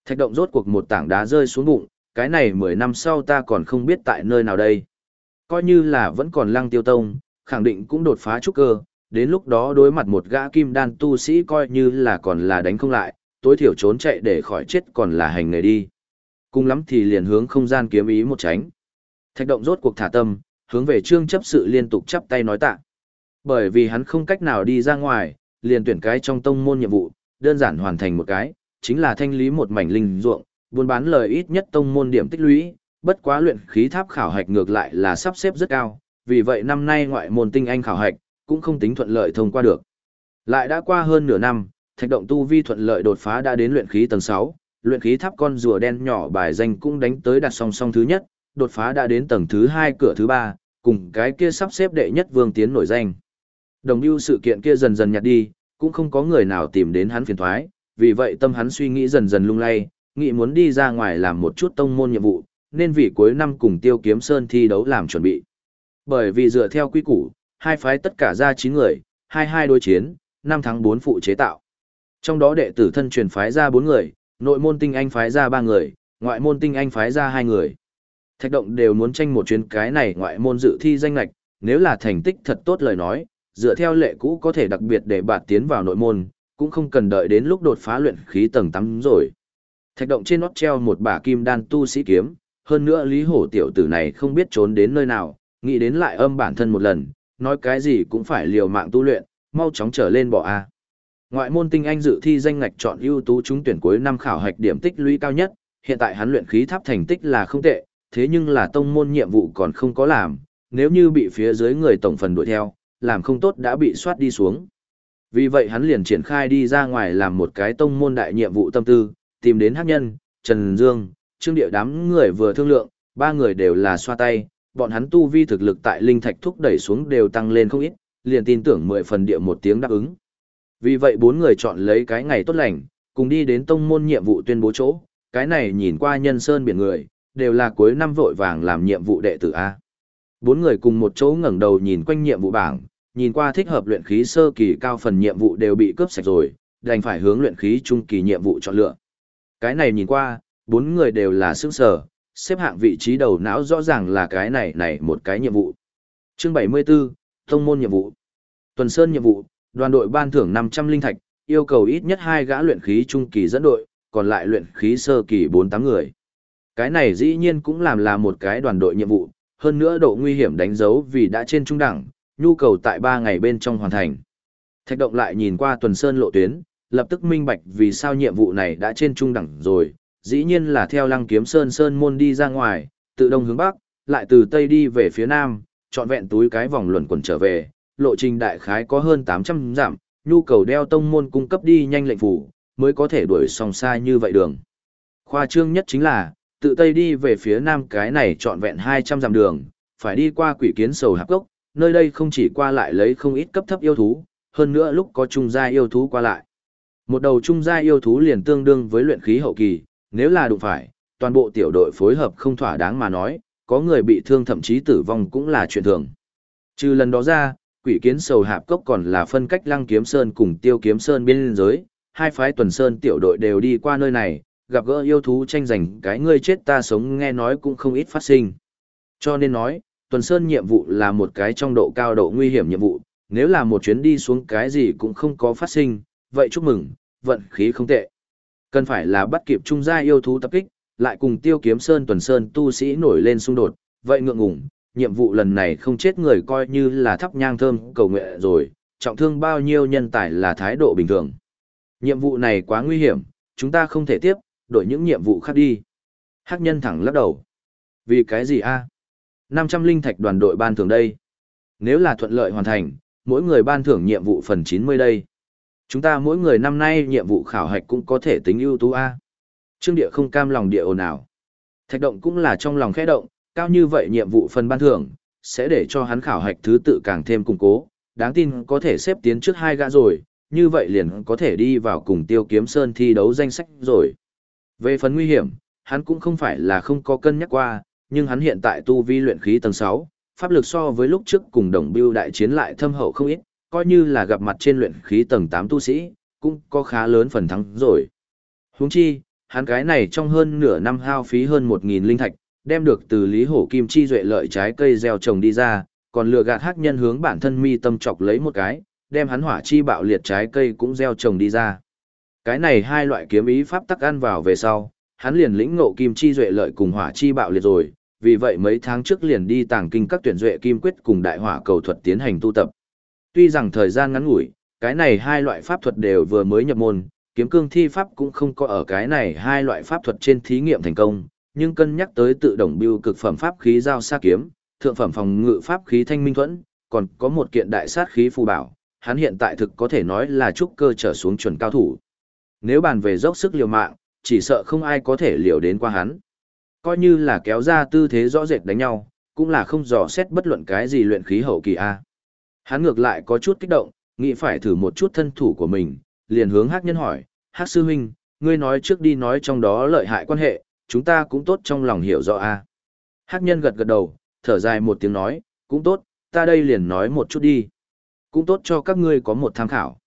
Speaker 1: Thạch động rốt cuộc một tảng đá rơi xuống bụng, cái này 10 năm sau ta còn không biết tại nơi nào đây. Coi như là vẫn còn lăng tiêu tông, khẳng định cũng đột phá trúc cơ, đến lúc đó đối mặt một gã kim đan tu sĩ coi như là còn là đánh không lại, tối thiểu trốn chạy để khỏi chết còn là hành nghề đi. Cùng lắm thì liền hướng không gian kiếm ý một tránh. Thạch động rốt cuộc thả tâm, hướng về trương chấp sự liên tục chắp tay nói tạ. Bởi vì hắn không cách nào đi ra ngoài, liền tuyển cái trong tông môn nhiệm vụ, đơn giản hoàn thành một cái, chính là thanh lý một mảnh linh ruộng, buôn bán lời ít nhất tông môn điểm tích lũy, bất quá luyện khí tháp khảo hạch ngược lại là sắp xếp rất cao, vì vậy năm nay ngoại môn tinh anh khảo hạch cũng không tính thuận lợi thông qua được. Lại đã qua hơn nửa năm, thạch động tu vi thuận lợi đột phá đã đến luyện khí tầng 6, luyện khí tháp con rùa đen nhỏ bài danh cũng đánh tới đặt song song thứ nhất, đột phá đã đến tầng thứ 2 cửa thứ 3, cùng cái kia sắp xếp đệ nhất vương tiến nổi danh. Đồng lưu sự kiện kia dần dần nhạt đi, cũng không có người nào tìm đến hắn phiền thoái, vì vậy tâm hắn suy nghĩ dần dần lung lay, nghĩ muốn đi ra ngoài làm một chút tông môn nhiệm vụ, nên vì cuối năm cùng Tiêu Kiếm Sơn thi đấu làm chuẩn bị. Bởi vì dựa theo quy củ, hai phái tất cả ra 9 người, hai hai đối chiến, 5 tháng 4 phụ chế tạo. Trong đó đệ tử thân truyền phái ra 4 người, nội môn tinh anh phái ra 3 người, ngoại môn tinh anh phái ra 2 người. Thạch động đều muốn tranh một chuyến cái này ngoại môn dự thi danh lạch, nếu là thành tích thật tốt lời nói, dựa theo lệ cũ có thể đặc biệt để bạt tiến vào nội môn, cũng không cần đợi đến lúc đột phá luyện khí tầng 8 rồi. Thạch động trên nót treo một bả kim đan tu sĩ kiếm, hơn nữa Lý Hổ tiểu tử này không biết trốn đến nơi nào, nghĩ đến lại âm bản thân một lần, nói cái gì cũng phải liều mạng tu luyện, mau chóng trở lên bỏ a. Ngoại môn tinh anh dự thi danh ngạch chọn ưu tú trúng tuyển cuối năm khảo hạch điểm tích lũy cao nhất, hiện tại hắn luyện khí tháp thành tích là không tệ, thế nhưng là tông môn nhiệm vụ còn không có làm, nếu như bị phía dưới người tổng phần đuổi theo, làm không tốt đã bị soát đi xuống. Vì vậy hắn liền triển khai đi ra ngoài làm một cái tông môn đại nhiệm vụ tâm tư, tìm đến hát nhân, Trần Dương, Trương Địa đám người vừa thương lượng, ba người đều là xoa tay, bọn hắn tu vi thực lực tại linh thạch thúc đẩy xuống đều tăng lên không ít, liền tin tưởng mười phần địa một tiếng đáp ứng. Vì vậy bốn người chọn lấy cái ngày tốt lành, cùng đi đến tông môn nhiệm vụ tuyên bố chỗ, cái này nhìn qua nhân sơn biển người, đều là cuối năm vội vàng làm nhiệm vụ đệ tử A. Bốn người cùng một chỗ ngẩng đầu nhìn quanh nhiệm vụ bảng, nhìn qua thích hợp luyện khí sơ kỳ cao phần nhiệm vụ đều bị cướp sạch rồi, đành phải hướng luyện khí trung kỳ nhiệm vụ chọn lựa. Cái này nhìn qua, bốn người đều là sững sở, xếp hạng vị trí đầu não rõ ràng là cái này này một cái nhiệm vụ. Chương 74, Thông môn nhiệm vụ. Tuần Sơn nhiệm vụ, đoàn đội ban thưởng 500 linh thạch, yêu cầu ít nhất hai gã luyện khí trung kỳ dẫn đội, còn lại luyện khí sơ kỳ 4-8 người. Cái này dĩ nhiên cũng làm là một cái đoàn đội nhiệm vụ, hơn nữa độ nguy hiểm đánh dấu vì đã trên trung đẳng, nhu cầu tại 3 ngày bên trong hoàn thành. Thạch động lại nhìn qua tuần sơn lộ tuyến, lập tức minh bạch vì sao nhiệm vụ này đã trên trung đẳng rồi, dĩ nhiên là theo lăng kiếm sơn sơn môn đi ra ngoài, tự đông hướng bắc, lại từ tây đi về phía nam, trọn vẹn túi cái vòng luẩn quẩn trở về, lộ trình đại khái có hơn 800 dặm, nhu cầu đeo tông môn cung cấp đi nhanh lệnh phủ, mới có thể đuổi song xa như vậy đường. Khoa trương nhất chính là, tự tây đi về phía nam cái này trọn vẹn 200 dặm đường, phải đi qua quỷ kiến sầu hạp gốc, nơi đây không chỉ qua lại lấy không ít cấp thấp yêu thú, hơn nữa lúc có trung gia yêu thú qua lại. Một đầu trung gia yêu thú liền tương đương với luyện khí hậu kỳ, nếu là đụng phải, toàn bộ tiểu đội phối hợp không thỏa đáng mà nói, có người bị thương thậm chí tử vong cũng là chuyện thường. Trừ lần đó ra, quỷ kiến sầu hạp cốc còn là phân cách lăng kiếm sơn cùng tiêu kiếm sơn biên giới, hai phái tuần sơn tiểu đội đều đi qua nơi này, gặp gỡ yêu thú tranh giành cái ngươi chết ta sống nghe nói cũng không ít phát sinh. Cho nên nói, tuần sơn nhiệm vụ là một cái trong độ cao độ nguy hiểm nhiệm vụ, nếu là một chuyến đi xuống cái gì cũng không có phát sinh, vậy chúc mừng, vận khí không tệ. Cần phải là bắt kịp trung gia yêu thú tập kích, lại cùng tiêu kiếm sơn tuần sơn tu sĩ nổi lên xung đột, vậy ngượng ngùng, nhiệm vụ lần này không chết người coi như là thắp nhang thơm cầu nguyện rồi, trọng thương bao nhiêu nhân tài là thái độ bình thường. Nhiệm vụ này quá nguy hiểm, chúng ta không thể tiếp, đổi những nhiệm vụ khác đi. Hắc nhân thẳng lắc đầu. Vì cái gì a? À? 500 linh thạch đoàn đội ban thưởng đây. Nếu là thuận lợi hoàn thành, mỗi người ban thưởng nhiệm vụ phần 90 đây. Chúng ta mỗi người năm nay nhiệm vụ khảo hạch cũng có thể tính ưu tú a. Trương Địa không cam lòng địa ồn nào. Thạch động cũng là trong lòng khẽ động, cao như vậy nhiệm vụ phần ban thưởng, sẽ để cho hắn khảo hạch thứ tự càng thêm củng cố, đáng tin có thể xếp tiến trước hai gã rồi, như vậy liền có thể đi vào cùng tiêu kiếm sơn thi đấu danh sách rồi. Về phần nguy hiểm, hắn cũng không phải là không có cân nhắc qua, nhưng hắn hiện tại tu vi luyện khí tầng 6, pháp lực so với lúc trước cùng đồng biêu đại chiến lại thâm hậu không ít, coi như là gặp mặt trên luyện khí tầng 8 tu sĩ, cũng có khá lớn phần thắng rồi. Huống chi, hắn cái này trong hơn nửa năm hao phí hơn 1.000 linh thạch, đem được từ Lý Hổ Kim Chi duệ lợi trái cây gieo trồng đi ra, còn lừa gạt hắc nhân hướng bản thân mi tâm chọc lấy một cái, đem hắn hỏa chi bạo liệt trái cây cũng gieo trồng đi ra. Cái này hai loại kiếm ý pháp tắc ăn vào về sau, hắn liền lĩnh ngộ kim chi duệ lợi cùng hỏa chi bạo liệt rồi, vì vậy mấy tháng trước liền đi tàng kinh các tuyển duệ kim quyết cùng đại hỏa cầu thuật tiến hành tu tập. Tuy rằng thời gian ngắn ngủi, cái này hai loại pháp thuật đều vừa mới nhập môn, kiếm cương thi pháp cũng không có ở cái này hai loại pháp thuật trên thí nghiệm thành công, nhưng cân nhắc tới tự động bưu cực phẩm pháp khí giao sát kiếm, thượng phẩm phòng ngự pháp khí thanh minh thuẫn, còn có một kiện đại sát khí phù bảo, hắn hiện tại thực có thể nói là trúc cơ trở xuống chuẩn cao thủ. Nếu bàn về dốc sức liều mạng, chỉ sợ không ai có thể liều đến qua hắn. Coi như là kéo ra tư thế rõ rệt đánh nhau, cũng là không dò xét bất luận cái gì luyện khí hậu kỳ A. Hắn ngược lại có chút kích động, nghĩ phải thử một chút thân thủ của mình, liền hướng Hắc nhân hỏi, Hắc sư huynh, ngươi nói trước đi nói trong đó lợi hại quan hệ, chúng ta cũng tốt trong lòng hiểu rõ A. Hắc nhân gật gật đầu, thở dài một tiếng nói, cũng tốt, ta đây liền nói một chút đi. Cũng tốt cho các ngươi có một tham khảo.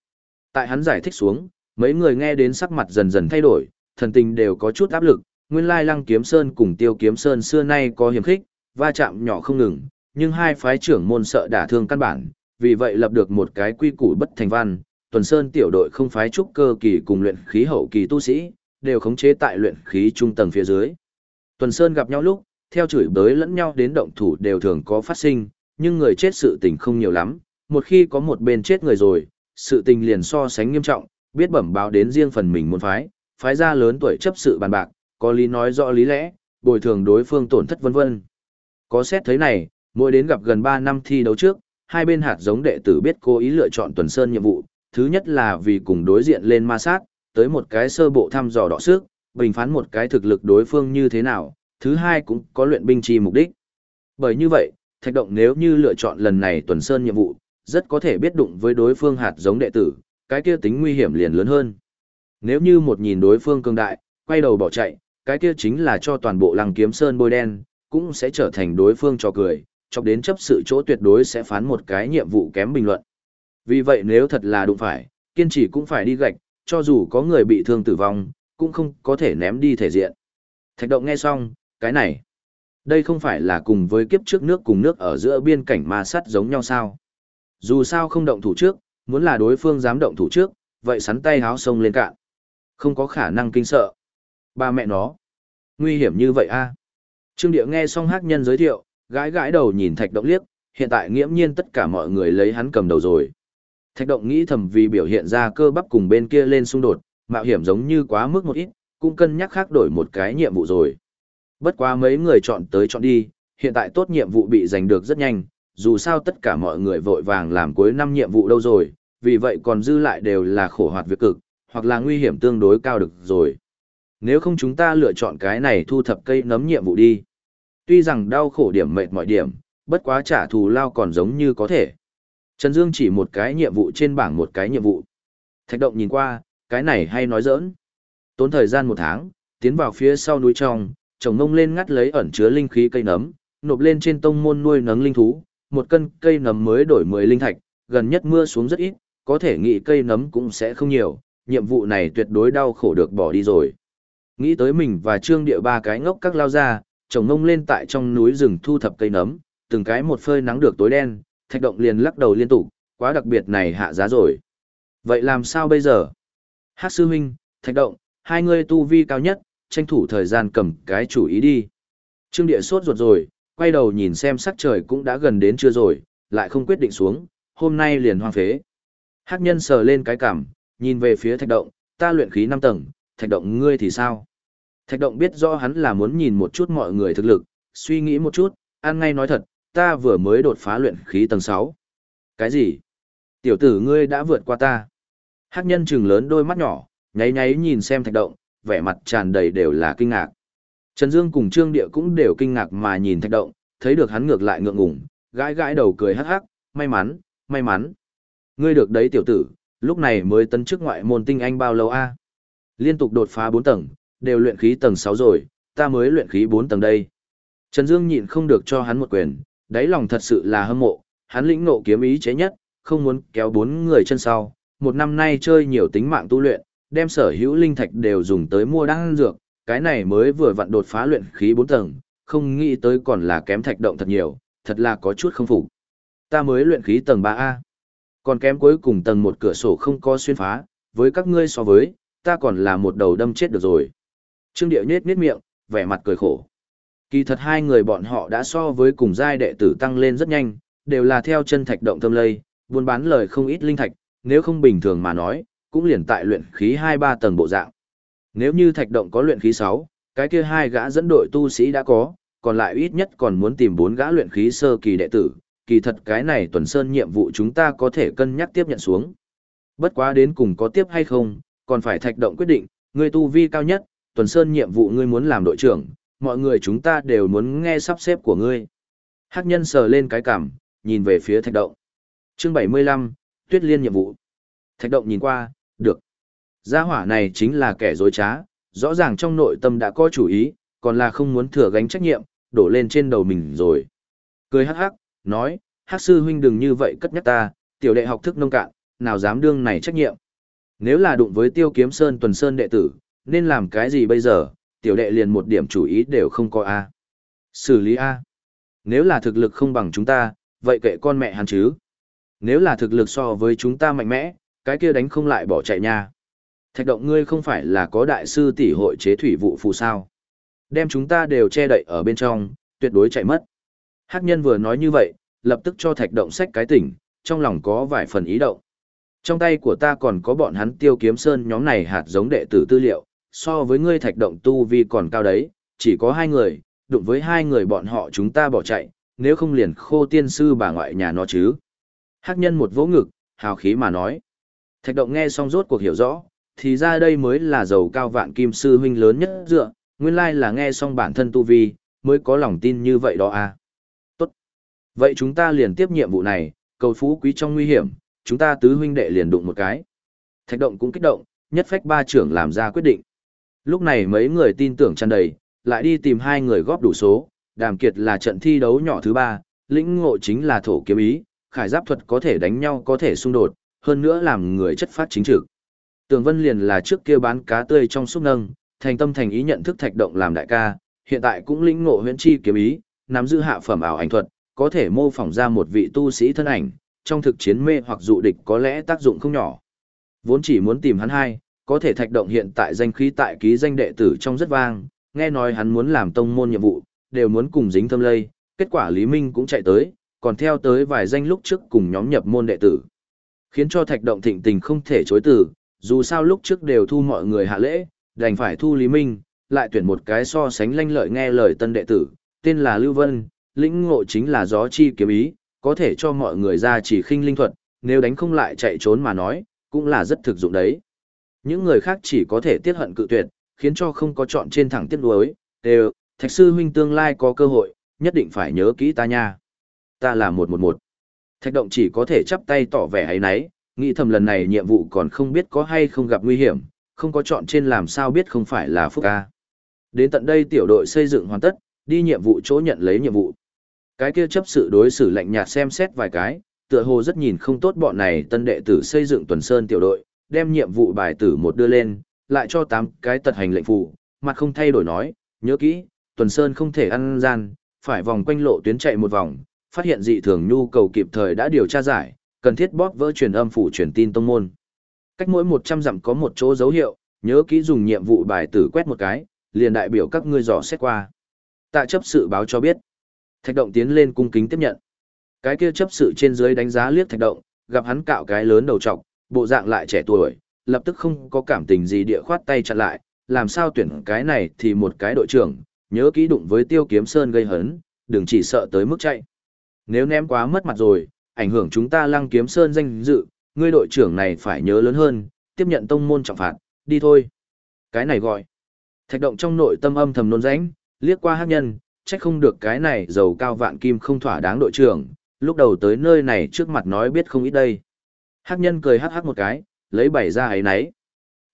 Speaker 1: Tại hắn giải thích xuống, mấy người nghe đến sắc mặt dần dần thay đổi, thần tình đều có chút áp lực, nguyên lai lăng kiếm sơn cùng tiêu kiếm sơn xưa nay có hiểm khích, va chạm nhỏ không ngừng, nhưng hai phái trưởng môn sợ đả thương căn bản, vì vậy lập được một cái quy củ bất thành văn, tuần sơn tiểu đội không phái trúc cơ kỳ cùng luyện khí hậu kỳ tu sĩ, đều khống chế tại luyện khí trung tầng phía dưới. Tuần sơn gặp nhau lúc, theo chửi bới lẫn nhau đến động thủ đều thường có phát sinh, nhưng người chết sự tình không nhiều lắm, một khi có một bên chết người rồi, sự tình liền so sánh nghiêm trọng, biết bẩm báo đến riêng phần mình muốn phái, phái ra lớn tuổi chấp sự bàn bạc, có lý nói rõ lý lẽ, bồi thường đối phương tổn thất vân vân. Có xét thấy này, mỗi đến gặp gần 3 năm thi đấu trước, hai bên hạt giống đệ tử biết cố ý lựa chọn tuần sơn nhiệm vụ, thứ nhất là vì cùng đối diện lên ma sát, tới một cái sơ bộ thăm dò đọ sức, bình phán một cái thực lực đối phương như thế nào, thứ hai cũng có luyện binh chi mục đích. Bởi như vậy, Thạch Động nếu như lựa chọn lần này tuần sơn nhiệm vụ, rất có thể biết đụng với đối phương hạt giống đệ tử, cái kia tính nguy hiểm liền lớn hơn. Nếu như một nhìn đối phương cường đại, quay đầu bỏ chạy, cái kia chính là cho toàn bộ lăng kiếm sơn bôi đen, cũng sẽ trở thành đối phương cho cười, chọc đến chấp sự chỗ tuyệt đối sẽ phán một cái nhiệm vụ kém bình luận. Vì vậy nếu thật là đụng phải, kiên trì cũng phải đi gạch, cho dù có người bị thương tử vong, cũng không có thể ném đi thể diện. Thạch động nghe xong, cái này, đây không phải là cùng với kiếp trước nước cùng nước ở giữa biên cảnh ma sát giống nhau sao. Dù sao không động thủ trước, muốn là đối phương dám động thủ trước, vậy sắn tay háo sông lên cạn. Không có khả năng kinh sợ. Ba mẹ nó. Nguy hiểm như vậy a Trương Địa nghe xong hát nhân giới thiệu, gãi gãi đầu nhìn thạch động liếc, hiện tại nghiễm nhiên tất cả mọi người lấy hắn cầm đầu rồi. Thạch động nghĩ thầm vì biểu hiện ra cơ bắp cùng bên kia lên xung đột, mạo hiểm giống như quá mức một ít, cũng cân nhắc khác đổi một cái nhiệm vụ rồi. Bất quá mấy người chọn tới chọn đi, hiện tại tốt nhiệm vụ bị giành được rất nhanh, dù sao tất cả mọi người vội vàng làm cuối năm nhiệm vụ đâu rồi, vì vậy còn dư lại đều là khổ hoạt việc cực, hoặc là nguy hiểm tương đối cao được rồi. Nếu không chúng ta lựa chọn cái này thu thập cây nấm nhiệm vụ đi. Tuy rằng đau khổ điểm mệt mọi điểm, bất quá trả thù lao còn giống như có thể. Trần Dương chỉ một cái nhiệm vụ trên bảng một cái nhiệm vụ. Thạch động nhìn qua, cái này hay nói giỡn. Tốn thời gian một tháng, tiến vào phía sau núi trong, trồng ngông lên ngắt lấy ẩn chứa linh khí cây nấm, nộp lên trên tông môn nuôi nấng linh thú, một cân cây nấm mới đổi 10 linh thạch, gần nhất mưa xuống rất ít, có thể nghĩ cây nấm cũng sẽ không nhiều, nhiệm vụ này tuyệt đối đau khổ được bỏ đi rồi. Nghĩ tới mình và trương địa ba cái ngốc các lao ra, chồng ngông lên tại trong núi rừng thu thập cây nấm, từng cái một phơi nắng được tối đen, thạch động liền lắc đầu liên tục, quá đặc biệt này hạ giá rồi. Vậy làm sao bây giờ? Hắc sư huynh, thạch động, hai người tu vi cao nhất, tranh thủ thời gian cầm cái chủ ý đi. Trương địa sốt ruột rồi, quay đầu nhìn xem sắc trời cũng đã gần đến trưa rồi, lại không quyết định xuống, hôm nay liền hoang phế. Hắc nhân sờ lên cái cảm nhìn về phía thạch động, ta luyện khí 5 tầng, thạch động ngươi thì sao? Thạch động biết rõ hắn là muốn nhìn một chút mọi người thực lực, suy nghĩ một chút, an ngay nói thật, ta vừa mới đột phá luyện khí tầng 6. Cái gì? Tiểu tử ngươi đã vượt qua ta. Hắc nhân trừng lớn đôi mắt nhỏ, nháy nháy nhìn xem thạch động, vẻ mặt tràn đầy đều là kinh ngạc. Trần Dương cùng Trương Địa cũng đều kinh ngạc mà nhìn thạch động, thấy được hắn ngược lại ngượng ngùng, gãi gãi đầu cười hắc hắc, may mắn, may mắn. Ngươi được đấy tiểu tử, lúc này mới tấn chức ngoại môn tinh anh bao lâu a? Liên tục đột phá 4 tầng, đều luyện khí tầng 6 rồi, ta mới luyện khí 4 tầng đây. Trần Dương nhịn không được cho hắn một quyền, đáy lòng thật sự là hâm mộ, hắn lĩnh ngộ kiếm ý chế nhất, không muốn kéo bốn người chân sau, một năm nay chơi nhiều tính mạng tu luyện, đem sở hữu linh thạch đều dùng tới mua đan dược, cái này mới vừa vặn đột phá luyện khí 4 tầng, không nghĩ tới còn là kém thạch động thật nhiều, thật là có chút không phục. Ta mới luyện khí tầng 3A, còn kém cuối cùng tầng một cửa sổ không có xuyên phá, với các ngươi so với, ta còn là một đầu đâm chết được rồi. Trương Điệu nhết nhết miệng, vẻ mặt cười khổ. Kỳ thật hai người bọn họ đã so với cùng giai đệ tử tăng lên rất nhanh, đều là theo chân thạch động tâm lây, buôn bán lời không ít linh thạch, nếu không bình thường mà nói, cũng liền tại luyện khí 2-3 tầng bộ dạng. Nếu như thạch động có luyện khí 6, cái kia hai gã dẫn đội tu sĩ đã có, còn lại ít nhất còn muốn tìm bốn gã luyện khí sơ kỳ đệ tử, kỳ thật cái này tuần sơn nhiệm vụ chúng ta có thể cân nhắc tiếp nhận xuống. Bất quá đến cùng có tiếp hay không, còn phải thạch động quyết định, người tu vi cao nhất, tuần sơn nhiệm vụ ngươi muốn làm đội trưởng, mọi người chúng ta đều muốn nghe sắp xếp của ngươi. Hắc nhân sờ lên cái cằm, nhìn về phía thạch động. Chương 75, Tuyết Liên nhiệm vụ. Thạch động nhìn qua, được. Gia hỏa này chính là kẻ dối trá, rõ ràng trong nội tâm đã có chủ ý, còn là không muốn thừa gánh trách nhiệm, đổ lên trên đầu mình rồi. Cười hắc hắc, nói, hắc sư huynh đừng như vậy cất nhắc ta, tiểu đệ học thức nông cạn, nào dám đương này trách nhiệm. Nếu là đụng với tiêu kiếm sơn tuần sơn đệ tử, nên làm cái gì bây giờ, tiểu đệ liền một điểm chủ ý đều không có A. Xử lý A. Nếu là thực lực không bằng chúng ta, vậy kệ con mẹ hắn chứ. Nếu là thực lực so với chúng ta mạnh mẽ, cái kia đánh không lại bỏ chạy nha. Thạch động ngươi không phải là có đại sư tỷ hội chế thủy vụ phù sao. Đem chúng ta đều che đậy ở bên trong, tuyệt đối chạy mất. Hắc nhân vừa nói như vậy, lập tức cho thạch động sách cái tỉnh, trong lòng có vài phần ý động. Trong tay của ta còn có bọn hắn tiêu kiếm sơn nhóm này hạt giống đệ tử tư liệu, so với ngươi thạch động tu vi còn cao đấy, chỉ có hai người, đụng với hai người bọn họ chúng ta bỏ chạy, nếu không liền khô tiên sư bà ngoại nhà nó chứ. Hắc nhân một vỗ ngực, hào khí mà nói. Thạch động nghe xong rốt cuộc hiểu rõ, thì ra đây mới là giàu cao vạn kim sư huynh lớn nhất dựa, nguyên lai là nghe xong bản thân tu vi, mới có lòng tin như vậy đó à. Tốt. Vậy chúng ta liền tiếp nhiệm vụ này, cầu phú quý trong nguy hiểm, chúng ta tứ huynh đệ liền đụng một cái. Thạch động cũng kích động, nhất phách ba trưởng làm ra quyết định. Lúc này mấy người tin tưởng tràn đầy, lại đi tìm hai người góp đủ số, đàm kiệt là trận thi đấu nhỏ thứ ba, lĩnh ngộ chính là thổ kiếm ý, khải giáp thuật có thể đánh nhau có thể xung đột, hơn nữa làm người chất phát chính trực. Tường Vân liền là trước kia bán cá tươi trong xúc nâng, thành tâm thành ý nhận thức thạch động làm đại ca, hiện tại cũng lĩnh ngộ huyễn chi kiếm ý, nắm giữ hạ phẩm ảo ảnh thuật, có thể mô phỏng ra một vị tu sĩ thân ảnh, trong thực chiến mê hoặc dụ địch có lẽ tác dụng không nhỏ. Vốn chỉ muốn tìm hắn hai, có thể thạch động hiện tại danh khí tại ký danh đệ tử trong rất vang, nghe nói hắn muốn làm tông môn nhiệm vụ, đều muốn cùng dính thâm lây, kết quả Lý Minh cũng chạy tới, còn theo tới vài danh lúc trước cùng nhóm nhập môn đệ tử. Khiến cho thạch động thịnh tình không thể chối từ, dù sao lúc trước đều thu mọi người hạ lễ, đành phải thu Lý Minh, lại tuyển một cái so sánh lanh lợi nghe lời tân đệ tử, tên là Lưu Vân, lĩnh ngộ chính là gió chi kiếm ý, có thể cho mọi người ra chỉ khinh linh thuật, nếu đánh không lại chạy trốn mà nói, cũng là rất thực dụng đấy. Những người khác chỉ có thể tiết hận cự tuyệt, khiến cho không có chọn trên thẳng tiết đối, đều, thạch sư huynh tương lai có cơ hội, nhất định phải nhớ kỹ ta nha. Ta là một một một. Thạch động chỉ có thể chắp tay tỏ vẻ ấy nấy, nghĩ thầm lần này nhiệm vụ còn không biết có hay không gặp nguy hiểm, không có chọn trên làm sao biết không phải là phúc ca. Đến tận đây tiểu đội xây dựng hoàn tất, đi nhiệm vụ chỗ nhận lấy nhiệm vụ. Cái kia chấp sự đối xử lạnh nhạt xem xét vài cái, tựa hồ rất nhìn không tốt bọn này tân đệ tử xây dựng tuần sơn tiểu đội, đem nhiệm vụ bài tử một đưa lên, lại cho tám cái tật hành lệnh phụ, mặt không thay đổi nói, nhớ kỹ, tuần sơn không thể ăn gian, phải vòng quanh lộ tuyến chạy một vòng, phát hiện dị thường nhu cầu kịp thời đã điều tra giải, cần thiết bóp vỡ truyền âm phủ truyền tin tông môn. Cách mỗi 100 dặm có một chỗ dấu hiệu, nhớ kỹ dùng nhiệm vụ bài tử quét một cái, liền đại biểu các ngươi dò xét qua. Tạ chấp sự báo cho biết. Thạch động tiến lên cung kính tiếp nhận. Cái kia chấp sự trên dưới đánh giá liếc thạch động, gặp hắn cạo cái lớn đầu trọc, bộ dạng lại trẻ tuổi, lập tức không có cảm tình gì địa khoát tay chặn lại, làm sao tuyển cái này thì một cái đội trưởng, nhớ kỹ đụng với tiêu kiếm sơn gây hấn, đừng chỉ sợ tới mức chạy. Nếu ném quá mất mặt rồi, ảnh hưởng chúng ta lăng kiếm sơn danh dự, ngươi đội trưởng này phải nhớ lớn hơn, tiếp nhận tông môn trọng phạt, đi thôi. Cái này gọi. Thạch động trong nội tâm âm thầm nôn rãnh, liếc qua hát nhân, trách không được cái này giàu cao vạn kim không thỏa đáng đội trưởng, lúc đầu tới nơi này trước mặt nói biết không ít đây. Hắc nhân cười hát hát một cái, lấy bảy ra ấy nấy.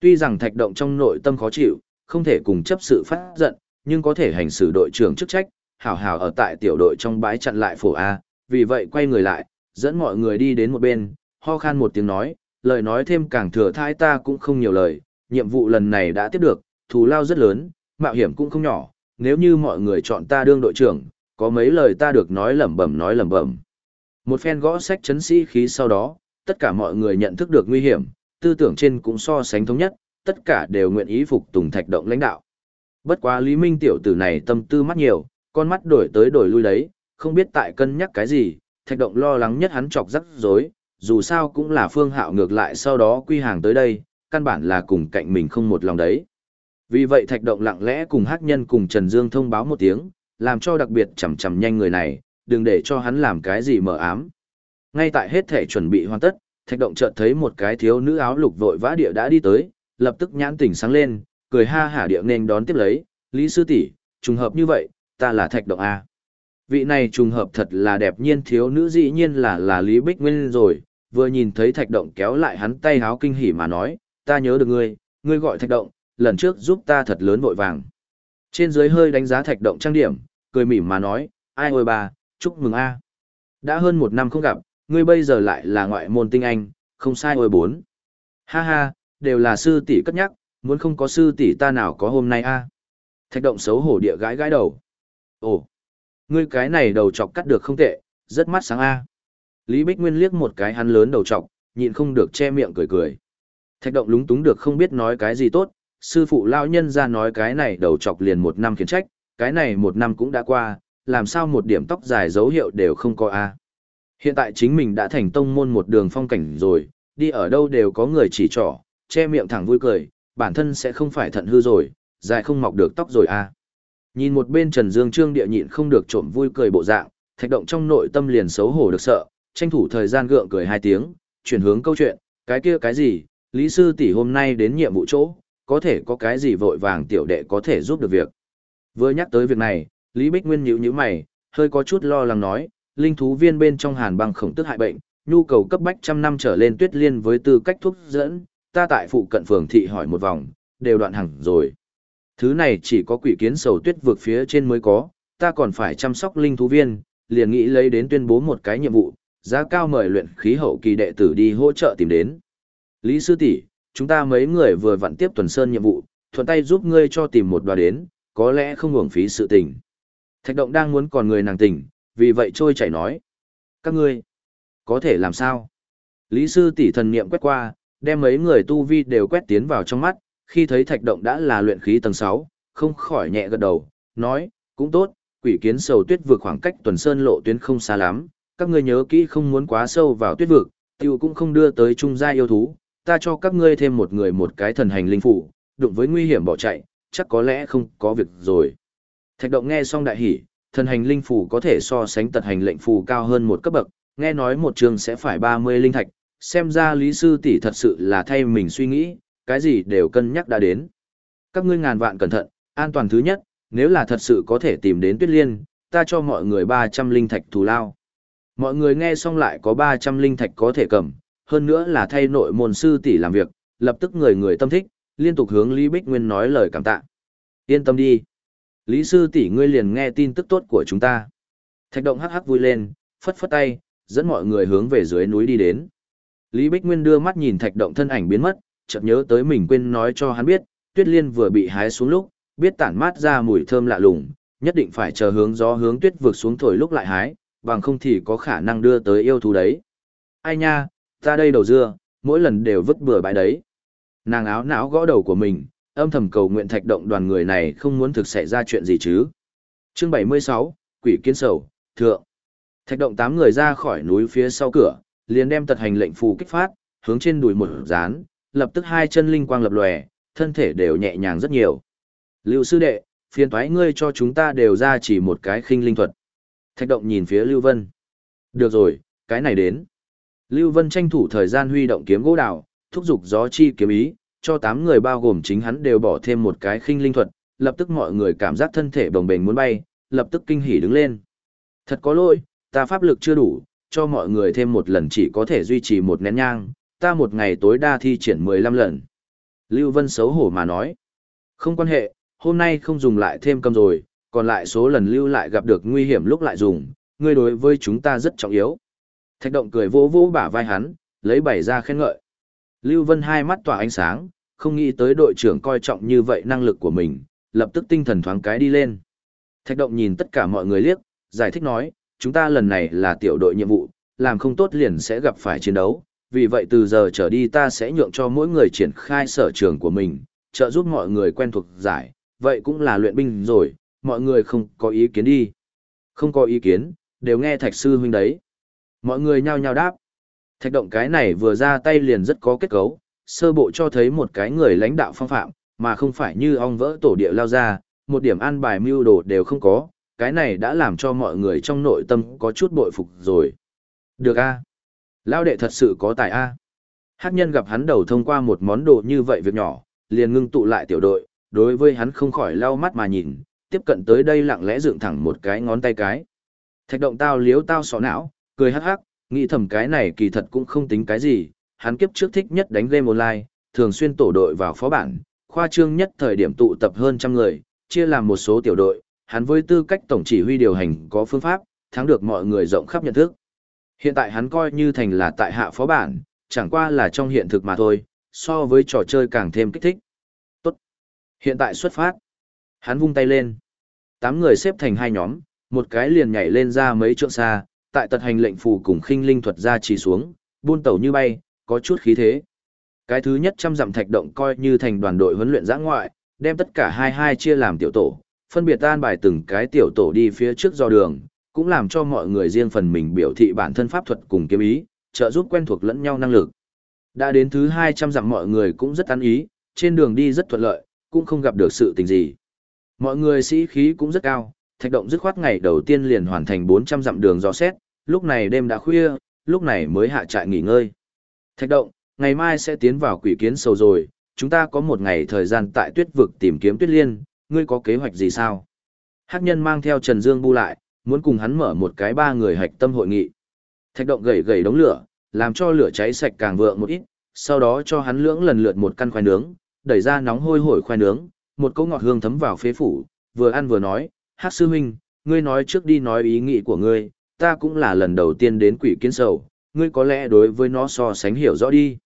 Speaker 1: Tuy rằng thạch động trong nội tâm khó chịu, không thể cùng chấp sự phát giận, nhưng có thể hành xử đội trưởng chức trách, hảo hảo ở tại tiểu đội trong bãi chặn lại phổ A, vì vậy quay người lại, dẫn mọi người đi đến một bên, ho khan một tiếng nói, lời nói thêm càng thừa thai ta cũng không nhiều lời, nhiệm vụ lần này đã tiếp được, thù lao rất lớn, mạo hiểm cũng không nhỏ, nếu như mọi người chọn ta đương đội trưởng, có mấy lời ta được nói lẩm bẩm nói lẩm bẩm. Một phen gõ sách chấn sĩ khí sau đó, tất cả mọi người nhận thức được nguy hiểm, tư tưởng trên cũng so sánh thống nhất, tất cả đều nguyện ý phục tùng thạch động lãnh đạo. Bất quá Lý Minh tiểu tử này tâm tư mắt nhiều, con mắt đổi tới đổi lui đấy, không biết tại cân nhắc cái gì, thạch động lo lắng nhất hắn chọc rắc rối, dù sao cũng là phương hạo ngược lại sau đó quy hàng tới đây, căn bản là cùng cạnh mình không một lòng đấy. Vì vậy thạch động lặng lẽ cùng hắc nhân cùng Trần Dương thông báo một tiếng, làm cho đặc biệt chầm chầm nhanh người này, đừng để cho hắn làm cái gì mờ ám. Ngay tại hết thể chuẩn bị hoàn tất, thạch động chợt thấy một cái thiếu nữ áo lục vội vã địa đã đi tới, lập tức nhãn tỉnh sáng lên, cười ha hả địa nên đón tiếp lấy, Lý Sư tỷ trùng hợp như vậy, ta là thạch động A. Vị này trùng hợp thật là đẹp nhiên thiếu nữ dĩ nhiên là là Lý Bích Nguyên rồi, vừa nhìn thấy thạch động kéo lại hắn tay háo kinh hỉ mà nói, ta nhớ được ngươi, ngươi gọi thạch động, lần trước giúp ta thật lớn vội vàng. Trên dưới hơi đánh giá thạch động trang điểm, cười mỉm mà nói, ai ôi bà, chúc mừng a. Đã hơn một năm không gặp, ngươi bây giờ lại là ngoại môn tinh anh, không sai ôi bốn. Ha ha, đều là sư tỷ cất nhắc, muốn không có sư tỷ ta nào có hôm nay a. Thạch động xấu hổ địa gãi gãi đầu. Ồ, ngươi cái này đầu chọc cắt được không tệ, rất mắt sáng a. Lý Bích Nguyên liếc một cái hắn lớn đầu chọc, nhịn không được che miệng cười cười. Thạch động lúng túng được không biết nói cái gì tốt, sư phụ lao nhân ra nói cái này đầu chọc liền một năm khiến trách, cái này một năm cũng đã qua, làm sao một điểm tóc dài dấu hiệu đều không có a. Hiện tại chính mình đã thành tông môn một đường phong cảnh rồi, đi ở đâu đều có người chỉ trỏ, che miệng thẳng vui cười, bản thân sẽ không phải thận hư rồi, dài không mọc được tóc rồi à? Nhìn một bên Trần Dương Trương địa nhịn không được trộm vui cười bộ dạng, thạch động trong nội tâm liền xấu hổ được sợ, tranh thủ thời gian gượng cười hai tiếng, chuyển hướng câu chuyện, cái kia cái gì, Lý Sư tỷ hôm nay đến nhiệm vụ chỗ, có thể có cái gì vội vàng tiểu đệ có thể giúp được việc. Vừa nhắc tới việc này, Lý Bích Nguyên nhíu nhíu mày, hơi có chút lo lắng nói, linh thú viên bên trong hàn băng khổng tức hại bệnh, nhu cầu cấp bách trăm năm trở lên tuyết liên với tư cách thuốc dẫn, ta tại phụ cận phường thị hỏi một vòng, đều đoạn hẳn rồi. Thứ này chỉ có quỷ kiến sầu tuyết vượt phía trên mới có, ta còn phải chăm sóc linh thú viên, liền nghĩ lấy đến tuyên bố một cái nhiệm vụ, giá cao mời luyện khí hậu kỳ đệ tử đi hỗ trợ tìm đến. Lý sư tỷ, chúng ta mấy người vừa vặn tiếp tuần sơn nhiệm vụ, thuận tay giúp ngươi cho tìm một đoàn đến, có lẽ không hưởng phí sự tình. Thạch động đang muốn còn người nàng tình, vì vậy trôi chảy nói. Các ngươi, có thể làm sao? Lý sư tỷ thần niệm quét qua, đem mấy người tu vi đều quét tiến vào trong mắt, khi thấy thạch động đã là luyện khí tầng 6, không khỏi nhẹ gật đầu, nói, cũng tốt, quỷ kiến sầu tuyết vượt khoảng cách tuần sơn lộ tuyến không xa lắm, các ngươi nhớ kỹ không muốn quá sâu vào tuyết vực, tiêu cũng không đưa tới trung gia yêu thú, ta cho các ngươi thêm một người một cái thần hành linh phủ, đụng với nguy hiểm bỏ chạy, chắc có lẽ không có việc rồi. Thạch động nghe xong đại hỉ, thần hành linh phủ có thể so sánh tật hành lệnh phù cao hơn một cấp bậc, nghe nói một trường sẽ phải 30 linh thạch, xem ra lý sư tỷ thật sự là thay mình suy nghĩ, cái gì đều cân nhắc đã đến. Các ngươi ngàn vạn cẩn thận, an toàn thứ nhất, nếu là thật sự có thể tìm đến tuyết liên, ta cho mọi người 300 linh thạch thù lao. Mọi người nghe xong lại có 300 linh thạch có thể cầm, hơn nữa là thay nội môn sư tỷ làm việc, lập tức người người tâm thích, liên tục hướng Lý Bích Nguyên nói lời cảm tạ. Yên tâm đi, Lý sư tỷ ngươi liền nghe tin tức tốt của chúng ta. Thạch động hắc hắc vui lên, phất phất tay, dẫn mọi người hướng về dưới núi đi đến. Lý Bích Nguyên đưa mắt nhìn thạch động thân ảnh biến mất, chợt nhớ tới mình quên nói cho hắn biết, tuyết liên vừa bị hái xuống lúc, biết tản mát ra mùi thơm lạ lùng, nhất định phải chờ hướng gió hướng tuyết vượt xuống thổi lúc lại hái, bằng không thì có khả năng đưa tới yêu thú đấy. Ai nha, ta đây đầu dưa, mỗi lần đều vứt bừa bãi đấy. Nàng áo não gõ đầu của mình, âm thầm cầu nguyện thạch động đoàn người này không muốn thực xảy ra chuyện gì chứ. Chương 76, Quỷ Kiến Sầu, Thượng. Thạch động tám người ra khỏi núi phía sau cửa, liền đem tật hành lệnh phù kích phát, hướng trên đùi một dán, lập tức hai chân linh quang lập lòe, thân thể đều nhẹ nhàng rất nhiều. Lưu sư đệ, phiền thoái ngươi cho chúng ta đều ra chỉ một cái khinh linh thuật. Thạch động nhìn phía Lưu Vân. Được rồi, cái này đến. Lưu Vân tranh thủ thời gian huy động kiếm gỗ đào, thúc giục gió chi kiếm ý, cho tám người bao gồm chính hắn đều bỏ thêm một cái khinh linh thuật, lập tức mọi người cảm giác thân thể bồng bềnh muốn bay, lập tức kinh hỉ đứng lên. Thật có lỗi, ta pháp lực chưa đủ, cho mọi người thêm một lần chỉ có thể duy trì một nén nhang, ta một ngày tối đa thi triển 15 lần. Lưu Vân xấu hổ mà nói. Không quan hệ, hôm nay không dùng lại thêm cầm rồi, còn lại số lần lưu lại gặp được nguy hiểm lúc lại dùng, ngươi đối với chúng ta rất trọng yếu. Thạch động cười vỗ vỗ bả vai hắn, lấy bảy ra khen ngợi. Lưu Vân hai mắt tỏa ánh sáng, không nghĩ tới đội trưởng coi trọng như vậy năng lực của mình, lập tức tinh thần thoáng cái đi lên. Thạch động nhìn tất cả mọi người liếc, giải thích nói, chúng ta lần này là tiểu đội nhiệm vụ, làm không tốt liền sẽ gặp phải chiến đấu, vì vậy từ giờ trở đi ta sẽ nhượng cho mỗi người triển khai sở trường của mình, trợ giúp mọi người quen thuộc giải, vậy cũng là luyện binh rồi, mọi người không có ý kiến đi. Không có ý kiến, đều nghe thạch sư huynh đấy. Mọi người nhao nhao đáp. Thạch động cái này vừa ra tay liền rất có kết cấu, sơ bộ cho thấy một cái người lãnh đạo phong phạm, mà không phải như ong vỡ tổ địa lao ra, một điểm an bài mưu đồ đều không có, cái này đã làm cho mọi người trong nội tâm có chút bội phục rồi. Được a Lao đệ thật sự có tài a à. Hát nhân gặp hắn đầu thông qua một món đồ như vậy việc nhỏ, liền ngưng tụ lại tiểu đội, đối với hắn không khỏi lau mắt mà nhìn, tiếp cận tới đây lặng lẽ dựng thẳng một cái ngón tay cái. Thạch động tao liếu tao sọ não, cười hắc hắc, nghĩ thầm cái này kỳ thật cũng không tính cái gì, hắn kiếp trước thích nhất đánh game online, thường xuyên tổ đội vào phó bản, khoa trương nhất thời điểm tụ tập hơn trăm người, chia làm một số tiểu đội, hắn với tư cách tổng chỉ huy điều hành có phương pháp, thắng được mọi người rộng khắp nhận thức. Hiện tại hắn coi như thành là tại hạ phó bản, chẳng qua là trong hiện thực mà thôi, so với trò chơi càng thêm kích thích. Tốt. Hiện tại xuất phát. Hắn vung tay lên. Tám người xếp thành hai nhóm, một cái liền nhảy lên ra mấy trượng xa, tại tật hành lệnh phù cùng khinh linh thuật ra chỉ xuống, buôn tàu như bay, có chút khí thế. Cái thứ nhất trăm dặm thạch động coi như thành đoàn đội huấn luyện giã ngoại, đem tất cả hai hai chia làm tiểu tổ, phân biệt tan bài từng cái tiểu tổ đi phía trước do đường, cũng làm cho mọi người riêng phần mình biểu thị bản thân pháp thuật cùng kiếm ý, trợ giúp quen thuộc lẫn nhau năng lực. Đã đến thứ 200 dặm mọi người cũng rất ăn ý, trên đường đi rất thuận lợi, cũng không gặp được sự tình gì. Mọi người sĩ khí cũng rất cao, thạch động dứt khoát ngày đầu tiên liền hoàn thành 400 dặm đường dò xét, lúc này đêm đã khuya, lúc này mới hạ trại nghỉ ngơi. Thạch động, ngày mai sẽ tiến vào quỷ kiến sầu rồi, chúng ta có một ngày thời gian tại tuyết vực tìm kiếm tuyết liên, ngươi có kế hoạch gì sao? Hắc nhân mang theo Trần Dương bu lại, muốn cùng hắn mở một cái ba người hạch tâm hội nghị. Thạch động gầy gầy đống lửa, làm cho lửa cháy sạch càng vượng một ít, sau đó cho hắn lưỡng lần lượt một căn khoai nướng, đẩy ra nóng hôi hổi khoai nướng, một cỗ ngọt hương thấm vào phế phủ, vừa ăn vừa nói, "Hắc sư huynh, ngươi nói trước đi nói ý nghĩ của ngươi, ta cũng là lần đầu tiên đến quỷ kiến sầu, ngươi có lẽ đối với nó so sánh hiểu rõ đi."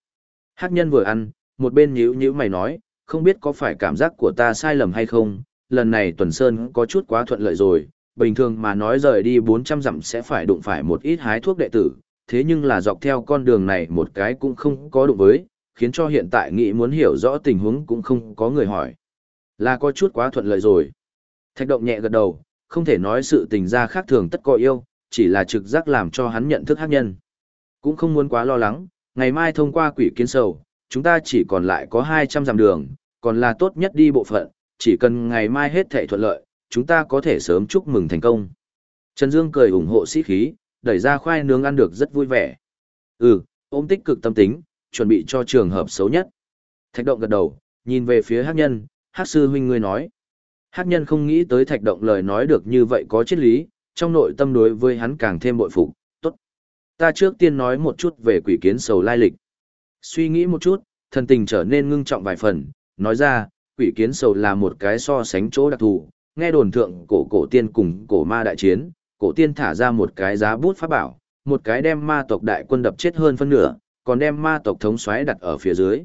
Speaker 1: Hắc nhân vừa ăn, một bên nhíu nhíu mày nói, "Không biết có phải cảm giác của ta sai lầm hay không, lần này tuần sơn có chút quá thuận lợi rồi." bình thường mà nói rời đi 400 dặm sẽ phải đụng phải một ít hái thuốc đệ tử, thế nhưng là dọc theo con đường này một cái cũng không có đụng với, khiến cho hiện tại nghĩ muốn hiểu rõ tình huống cũng không có người hỏi. Là có chút quá thuận lợi rồi. Thạch động nhẹ gật đầu, không thể nói sự tình ra khác thường tất có yêu, chỉ là trực giác làm cho hắn nhận thức hát nhân. Cũng không muốn quá lo lắng, ngày mai thông qua quỷ kiến sầu, chúng ta chỉ còn lại có 200 dặm đường, còn là tốt nhất đi bộ phận, chỉ cần ngày mai hết thể thuận lợi, chúng ta có thể sớm chúc mừng thành công. Trần Dương cười ủng hộ sĩ khí, đẩy ra khoai nướng ăn được rất vui vẻ. Ừ, ôm tích cực tâm tính, chuẩn bị cho trường hợp xấu nhất. Thạch động gật đầu, nhìn về phía hát nhân, hát sư huynh ngươi nói. Hát nhân không nghĩ tới thạch động lời nói được như vậy có triết lý, trong nội tâm đối với hắn càng thêm bội phục. Tốt. Ta trước tiên nói một chút về quỷ kiến sầu lai lịch. Suy nghĩ một chút, thần tình trở nên ngưng trọng vài phần, nói ra, quỷ kiến sầu là một cái so sánh chỗ đặc thù, nghe đồn thượng cổ cổ tiên cùng cổ ma đại chiến, cổ tiên thả ra một cái giá bút pháp bảo, một cái đem ma tộc đại quân đập chết hơn phân nửa, còn đem ma tộc thống xoáy đặt ở phía dưới.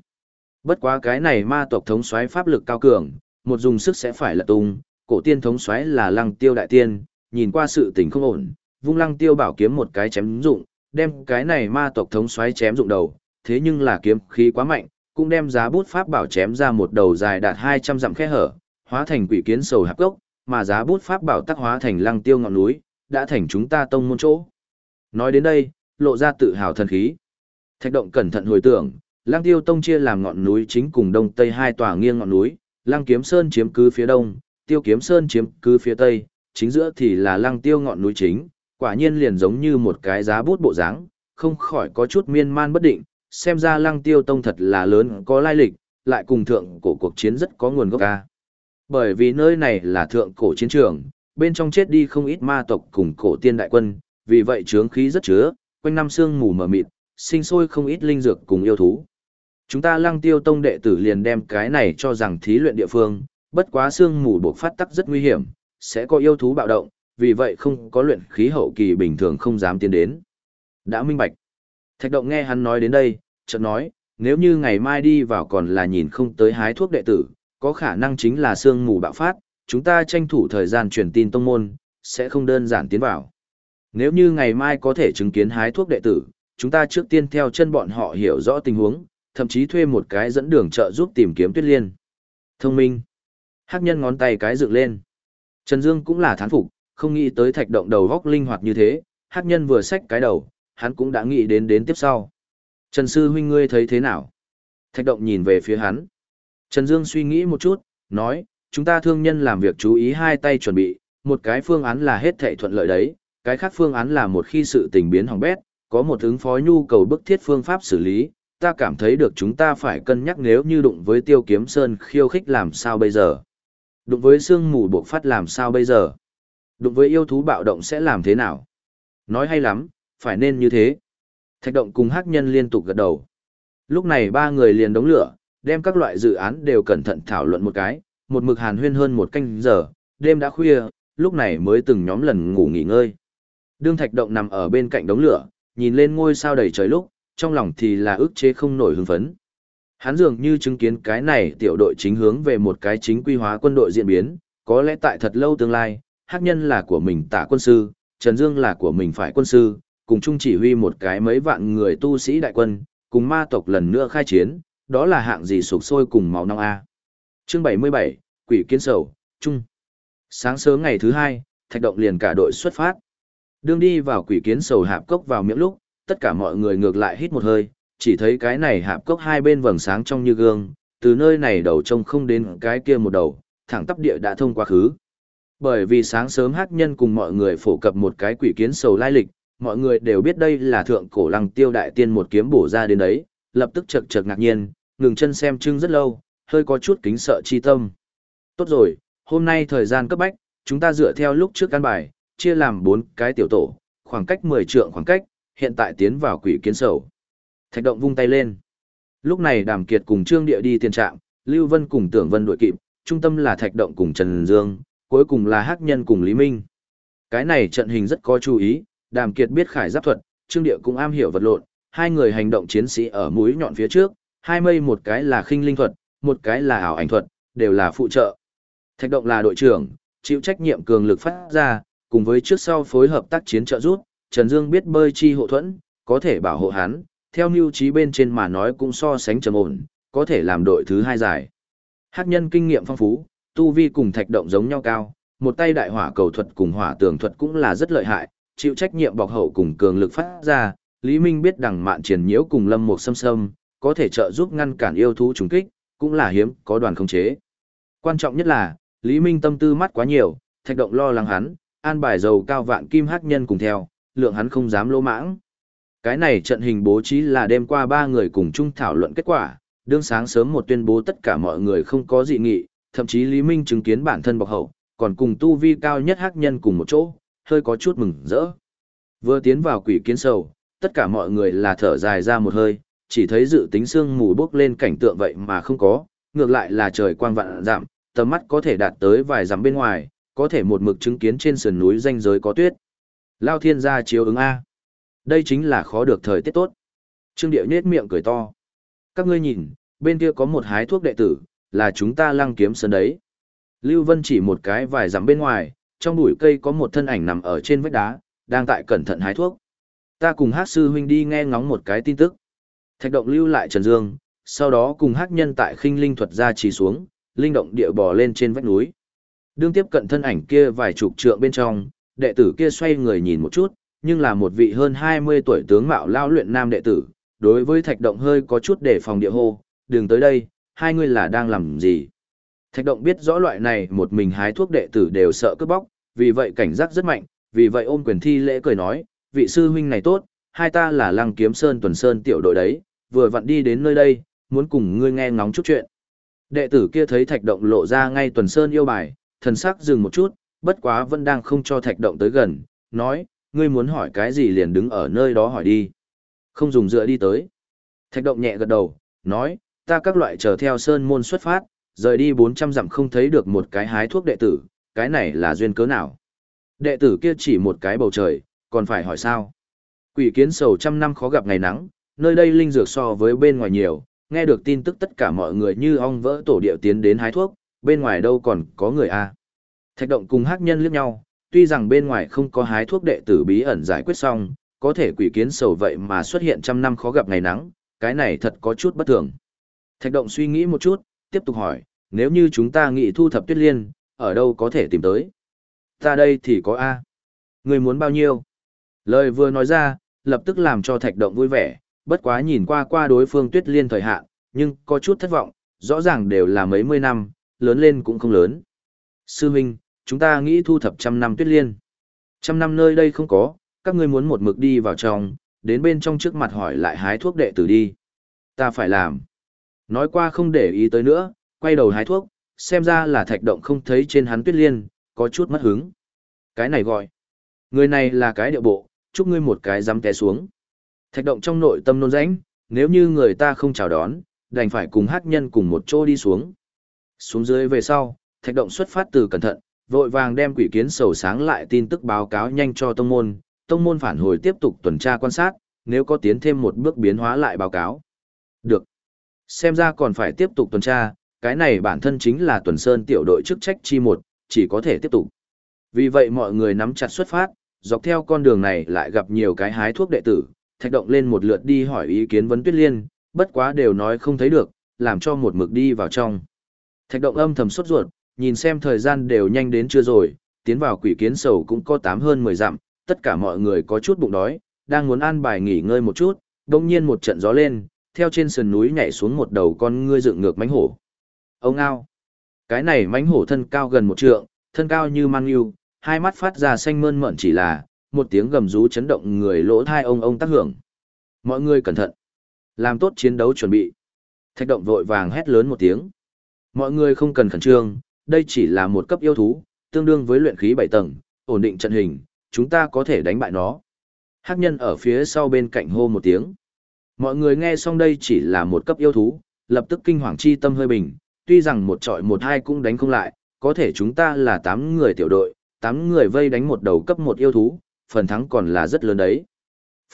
Speaker 1: Bất quá cái này ma tộc thống xoáy pháp lực cao cường, một dùng sức sẽ phải lật tung, cổ tiên thống xoáy là lăng tiêu đại tiên, nhìn qua sự tình không ổn, vung lăng tiêu bảo kiếm một cái chém dụng, đem cái này ma tộc thống xoáy chém dụng đầu, thế nhưng là kiếm khí quá mạnh, cũng đem giá bút pháp bảo chém ra một đầu dài đạt 200 dặm khe hở, hóa thành quỷ kiến sầu hạp gốc, mà giá bút pháp bảo tác hóa thành lăng tiêu ngọn núi, đã thành chúng ta tông môn chỗ. Nói đến đây, lộ ra tự hào thần khí. Thạch động cẩn thận hồi tưởng, lăng tiêu tông chia làm ngọn núi chính cùng đông tây hai tòa nghiêng ngọn núi, lăng kiếm sơn chiếm cứ phía đông, tiêu kiếm sơn chiếm cứ phía tây, chính giữa thì là lăng tiêu ngọn núi chính, quả nhiên liền giống như một cái giá bút bộ dáng, không khỏi có chút miên man bất định, xem ra lăng tiêu tông thật là lớn có lai lịch, lại cùng thượng cổ cuộc chiến rất có nguồn gốc ca. Bởi vì nơi này là thượng cổ chiến trường, bên trong chết đi không ít ma tộc cùng cổ tiên đại quân, vì vậy trướng khí rất chứa, quanh năm sương mù mờ mịt, sinh sôi không ít linh dược cùng yêu thú. Chúng ta lăng tiêu tông đệ tử liền đem cái này cho rằng thí luyện địa phương, bất quá sương mù buộc phát tắc rất nguy hiểm, sẽ có yêu thú bạo động, vì vậy không có luyện khí hậu kỳ bình thường không dám tiến đến. Đã minh bạch. Thạch động nghe hắn nói đến đây, chợt nói, nếu như ngày mai đi vào còn là nhìn không tới hái thuốc đệ tử, có khả năng chính là sương mù bạo phát, chúng ta tranh thủ thời gian truyền tin tông môn, sẽ không đơn giản tiến vào. Nếu như ngày mai có thể chứng kiến hái thuốc đệ tử, chúng ta trước tiên theo chân bọn họ hiểu rõ tình huống, thậm chí thuê một cái dẫn đường trợ giúp tìm kiếm tuyết liên. Thông minh. Hắc nhân ngón tay cái dựng lên. Trần Dương cũng là thán phục, không nghĩ tới thạch động đầu góc linh hoạt như thế, Hắc nhân vừa xách cái đầu, hắn cũng đã nghĩ đến đến tiếp sau. Trần Sư huynh ngươi thấy thế nào? Thạch động nhìn về phía hắn. Trần Dương suy nghĩ một chút, nói, chúng ta thương nhân làm việc chú ý hai tay chuẩn bị, một cái phương án là hết thảy thuận lợi đấy, cái khác phương án là một khi sự tình biến hỏng bét, có một ứng phó nhu cầu bức thiết phương pháp xử lý, ta cảm thấy được chúng ta phải cân nhắc nếu như đụng với tiêu kiếm sơn khiêu khích làm sao bây giờ. Đụng với sương mù buộc phát làm sao bây giờ. Đụng với yêu thú bạo động sẽ làm thế nào. Nói hay lắm, phải nên như thế. Thạch động cùng hắc nhân liên tục gật đầu. Lúc này ba người liền đống lửa, đem các loại dự án đều cẩn thận thảo luận một cái, một mực hàn huyên hơn một canh giờ, đêm đã khuya, lúc này mới từng nhóm lần ngủ nghỉ ngơi. Đương thạch động nằm ở bên cạnh đống lửa, nhìn lên ngôi sao đầy trời lúc, trong lòng thì là ức chế không nổi hưng phấn. Hắn dường như chứng kiến cái này tiểu đội chính hướng về một cái chính quy hóa quân đội diễn biến, có lẽ tại thật lâu tương lai, hắc nhân là của mình tả quân sư, Trần Dương là của mình phải quân sư, cùng chung chỉ huy một cái mấy vạn người tu sĩ đại quân, cùng ma tộc lần nữa khai chiến, đó là hạng gì sụp sôi cùng máu nong A. Chương 77, Quỷ Kiến Sầu, Trung. Sáng sớm ngày thứ hai, thạch động liền cả đội xuất phát. Đương đi vào quỷ kiến sầu hạp cốc vào miệng lúc, tất cả mọi người ngược lại hít một hơi, chỉ thấy cái này hạp cốc hai bên vầng sáng trong như gương, từ nơi này đầu trông không đến cái kia một đầu, thẳng tắp địa đã thông quá khứ. Bởi vì sáng sớm hắc nhân cùng mọi người phổ cập một cái quỷ kiến sầu lai lịch, mọi người đều biết đây là thượng cổ lăng tiêu đại tiên một kiếm bổ ra đến đấy, lập tức chật chật ngạc nhiên, ngừng chân xem trưng rất lâu, hơi có chút kính sợ chi tâm. Tốt rồi, hôm nay thời gian cấp bách, chúng ta dựa theo lúc trước căn bài, chia làm bốn cái tiểu tổ, khoảng cách 10 trượng khoảng cách, hiện tại tiến vào quỷ kiến sầu. Thạch động vung tay lên. Lúc này Đàm Kiệt cùng Trương Địa đi tiền trạm, Lưu Vân cùng Tưởng Vân đội kịp, trung tâm là Thạch động cùng Trần Dương, cuối cùng là Hắc Nhân cùng Lý Minh. Cái này trận hình rất có chú ý, Đàm Kiệt biết khải giáp thuật, Trương Địa cũng am hiểu vật lộn, hai người hành động chiến sĩ ở mũi nhọn phía trước, hai mây một cái là khinh linh thuật, một cái là ảo ảnh thuật, đều là phụ trợ. Thạch động là đội trưởng, chịu trách nhiệm cường lực phát ra, cùng với trước sau phối hợp tác chiến trợ giúp, Trần Dương biết bơi chi hộ thuẫn, có thể bảo hộ hắn, theo mưu trí bên trên mà nói cũng so sánh trầm ổn, có thể làm đội thứ hai giải. Hắc nhân kinh nghiệm phong phú, tu vi cùng thạch động giống nhau cao, một tay đại hỏa cầu thuật cùng hỏa tường thuật cũng là rất lợi hại, chịu trách nhiệm bọc hậu cùng cường lực phát ra, Lý Minh biết đằng mạn triển nhiễu cùng lâm một xâm xâm, có thể trợ giúp ngăn cản yêu thú trùng kích, cũng là hiếm, có đoàn không chế. Quan trọng nhất là, Lý Minh tâm tư mắt quá nhiều, thạch động lo lắng hắn, an bài dầu cao vạn kim hắc nhân cùng theo, lượng hắn không dám lỗ mãng. Cái này trận hình bố trí là đêm qua ba người cùng chung thảo luận kết quả, đương sáng sớm một tuyên bố tất cả mọi người không có dị nghị, thậm chí Lý Minh chứng kiến bản thân bọc hậu, còn cùng tu vi cao nhất hắc nhân cùng một chỗ, hơi có chút mừng rỡ. Vừa tiến vào quỷ kiến sầu, tất cả mọi người là thở dài ra một hơi, chỉ thấy dự tính xương mù bốc lên cảnh tượng vậy mà không có, ngược lại là trời quang vạn giảm, tầm mắt có thể đạt tới vài dặm bên ngoài, có thể một mực chứng kiến trên sườn núi danh giới có tuyết. Lao thiên gia chiếu ứng A. Đây chính là khó được thời tiết tốt. Trương Điệu nhết miệng cười to. Các ngươi nhìn, bên kia có một hái thuốc đệ tử, là chúng ta lăng kiếm sơn đấy. Lưu Vân chỉ một cái vài dặm bên ngoài, trong bụi cây có một thân ảnh nằm ở trên vách đá, đang tại cẩn thận hái thuốc. Ta cùng hát sư huynh đi nghe ngóng một cái tin tức. Thạch động lưu lại Trần Dương, sau đó cùng hát nhân tại khinh linh thuật ra trì xuống, linh động địa bò lên trên vách núi. Đương tiếp cận thân ảnh kia vài chục trượng bên trong, đệ tử kia xoay người nhìn một chút, nhưng là một vị hơn 20 tuổi tướng mạo lao luyện nam đệ tử, đối với thạch động hơi có chút để phòng địa hô, đừng tới đây, hai người là đang làm gì. Thạch động biết rõ loại này một mình hái thuốc đệ tử đều sợ cướp bóc, vì vậy cảnh giác rất mạnh, vì vậy ôm quyền thi lễ cười nói, vị sư huynh này tốt, hai ta là lăng kiếm sơn tuần sơn tiểu đội đấy, vừa vặn đi đến nơi đây, muốn cùng ngươi nghe ngóng chút chuyện. Đệ tử kia thấy thạch động lộ ra ngay tuần sơn yêu bài, thần sắc dừng một chút, bất quá vẫn đang không cho thạch động tới gần, nói, ngươi muốn hỏi cái gì liền đứng ở nơi đó hỏi đi. Không dùng dựa đi tới. Thạch động nhẹ gật đầu, nói, ta các loại chờ theo sơn môn xuất phát, rời đi 400 dặm không thấy được một cái hái thuốc đệ tử, cái này là duyên cớ nào? Đệ tử kia chỉ một cái bầu trời, còn phải hỏi sao? Quỷ kiến sầu trăm năm khó gặp ngày nắng, nơi đây linh dược so với bên ngoài nhiều, nghe được tin tức tất cả mọi người như ong vỡ tổ điệu tiến đến hái thuốc, bên ngoài đâu còn có người a à. Thạch động cùng hắc nhân liếc nhau, tuy rằng bên ngoài không có hái thuốc đệ tử bí ẩn giải quyết xong, có thể quỷ kiến sầu vậy mà xuất hiện trăm năm khó gặp ngày nắng, cái này thật có chút bất thường. Thạch động suy nghĩ một chút, tiếp tục hỏi, nếu như chúng ta nghĩ thu thập tuyết liên, ở đâu có thể tìm tới? Ta đây thì có A. Người muốn bao nhiêu? Lời vừa nói ra, lập tức làm cho thạch động vui vẻ, bất quá nhìn qua qua đối phương tuyết liên thời hạn, nhưng có chút thất vọng, rõ ràng đều là mấy mươi năm, lớn lên cũng không lớn. Sư Minh, chúng ta nghĩ thu thập trăm năm tuyết liên. Trăm năm nơi đây không có, các ngươi muốn một mực đi vào trong, đến bên trong trước mặt hỏi lại hái thuốc đệ tử đi. Ta phải làm. Nói qua không để ý tới nữa, quay đầu hái thuốc, xem ra là thạch động không thấy trên hắn tuyết liên, có chút mất hứng. Cái này gọi. Người này là cái điệu bộ, chúc ngươi một cái dám té xuống. Thạch động trong nội tâm nôn rãnh, nếu như người ta không chào đón, đành phải cùng hát nhân cùng một chỗ đi xuống. Xuống dưới về sau, thạch động xuất phát từ cẩn thận, vội vàng đem quỷ kiến sầu sáng lại tin tức báo cáo nhanh cho tông môn, tông môn phản hồi tiếp tục tuần tra quan sát, nếu có tiến thêm một bước biến hóa lại báo cáo. Được. Xem ra còn phải tiếp tục tuần tra, cái này bản thân chính là tuần sơn tiểu đội chức trách chi một, chỉ có thể tiếp tục. Vì vậy mọi người nắm chặt xuất phát, dọc theo con đường này lại gặp nhiều cái hái thuốc đệ tử, thạch động lên một lượt đi hỏi ý kiến vấn tuyết liên, bất quá đều nói không thấy được, làm cho một mực đi vào trong. Thạch động âm thầm sốt ruột, nhìn xem thời gian đều nhanh đến chưa rồi, tiến vào quỷ kiến sầu cũng có tám hơn mười dặm, tất cả mọi người có chút bụng đói, đang muốn ăn bài nghỉ ngơi một chút, đồng nhiên một trận gió lên, theo trên sườn núi nhảy xuống một đầu con ngươi dựng ngược mánh hổ. Ông ao! Cái này mánh hổ thân cao gần một trượng, thân cao như mang yêu, hai mắt phát ra xanh mơn mởn chỉ là, một tiếng gầm rú chấn động người lỗ thai ông ông tác hưởng. Mọi người cẩn thận! Làm tốt chiến đấu chuẩn bị. Thạch động vội vàng hét lớn một tiếng. Mọi người không cần khẩn trương, đây chỉ là một cấp yêu thú, tương đương với luyện khí 7 tầng, ổn định trận hình, chúng ta có thể đánh bại nó. Hắc nhân ở phía sau bên cạnh hô một tiếng. Mọi người nghe xong đây chỉ là một cấp yêu thú, lập tức kinh hoàng chi tâm hơi bình, tuy rằng một trọi một hai cũng đánh không lại, có thể chúng ta là 8 người tiểu đội, 8 người vây đánh một đầu cấp một yêu thú, phần thắng còn là rất lớn đấy.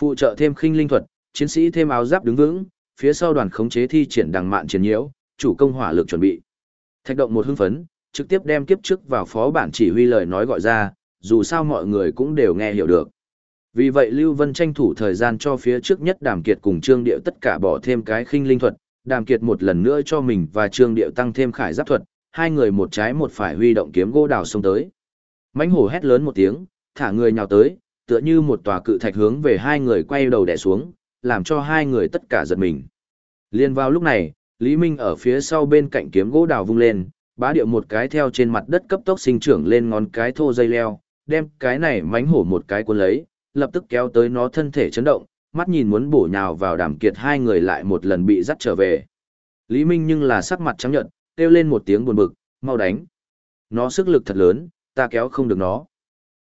Speaker 1: Phụ trợ thêm khinh linh thuật, chiến sĩ thêm áo giáp đứng vững, phía sau đoàn khống chế thi triển đằng mạn chiến nhiễu, chủ công hỏa lực chuẩn bị. Thạch động một hưng phấn, trực tiếp đem kiếp trước vào phó bản chỉ huy lời nói gọi ra, dù sao mọi người cũng đều nghe hiểu được. Vì vậy Lưu Vân tranh thủ thời gian cho phía trước nhất Đàm Kiệt cùng Trương Điệu tất cả bỏ thêm cái khinh linh thuật, Đàm Kiệt một lần nữa cho mình và Trương Điệu tăng thêm khải giáp thuật, hai người một trái một phải huy động kiếm gỗ đào xông tới. Mãnh hổ hét lớn một tiếng, thả người nhào tới, tựa như một tòa cự thạch hướng về hai người quay đầu đè xuống, làm cho hai người tất cả giật mình. Liên vào lúc này, Lý Minh ở phía sau bên cạnh kiếm gỗ đào vung lên, bá điệu một cái theo trên mặt đất cấp tốc sinh trưởng lên ngón cái thô dây leo, đem cái này mánh hổ một cái cuốn lấy, lập tức kéo tới nó thân thể chấn động, mắt nhìn muốn bổ nhào vào đàm kiệt hai người lại một lần bị dắt trở về. Lý Minh nhưng là sắc mặt trắng nhợt, kêu lên một tiếng buồn bực, mau đánh. Nó sức lực thật lớn, ta kéo không được nó.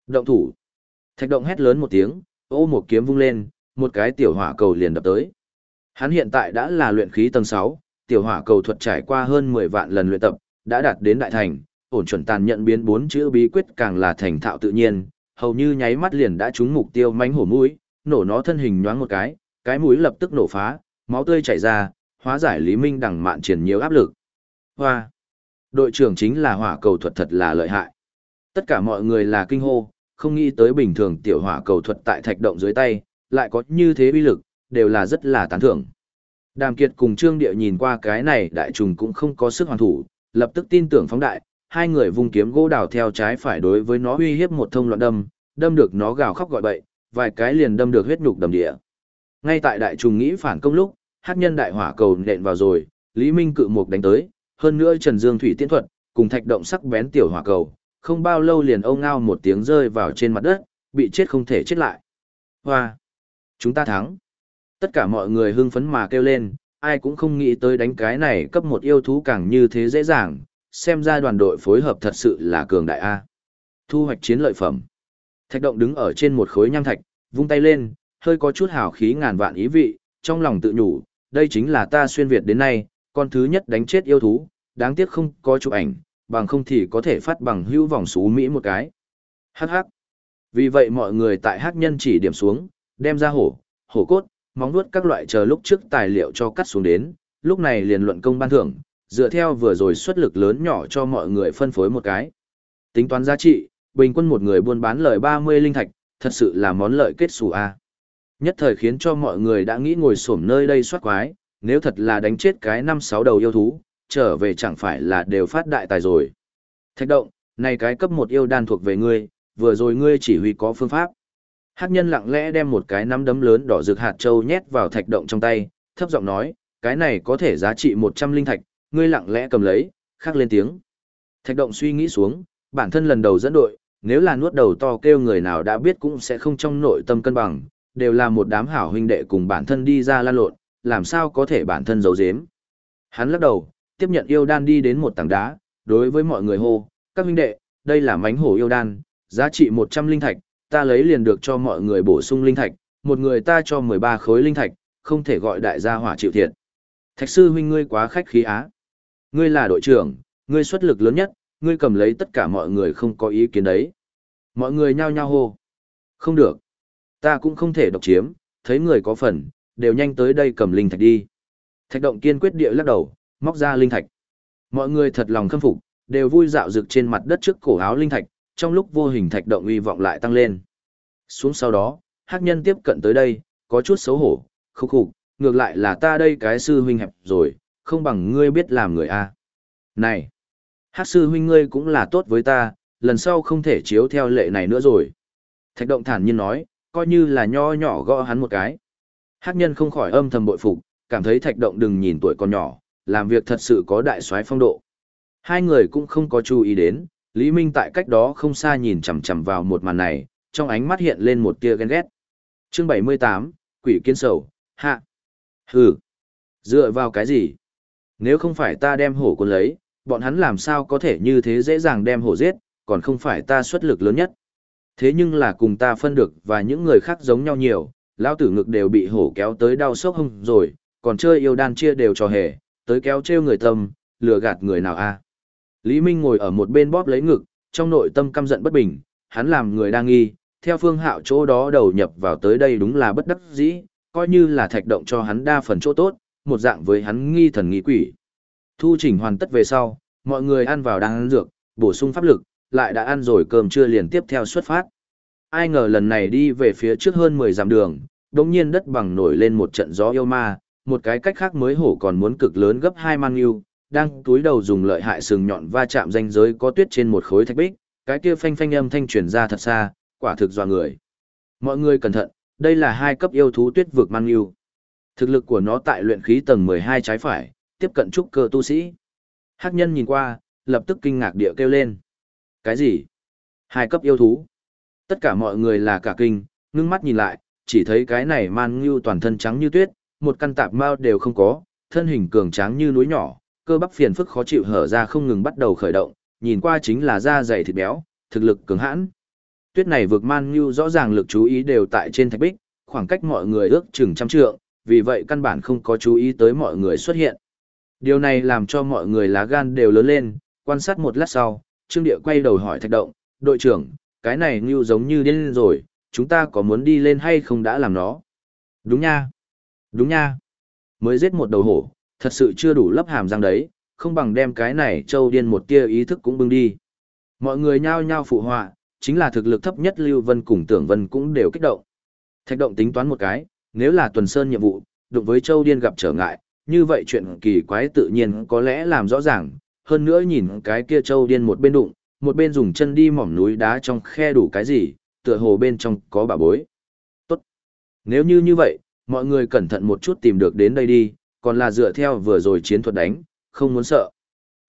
Speaker 1: Động thủ. Thạch động hét lớn một tiếng, ô một kiếm vung lên, một cái tiểu hỏa cầu liền đập tới. Hắn hiện tại đã là luyện khí tầng 6, tiểu hỏa cầu thuật trải qua hơn 10 vạn lần luyện tập, đã đạt đến đại thành, ổn chuẩn tàn nhận biến bốn chữ bí quyết càng là thành thạo tự nhiên, hầu như nháy mắt liền đã trúng mục tiêu mánh hổ mũi, nổ nó thân hình nhoáng một cái, cái mũi lập tức nổ phá, máu tươi chảy ra, hóa giải Lý Minh đằng mạn triển nhiều áp lực. Hoa! Đội trưởng chính là hỏa cầu thuật thật là lợi hại. Tất cả mọi người là kinh hô, không nghĩ tới bình thường tiểu hỏa cầu thuật tại thạch động dưới tay, lại có như thế uy lực, đều là rất là tán thưởng. Đàm Kiệt cùng Trương Địa nhìn qua cái này đại trùng cũng không có sức hoàn thủ, lập tức tin tưởng phóng đại, hai người vung kiếm gỗ đào theo trái phải đối với nó uy hiếp một thông loạn đâm, đâm được nó gào khóc gọi bậy, vài cái liền đâm được huyết nhục đầm địa. Ngay tại đại trùng nghĩ phản công lúc, hát nhân đại hỏa cầu nện vào rồi, Lý Minh cự mục đánh tới, hơn nữa Trần Dương thủy tiễn thuật, cùng thạch động sắc bén tiểu hỏa cầu, không bao lâu liền ông ngao một tiếng rơi vào trên mặt đất, bị chết không thể chết lại. Hoa! Chúng ta thắng! Tất cả mọi người hưng phấn mà kêu lên, ai cũng không nghĩ tới đánh cái này cấp một yêu thú càng như thế dễ dàng, xem ra đoàn đội phối hợp thật sự là cường đại A. Thu hoạch chiến lợi phẩm. Thạch động đứng ở trên một khối nham thạch, vung tay lên, hơi có chút hào khí ngàn vạn ý vị, trong lòng tự nhủ, đây chính là ta xuyên Việt đến nay, con thứ nhất đánh chết yêu thú, đáng tiếc không có chụp ảnh, bằng không thì có thể phát bằng hữu vòng xú Mỹ một cái. Hắc hắc. Vì vậy mọi người tại hắc nhân chỉ điểm xuống, đem ra hổ, hổ cốt, móng nuốt các loại chờ lúc trước tài liệu cho cắt xuống đến, lúc này liền luận công ban thưởng, dựa theo vừa rồi xuất lực lớn nhỏ cho mọi người phân phối một cái. Tính toán giá trị, bình quân một người buôn bán lời 30 linh thạch, thật sự là món lợi kết xù a. Nhất thời khiến cho mọi người đã nghĩ ngồi xổm nơi đây soát quái, nếu thật là đánh chết cái năm sáu đầu yêu thú, trở về chẳng phải là đều phát đại tài rồi. Thạch động, này cái cấp một yêu đan thuộc về ngươi, vừa rồi ngươi chỉ huy có phương pháp. Hắc nhân lặng lẽ đem một cái nắm đấm lớn đỏ rực hạt châu nhét vào thạch động trong tay, thấp giọng nói, cái này có thể giá trị 100 linh thạch, ngươi lặng lẽ cầm lấy, khắc lên tiếng. Thạch động suy nghĩ xuống, bản thân lần đầu dẫn đội, nếu là nuốt đầu to kêu người nào đã biết cũng sẽ không trong nội tâm cân bằng, đều là một đám hảo huynh đệ cùng bản thân đi ra lan lộn, làm sao có thể bản thân giấu giếm. Hắn lắc đầu, tiếp nhận yêu đan đi đến một tảng đá, đối với mọi người hô, các huynh đệ, đây là mánh hổ yêu đan, giá trị 100 linh thạch, ta lấy liền được cho mọi người bổ sung linh thạch, một người ta cho 13 khối linh thạch, không thể gọi đại gia hỏa chịu thiệt. Thạch sư huynh ngươi quá khách khí á. Ngươi là đội trưởng, ngươi xuất lực lớn nhất, ngươi cầm lấy tất cả mọi người không có ý kiến đấy. Mọi người nhao nhao hô. Không được. Ta cũng không thể độc chiếm, thấy người có phần, đều nhanh tới đây cầm linh thạch đi. Thạch động kiên quyết địa lắc đầu, móc ra linh thạch. Mọi người thật lòng khâm phục, đều vui dạo rực trên mặt đất trước cổ áo linh thạch, trong lúc vô hình thạch động uy vọng lại tăng lên. Xuống sau đó, hắc nhân tiếp cận tới đây, có chút xấu hổ, khúc khục, ngược lại là ta đây cái sư huynh hẹp rồi, không bằng ngươi biết làm người a. Này, hắc sư huynh ngươi cũng là tốt với ta, lần sau không thể chiếu theo lệ này nữa rồi. Thạch động thản nhiên nói, coi như là nho nhỏ gõ hắn một cái. Hắc nhân không khỏi âm thầm bội phục, cảm thấy thạch động đừng nhìn tuổi còn nhỏ, làm việc thật sự có đại soái phong độ. Hai người cũng không có chú ý đến, Lý Minh tại cách đó không xa nhìn chằm chằm vào một màn này, trong ánh mắt hiện lên một tia ghen ghét. Chương 78, Quỷ Kiến Sầu, hạ. Hừ. Dựa vào cái gì? Nếu không phải ta đem hổ quân lấy, bọn hắn làm sao có thể như thế dễ dàng đem hổ giết, còn không phải ta xuất lực lớn nhất. Thế nhưng là cùng ta phân được và những người khác giống nhau nhiều, lão tử ngực đều bị hổ kéo tới đau sốc hông rồi, còn chơi yêu đan chia đều cho hề, tới kéo trêu người tâm, lừa gạt người nào a? Lý Minh ngồi ở một bên bóp lấy ngực, trong nội tâm căm giận bất bình, hắn làm người đang nghi, theo phương hạo chỗ đó đầu nhập vào tới đây đúng là bất đắc dĩ, coi như là thạch động cho hắn đa phần chỗ tốt, một dạng với hắn nghi thần nghi quỷ. Thu chỉnh hoàn tất về sau, mọi người ăn vào đang ăn dược, bổ sung pháp lực, lại đã ăn rồi cơm trưa liền tiếp theo xuất phát. Ai ngờ lần này đi về phía trước hơn 10 dặm đường, đống nhiên đất bằng nổi lên một trận gió yêu ma, một cái cách khác mới hổ còn muốn cực lớn gấp hai man yêu, đang túi đầu dùng lợi hại sừng nhọn va chạm danh giới có tuyết trên một khối thạch bích, cái kia phanh phanh âm thanh truyền ra thật xa, quả thực dọa người. Mọi người cẩn thận, đây là hai cấp yêu thú tuyết vực man yêu. Thực lực của nó tại luyện khí tầng 12 trái phải, tiếp cận trúc cơ tu sĩ. Hắc nhân nhìn qua, lập tức kinh ngạc địa kêu lên. Cái gì? Hai cấp yêu thú. Tất cả mọi người là cả kinh, ngưng mắt nhìn lại, chỉ thấy cái này man ngưu toàn thân trắng như tuyết, một căn tạp mao đều không có, thân hình cường tráng như núi nhỏ, cơ bắp phiền phức khó chịu hở ra không ngừng bắt đầu khởi động, nhìn qua chính là da dày thịt béo, thực lực cường hãn. Tuyết này vượt man như rõ ràng lực chú ý đều tại trên thạch bích, khoảng cách mọi người ước chừng trăm trượng, vì vậy căn bản không có chú ý tới mọi người xuất hiện. Điều này làm cho mọi người lá gan đều lớn lên, quan sát một lát sau, Trương Địa quay đầu hỏi Thạch Động, đội trưởng, cái này như giống như điên rồi, chúng ta có muốn đi lên hay không đã làm nó? Đúng nha. Đúng nha. Mới giết một đầu hổ, thật sự chưa đủ lấp hàm răng đấy, không bằng đem cái này châu điên một tia ý thức cũng bưng đi. Mọi người nhao nhao phụ họa, chính là thực lực thấp nhất Lưu Vân cùng Tưởng Vân cũng đều kích động. Thạch động tính toán một cái, nếu là tuần sơn nhiệm vụ, đụng với châu điên gặp trở ngại, như vậy chuyện kỳ quái tự nhiên có lẽ làm rõ ràng, hơn nữa nhìn cái kia châu điên một bên đụng, một bên dùng chân đi mỏm núi đá trong khe đủ cái gì, tựa hồ bên trong có bà bối. Tốt. Nếu như như vậy, mọi người cẩn thận một chút tìm được đến đây đi, còn là dựa theo vừa rồi chiến thuật đánh, không muốn sợ.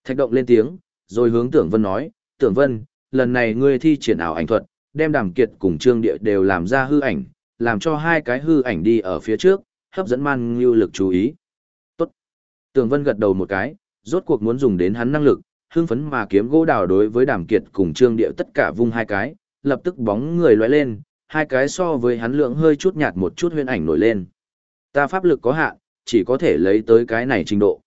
Speaker 1: Thạch động lên tiếng, rồi hướng tưởng vân nói, tưởng vân, lần này ngươi thi triển ảo ảnh thuật, đem đàm kiệt cùng trương địa đều làm ra hư ảnh, làm cho hai cái hư ảnh đi ở phía trước, hấp dẫn man ngưu lực chú ý. Tốt. Tưởng vân gật đầu một cái, rốt cuộc muốn dùng đến hắn năng lực, hưng phấn mà kiếm gỗ đào đối với đàm kiệt cùng trương địa tất cả vung hai cái, lập tức bóng người lóe lên, hai cái so với hắn lượng hơi chút nhạt một chút huyên ảnh nổi lên. Ta pháp lực có hạn, chỉ có thể lấy tới cái này trình độ.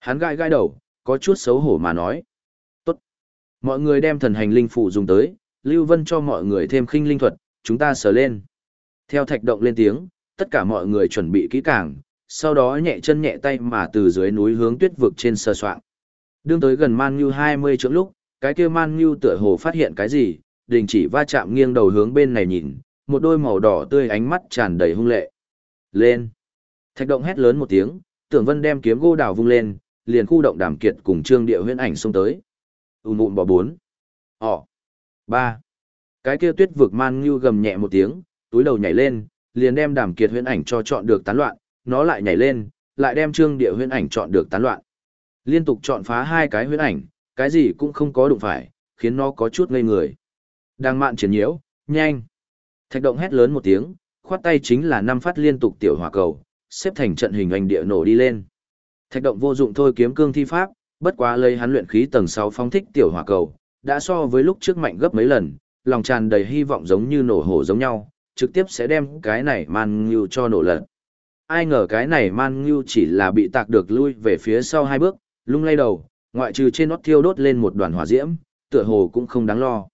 Speaker 1: Hắn gai gai đầu, có chút xấu hổ mà nói. Tốt. Mọi người đem thần hành linh phụ dùng tới, Lưu Vân cho mọi người thêm khinh linh thuật, chúng ta sờ lên. Theo thạch động lên tiếng, tất cả mọi người chuẩn bị kỹ càng, sau đó nhẹ chân nhẹ tay mà từ dưới núi hướng tuyết vực trên sờ soạn. Đương tới gần Man Nhu 20 chỗ lúc, cái kia Man Nhu tựa hồ phát hiện cái gì, đình chỉ va chạm nghiêng đầu hướng bên này nhìn, một đôi màu đỏ tươi ánh mắt tràn đầy hung lệ. Lên! Thạch động hét lớn một tiếng, tưởng vân đem kiếm gô đào vung lên, liền khu động đàm kiệt cùng trương địa huyễn ảnh xông tới. Ùm ùm bỏ bốn. Họ. Ba. Cái kia tuyết vực man như gầm nhẹ một tiếng, túi đầu nhảy lên, liền đem đàm kiệt huyễn ảnh cho chọn được tán loạn, nó lại nhảy lên, lại đem trương địa huyễn ảnh chọn được tán loạn. Liên tục chọn phá hai cái huyễn ảnh, cái gì cũng không có đụng phải, khiến nó có chút ngây người. Đang mạn triển nhiễu, nhanh. Thạch động hét lớn một tiếng, khoát tay chính là năm phát liên tục tiểu hỏa cầu, xếp thành trận hình ảnh địa nổ đi lên. Thạch động vô dụng thôi kiếm cương thi pháp, bất quá lấy hắn luyện khí tầng 6 phóng thích tiểu hỏa cầu, đã so với lúc trước mạnh gấp mấy lần, lòng tràn đầy hy vọng giống như nổ hổ giống nhau, trực tiếp sẽ đem cái này man ngưu cho nổ lật. Ai ngờ cái này man ngưu chỉ là bị tạc được lui về phía sau hai bước, lung lay đầu, ngoại trừ trên nót thiêu đốt lên một đoàn hỏa diễm, tựa hồ cũng không đáng lo.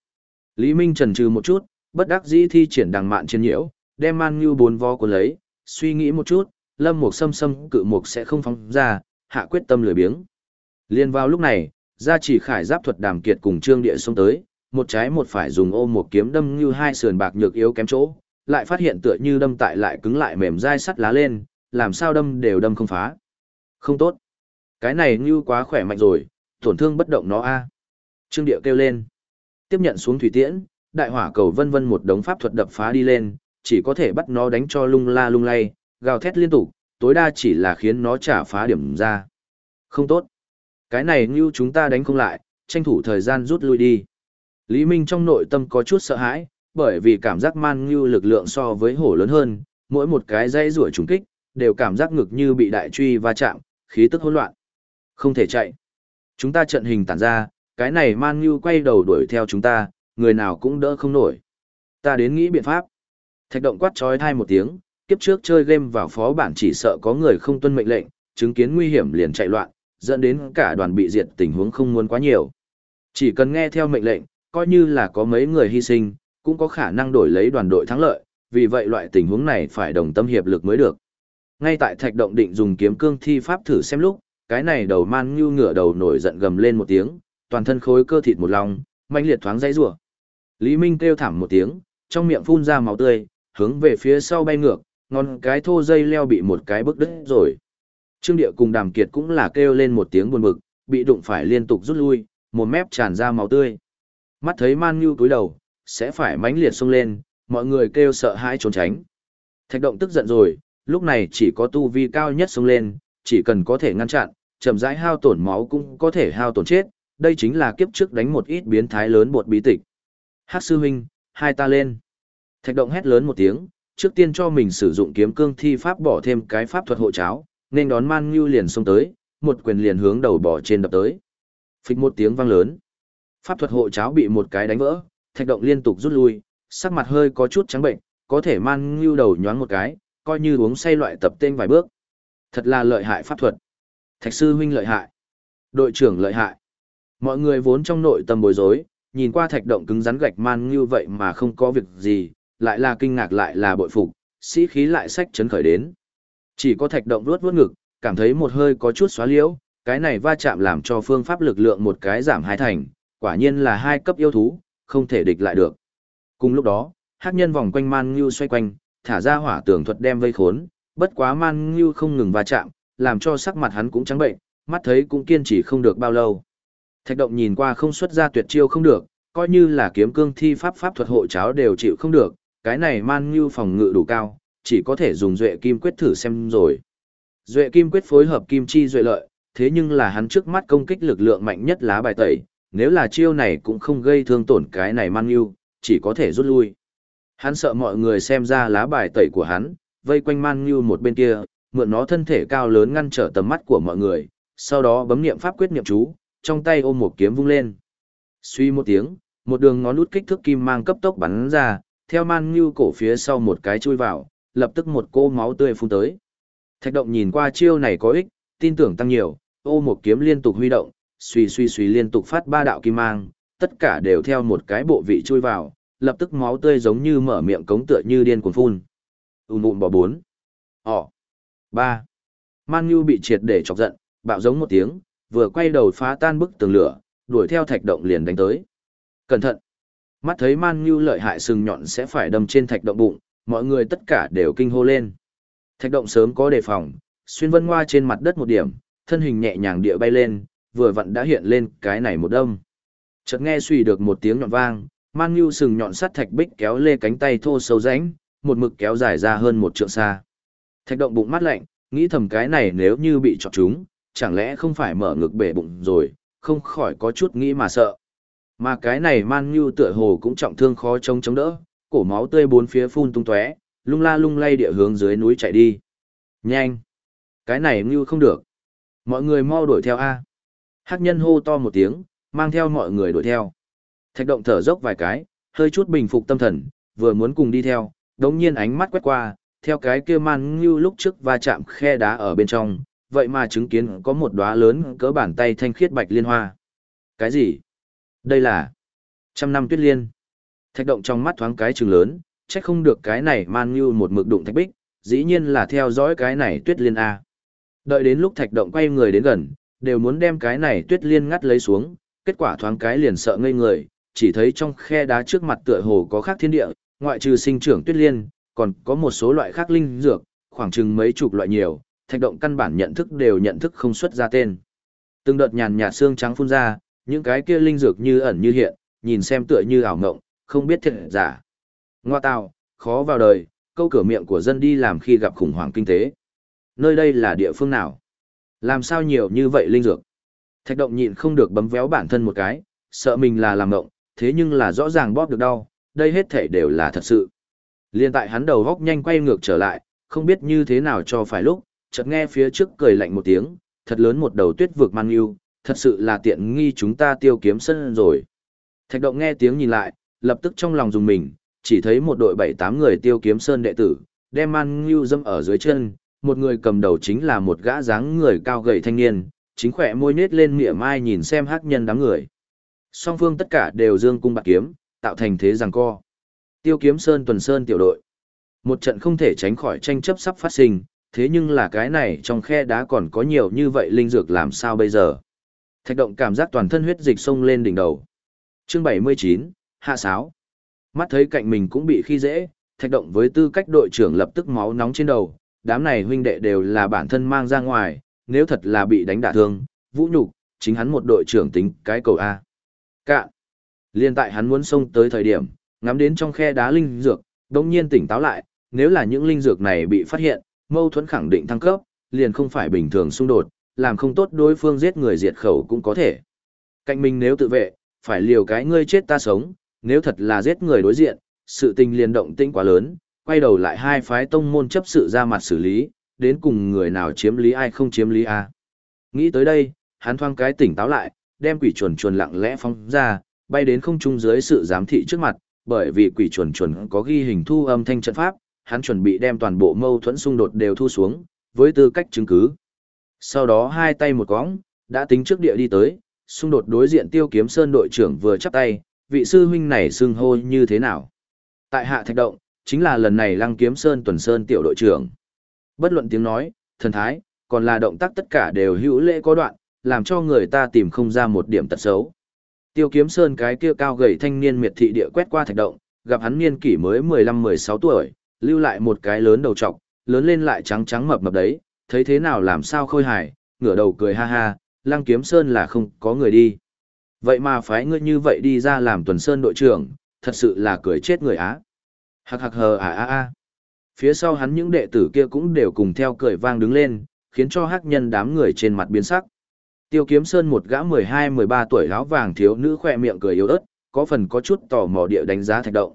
Speaker 1: Lý Minh trần trừ một chút, bất đắc dĩ thi triển đằng mạn trên nhiễu, đem man ngưu bốn vo của lấy, suy nghĩ một chút, lâm mục xâm xâm cự mục sẽ không phóng ra, hạ quyết tâm lười biếng. Liên vào lúc này, gia chỉ khải giáp thuật đàm kiệt cùng trương địa xông tới, một trái một phải dùng ôm một kiếm đâm như hai sườn bạc nhược yếu kém chỗ, lại phát hiện tựa như đâm tại lại cứng lại mềm dai sắt lá lên, làm sao đâm đều đâm không phá. Không tốt. Cái này như quá khỏe mạnh rồi, tổn thương bất động nó a. Trương địa kêu lên. Tiếp nhận xuống thủy tiễn, đại hỏa cầu vân vân một đống pháp thuật đập phá đi lên, chỉ có thể bắt nó đánh cho lung la lung lay, gào thét liên tục, tối đa chỉ là khiến nó trả phá điểm ra. Không tốt. Cái này như chúng ta đánh không lại, tranh thủ thời gian rút lui đi. Lý Minh trong nội tâm có chút sợ hãi, bởi vì cảm giác man như lực lượng so với hổ lớn hơn, mỗi một cái dây rủa trùng kích, đều cảm giác ngực như bị đại truy va chạm, khí tức hỗn loạn. Không thể chạy. Chúng ta trận hình tản ra, cái này man như quay đầu đuổi theo chúng ta, người nào cũng đỡ không nổi. Ta đến nghĩ biện pháp. Thạch động quát trói thai một tiếng, kiếp trước chơi game vào phó bản chỉ sợ có người không tuân mệnh lệnh, chứng kiến nguy hiểm liền chạy loạn, dẫn đến cả đoàn bị diệt tình huống không muốn quá nhiều. Chỉ cần nghe theo mệnh lệnh, coi như là có mấy người hy sinh, cũng có khả năng đổi lấy đoàn đội thắng lợi, vì vậy loại tình huống này phải đồng tâm hiệp lực mới được. Ngay tại thạch động định dùng kiếm cương thi pháp thử xem lúc, cái này đầu man như ngửa đầu nổi giận gầm lên một tiếng, toàn thân khối cơ thịt một lòng, mạnh liệt thoáng dãy rủa. Lý Minh kêu thảm một tiếng, trong miệng phun ra máu tươi, hướng về phía sau bay ngược, ngon cái thô dây leo bị một cái bức đứt rồi. Trương Địa cùng Đàm Kiệt cũng là kêu lên một tiếng buồn bực, bị đụng phải liên tục rút lui, một mép tràn ra máu tươi. Mắt thấy Man Nhu túi đầu, sẽ phải mãnh liệt xông lên, mọi người kêu sợ hãi trốn tránh. Thạch động tức giận rồi, lúc này chỉ có tu vi cao nhất xông lên, chỉ cần có thể ngăn chặn, chậm rãi hao tổn máu cũng có thể hao tổn chết, đây chính là kiếp trước đánh một ít biến thái lớn bột bí tịch. Hát sư huynh, hai ta lên. Thạch động hét lớn một tiếng, trước tiên cho mình sử dụng kiếm cương thi pháp bỏ thêm cái pháp thuật hộ cháo, nên đón man ngưu liền xông tới, một quyền liền hướng đầu bỏ trên đập tới. Phịch một tiếng vang lớn. Pháp thuật hộ cháo bị một cái đánh vỡ, thạch động liên tục rút lui, sắc mặt hơi có chút trắng bệnh, có thể man ngưu đầu nhoáng một cái, coi như uống say loại tập tên vài bước. Thật là lợi hại pháp thuật. Thạch sư huynh lợi hại. Đội trưởng lợi hại. Mọi người vốn trong nội tâm bối rối, nhìn qua thạch động cứng rắn gạch man như vậy mà không có việc gì, lại là kinh ngạc lại là bội phục, sĩ khí lại sách chấn khởi đến. Chỉ có thạch động ruốt vuốt ngực, cảm thấy một hơi có chút xóa liễu, cái này va chạm làm cho phương pháp lực lượng một cái giảm hai thành, quả nhiên là hai cấp yêu thú, không thể địch lại được. Cùng lúc đó, hắc nhân vòng quanh man như xoay quanh, thả ra hỏa tường thuật đem vây khốn, bất quá man như không ngừng va chạm, làm cho sắc mặt hắn cũng trắng bệnh, mắt thấy cũng kiên trì không được bao lâu. Thạch động nhìn qua không xuất ra tuyệt chiêu không được, coi như là kiếm cương thi pháp pháp thuật hộ cháo đều chịu không được, cái này man như phòng ngự đủ cao, chỉ có thể dùng duệ kim quyết thử xem rồi. Duệ kim quyết phối hợp kim chi duệ lợi, thế nhưng là hắn trước mắt công kích lực lượng mạnh nhất lá bài tẩy, nếu là chiêu này cũng không gây thương tổn cái này man như, chỉ có thể rút lui. Hắn sợ mọi người xem ra lá bài tẩy của hắn, vây quanh man như một bên kia, mượn nó thân thể cao lớn ngăn trở tầm mắt của mọi người, sau đó bấm niệm pháp quyết niệm chú, trong tay ôm một kiếm vung lên. Suy một tiếng, một đường ngón út kích thước kim mang cấp tốc bắn ra, theo man ngưu cổ phía sau một cái chui vào, lập tức một cô máu tươi phun tới. Thạch động nhìn qua chiêu này có ích, tin tưởng tăng nhiều, ô một kiếm liên tục huy động, suy suy suy liên tục phát ba đạo kim mang, tất cả đều theo một cái bộ vị chui vào, lập tức máu tươi giống như mở miệng cống tựa như điên cuồng phun. Ùn bụn bỏ bốn. Ỏ. Ba. Man Nhu bị triệt để chọc giận, bạo giống một tiếng, vừa quay đầu phá tan bức tường lửa, đuổi theo thạch động liền đánh tới. Cẩn thận! Mắt thấy Man như lợi hại sừng nhọn sẽ phải đâm trên thạch động bụng, mọi người tất cả đều kinh hô lên. Thạch động sớm có đề phòng, xuyên vân hoa trên mặt đất một điểm, thân hình nhẹ nhàng địa bay lên, vừa vặn đã hiện lên cái này một đâm. Chợt nghe suy được một tiếng nhọn vang, Man như sừng nhọn sắt thạch bích kéo lê cánh tay thô sâu rãnh, một mực kéo dài ra hơn một trượng xa. Thạch động bụng mắt lạnh, nghĩ thầm cái này nếu như bị chọc chúng, chẳng lẽ không phải mở ngực bể bụng rồi, không khỏi có chút nghĩ mà sợ. Mà cái này man như tựa hồ cũng trọng thương khó chống chống đỡ, cổ máu tươi bốn phía phun tung tóe, lung la lung lay địa hướng dưới núi chạy đi. Nhanh! Cái này như không được. Mọi người mau đuổi theo A. Hắc nhân hô to một tiếng, mang theo mọi người đuổi theo. Thạch động thở dốc vài cái, hơi chút bình phục tâm thần, vừa muốn cùng đi theo, đống nhiên ánh mắt quét qua, theo cái kia man như lúc trước va chạm khe đá ở bên trong, vậy mà chứng kiến có một đóa lớn cỡ bàn tay thanh khiết bạch liên hoa. Cái gì? Đây là trăm năm tuyết liên. Thạch động trong mắt thoáng cái trừng lớn, chắc không được cái này man như một mực đụng thạch bích, dĩ nhiên là theo dõi cái này tuyết liên A. Đợi đến lúc thạch động quay người đến gần, đều muốn đem cái này tuyết liên ngắt lấy xuống, kết quả thoáng cái liền sợ ngây người, chỉ thấy trong khe đá trước mặt tựa hồ có khác thiên địa, ngoại trừ sinh trưởng tuyết liên, còn có một số loại khác linh dược, khoảng chừng mấy chục loại nhiều, thạch động căn bản nhận thức đều nhận thức không xuất ra tên. Từng đợt nhàn nhạt xương trắng phun ra, những cái kia linh dược như ẩn như hiện, nhìn xem tựa như ảo ngộng, không biết thiệt giả. Ngoa tào, khó vào đời, câu cửa miệng của dân đi làm khi gặp khủng hoảng kinh tế. Nơi đây là địa phương nào? Làm sao nhiều như vậy linh dược? Thạch động nhịn không được bấm véo bản thân một cái, sợ mình là làm ngộng, thế nhưng là rõ ràng bóp được đau, đây hết thể đều là thật sự. Liên tại hắn đầu góc nhanh quay ngược trở lại, không biết như thế nào cho phải lúc, chợt nghe phía trước cười lạnh một tiếng, thật lớn một đầu tuyết vực man yêu, thật sự là tiện nghi chúng ta tiêu kiếm sân rồi. Thạch động nghe tiếng nhìn lại, lập tức trong lòng dùng mình, chỉ thấy một đội bảy tám người tiêu kiếm sơn đệ tử, đem man ngưu dâm ở dưới chân, một người cầm đầu chính là một gã dáng người cao gầy thanh niên, chính khỏe môi nết lên mỉa mai nhìn xem hắc nhân đám người. Song phương tất cả đều dương cung bạc kiếm, tạo thành thế giằng co. Tiêu kiếm sơn tuần sơn tiểu đội. Một trận không thể tránh khỏi tranh chấp sắp phát sinh, thế nhưng là cái này trong khe đá còn có nhiều như vậy linh dược làm sao bây giờ. Thạch động cảm giác toàn thân huyết dịch sông lên đỉnh đầu. Chương 79, Hạ Sáo. Mắt thấy cạnh mình cũng bị khi dễ, thạch động với tư cách đội trưởng lập tức máu nóng trên đầu, đám này huynh đệ đều là bản thân mang ra ngoài, nếu thật là bị đánh đả thương, vũ nhục, chính hắn một đội trưởng tính cái cầu A. Cạn. Liên tại hắn muốn xông tới thời điểm, ngắm đến trong khe đá linh dược, đồng nhiên tỉnh táo lại, nếu là những linh dược này bị phát hiện, mâu thuẫn khẳng định thăng cấp, liền không phải bình thường xung đột, làm không tốt đối phương giết người diệt khẩu cũng có thể. Cạnh mình nếu tự vệ, phải liều cái ngươi chết ta sống, nếu thật là giết người đối diện, sự tình liền động tĩnh quá lớn, quay đầu lại hai phái tông môn chấp sự ra mặt xử lý, đến cùng người nào chiếm lý ai không chiếm lý a. Nghĩ tới đây, hắn thoang cái tỉnh táo lại, đem quỷ chuồn chuồn lặng lẽ phóng ra, bay đến không trung dưới sự giám thị trước mặt, bởi vì quỷ chuồn chuồn có ghi hình thu âm thanh trận pháp, hắn chuẩn bị đem toàn bộ mâu thuẫn xung đột đều thu xuống, với tư cách chứng cứ. Sau đó hai tay một cõng, đã tính trước địa đi tới, xung đột đối diện tiêu kiếm sơn đội trưởng vừa chắp tay, vị sư huynh này xưng hô như thế nào? Tại hạ thạch động, chính là lần này lăng kiếm sơn tuần sơn tiểu đội trưởng. Bất luận tiếng nói, thần thái, còn là động tác tất cả đều hữu lễ có đoạn, làm cho người ta tìm không ra một điểm tật xấu. Tiêu kiếm sơn cái kia cao gầy thanh niên miệt thị địa quét qua thạch động, gặp hắn niên kỷ mới 15-16 tuổi, lưu lại một cái lớn đầu trọc, lớn lên lại trắng trắng mập mập đấy, thấy thế nào làm sao khôi hài, ngửa đầu cười ha ha, lăng kiếm sơn là không có người đi. Vậy mà phái ngươi như vậy đi ra làm tuần sơn đội trưởng, thật sự là cười chết người á. Hạc hạc hờ à à à. Phía sau hắn những đệ tử kia cũng đều cùng theo cười vang đứng lên, khiến cho hắc nhân đám người trên mặt biến sắc. Tiêu kiếm sơn một gã 12-13 tuổi áo vàng thiếu nữ khỏe miệng cười yếu ớt, có phần có chút tò mò địa đánh giá thạch động.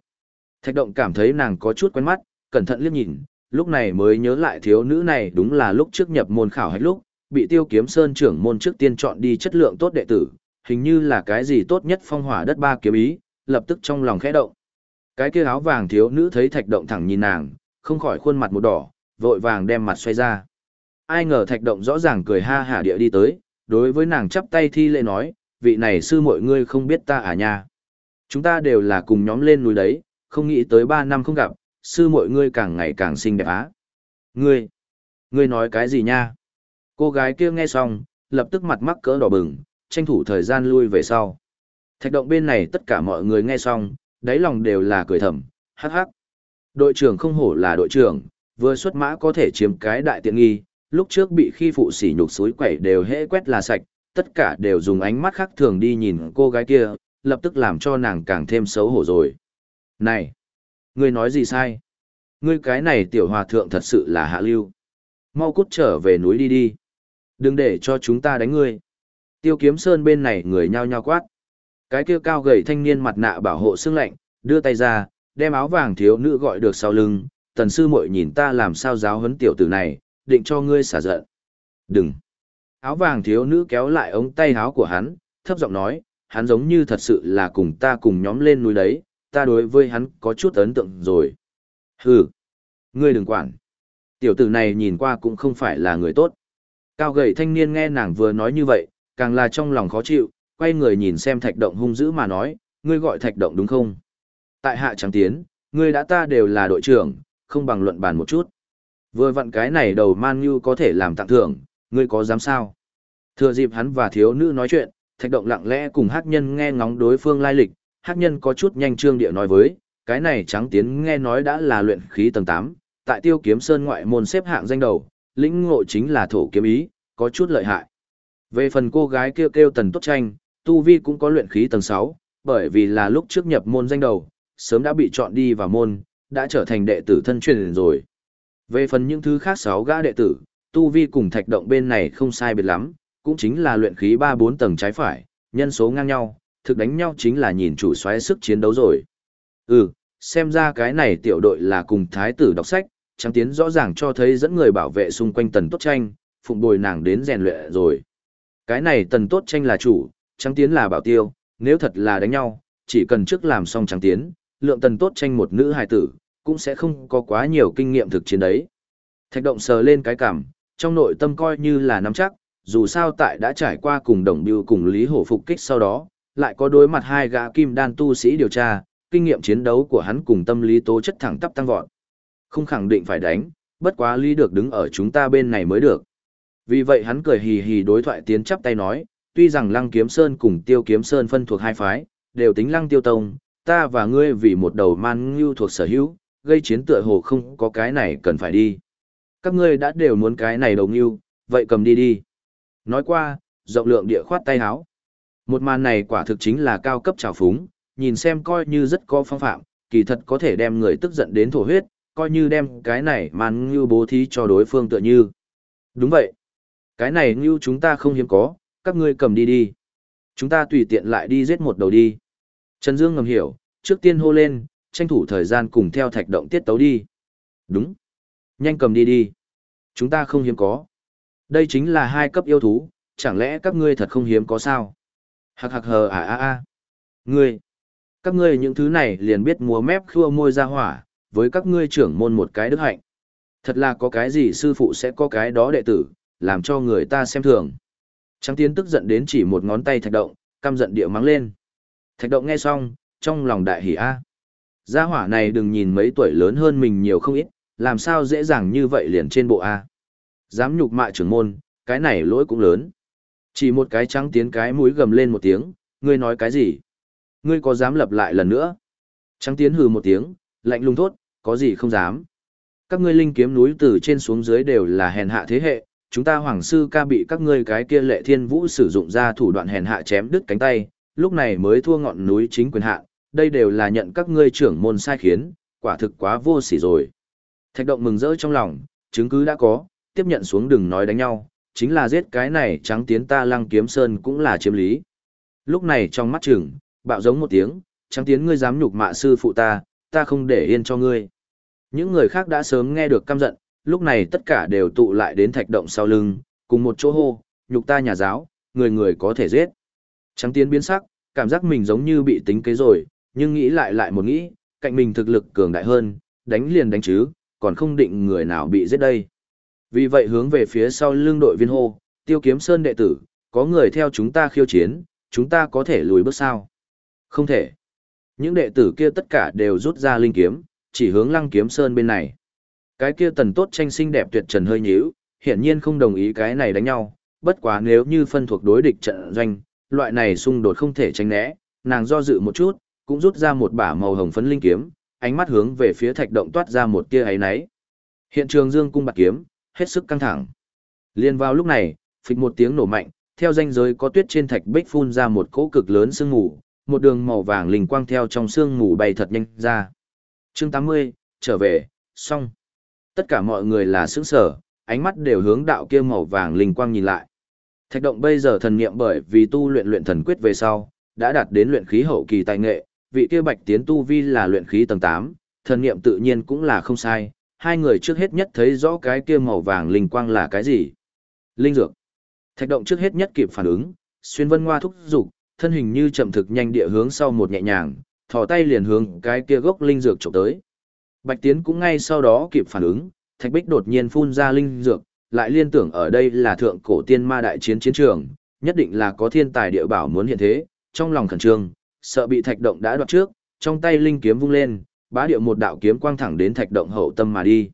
Speaker 1: Thạch động cảm thấy nàng có chút quen mắt, cẩn thận liếc nhìn, lúc này mới nhớ lại thiếu nữ này đúng là lúc trước nhập môn khảo hạch lúc, bị tiêu kiếm sơn trưởng môn trước tiên chọn đi chất lượng tốt đệ tử, hình như là cái gì tốt nhất phong hỏa đất ba kiếm ý, lập tức trong lòng khẽ động. Cái kia áo vàng thiếu nữ thấy thạch động thẳng nhìn nàng, không khỏi khuôn mặt một đỏ, vội vàng đem mặt xoay ra. Ai ngờ thạch động rõ ràng cười ha hả địa đi tới, đối với nàng chắp tay thi lễ nói, vị này sư mọi ngươi không biết ta à nha. Chúng ta đều là cùng nhóm lên núi đấy, không nghĩ tới ba năm không gặp, sư mọi ngươi càng ngày càng xinh đẹp á. Ngươi, ngươi nói cái gì nha? Cô gái kia nghe xong, lập tức mặt mắc cỡ đỏ bừng, tranh thủ thời gian lui về sau. Thạch động bên này tất cả mọi người nghe xong, đáy lòng đều là cười thầm, hắc hắc. Đội trưởng không hổ là đội trưởng, vừa xuất mã có thể chiếm cái đại tiện nghi, lúc trước bị khi phụ sỉ nhục suối quẩy đều hễ quét là sạch, tất cả đều dùng ánh mắt khác thường đi nhìn cô gái kia, lập tức làm cho nàng càng thêm xấu hổ rồi. Này! Ngươi nói gì sai? Ngươi cái này tiểu hòa thượng thật sự là hạ lưu. Mau cút trở về núi đi đi. Đừng để cho chúng ta đánh ngươi. Tiêu kiếm sơn bên này người nhao nhao quát. Cái kia cao gầy thanh niên mặt nạ bảo hộ xương lạnh, đưa tay ra, đem áo vàng thiếu nữ gọi được sau lưng. Tần sư muội nhìn ta làm sao giáo huấn tiểu tử này, định cho ngươi xả giận. Đừng. Áo vàng thiếu nữ kéo lại ống tay áo của hắn, thấp giọng nói, hắn giống như thật sự là cùng ta cùng nhóm lên núi đấy, ta đối với hắn có chút ấn tượng rồi. Hừ, ngươi đừng quản. Tiểu tử này nhìn qua cũng không phải là người tốt. Cao gầy thanh niên nghe nàng vừa nói như vậy, càng là trong lòng khó chịu, quay người nhìn xem thạch động hung dữ mà nói, ngươi gọi thạch động đúng không? Tại hạ trắng tiến, ngươi đã ta đều là đội trưởng, không bằng luận bàn một chút. Vừa vặn cái này đầu man như có thể làm tặng thưởng, ngươi có dám sao? Thừa dịp hắn và thiếu nữ nói chuyện, thạch động lặng lẽ cùng hát nhân nghe ngóng đối phương lai lịch, hát nhân có chút nhanh trương địa nói với, cái này trắng tiến nghe nói đã là luyện khí tầng 8, tại tiêu kiếm sơn ngoại môn xếp hạng danh đầu, lĩnh ngộ chính là thổ kiếm ý, có chút lợi hại. Về phần cô gái kêu kêu tần tốt tranh, tu vi cũng có luyện khí tầng 6, bởi vì là lúc trước nhập môn danh đầu, sớm đã bị chọn đi vào môn, đã trở thành đệ tử thân truyền rồi. Về phần những thứ khác sáu gã đệ tử, tu vi cùng thạch động bên này không sai biệt lắm, cũng chính là luyện khí 3-4 tầng trái phải, nhân số ngang nhau, thực đánh nhau chính là nhìn chủ xoáy sức chiến đấu rồi. Ừ, xem ra cái này tiểu đội là cùng thái tử đọc sách, trắng tiến rõ ràng cho thấy dẫn người bảo vệ xung quanh tần tốt tranh, phụng bồi nàng đến rèn luyện rồi. Cái này tần tốt tranh là chủ, trắng tiến là bảo tiêu, nếu thật là đánh nhau, chỉ cần trước làm xong trắng tiến, lượng tần tốt tranh một nữ hài tử, cũng sẽ không có quá nhiều kinh nghiệm thực chiến đấy. Thạch động sờ lên cái cảm, trong nội tâm coi như là nắm chắc, dù sao tại đã trải qua cùng đồng biêu cùng Lý Hổ phục kích sau đó, lại có đối mặt hai gã kim đan tu sĩ điều tra, kinh nghiệm chiến đấu của hắn cùng tâm lý tố chất thẳng tắp tăng vọt. Không khẳng định phải đánh, bất quá lý được đứng ở chúng ta bên này mới được. Vì vậy hắn cười hì hì đối thoại tiến chắp tay nói, tuy rằng Lăng Kiếm Sơn cùng Tiêu Kiếm Sơn phân thuộc hai phái, đều tính Lăng Tiêu Tông, ta và ngươi vì một đầu man ngưu thuộc sở hữu, gây chiến tựa hồ không có cái này cần phải đi. Các ngươi đã đều muốn cái này đầu ngưu, vậy cầm đi đi. Nói qua, rộng lượng địa khoát tay háo. Một màn này quả thực chính là cao cấp trào phúng, nhìn xem coi như rất có phong phạm, kỳ thật có thể đem người tức giận đến thổ huyết, coi như đem cái này màn như bố thí cho đối phương tựa như. Đúng vậy. Cái này như chúng ta không hiếm có, các ngươi cầm đi đi. Chúng ta tùy tiện lại đi giết một đầu đi. Trần Dương ngầm hiểu, trước tiên hô lên, tranh thủ thời gian cùng theo thạch động tiết tấu đi. Đúng. Nhanh cầm đi đi. Chúng ta không hiếm có. Đây chính là hai cấp yêu thú, chẳng lẽ các ngươi thật không hiếm có sao? Hạc hạc hờ à à à. Ngươi. Các ngươi những thứ này liền biết múa mép khua môi ra hỏa, với các ngươi trưởng môn một cái đức hạnh. Thật là có cái gì sư phụ sẽ có cái đó đệ tử, làm cho người ta xem thường. Trắng tiến tức giận đến chỉ một ngón tay thạch động, căm giận địa mắng lên. Thạch động nghe xong, trong lòng đại hỉ a. Gia hỏa này đừng nhìn mấy tuổi lớn hơn mình nhiều không ít, làm sao dễ dàng như vậy liền trên bộ A. Dám nhục mạ trưởng môn, cái này lỗi cũng lớn. Chỉ một cái trắng tiến cái mũi gầm lên một tiếng, ngươi nói cái gì? Ngươi có dám lặp lại lần nữa? Trắng tiến hừ một tiếng, lạnh lùng thốt, có gì không dám. Các ngươi linh kiếm núi từ trên xuống dưới đều là hèn hạ thế hệ, chúng ta hoàng sư ca bị các ngươi cái kia lệ thiên vũ sử dụng ra thủ đoạn hèn hạ chém đứt cánh tay, lúc này mới thua ngọn núi chính quyền hạ, đây đều là nhận các ngươi trưởng môn sai khiến, quả thực quá vô sỉ rồi. Thạch động mừng rỡ trong lòng, chứng cứ đã có, tiếp nhận xuống đừng nói đánh nhau, chính là giết cái này trắng tiến ta lăng kiếm sơn cũng là chiếm lý. Lúc này trong mắt chừng, bạo giống một tiếng, trắng tiến ngươi dám nhục mạ sư phụ ta, ta không để yên cho ngươi. Những người khác đã sớm nghe được căm giận, lúc này tất cả đều tụ lại đến thạch động sau lưng, cùng một chỗ hô, nhục ta nhà giáo, người người có thể giết. Trắng tiến biến sắc, cảm giác mình giống như bị tính kế rồi, nhưng nghĩ lại lại một nghĩ, cạnh mình thực lực cường đại hơn, đánh liền đánh chứ, còn không định người nào bị giết đây. Vì vậy hướng về phía sau lưng đội viên hô, tiêu kiếm sơn đệ tử, có người theo chúng ta khiêu chiến, chúng ta có thể lùi bước sao? Không thể. Những đệ tử kia tất cả đều rút ra linh kiếm, chỉ hướng lăng kiếm sơn bên này. Cái kia tần tốt tranh xinh đẹp tuyệt trần hơi nhíu, hiển nhiên không đồng ý cái này đánh nhau, bất quá nếu như phân thuộc đối địch trận doanh, loại này xung đột không thể tránh né, nàng do dự một chút, cũng rút ra một bả màu hồng phấn linh kiếm, ánh mắt hướng về phía thạch động toát ra một tia ấy náy. Hiện trường dương cung bạc kiếm, hết sức căng thẳng. Liên vào lúc này, phịch một tiếng nổ mạnh, theo danh giới có tuyết trên thạch bích phun ra một cỗ cực lớn sương mù, một đường màu vàng linh quang theo trong sương mù bay thật nhanh ra. Chương 80, trở về, xong. Tất cả mọi người là sững sở, ánh mắt đều hướng đạo kia màu vàng linh quang nhìn lại. Thạch động bây giờ thần niệm bởi vì tu luyện luyện thần quyết về sau, đã đạt đến luyện khí hậu kỳ tài nghệ, vị kia bạch tiến tu vi là luyện khí tầng 8, thần niệm tự nhiên cũng là không sai, hai người trước hết nhất thấy rõ cái kia màu vàng linh quang là cái gì. Linh dược. Thạch động trước hết nhất kịp phản ứng, xuyên vân hoa thúc dục thân hình như chậm thực nhanh địa hướng sau một nhẹ nhàng, thò tay liền hướng cái kia gốc linh dược chụp tới. Bạch Tiến cũng ngay sau đó kịp phản ứng, Thạch Bích đột nhiên phun ra linh dược, lại liên tưởng ở đây là thượng cổ tiên ma đại chiến chiến trường, nhất định là có thiên tài địa bảo muốn hiện thế, trong lòng khẩn trương, sợ bị thạch động đã đoạt trước, trong tay linh kiếm vung lên, bá điệu một đạo kiếm quang thẳng đến thạch động hậu tâm mà đi.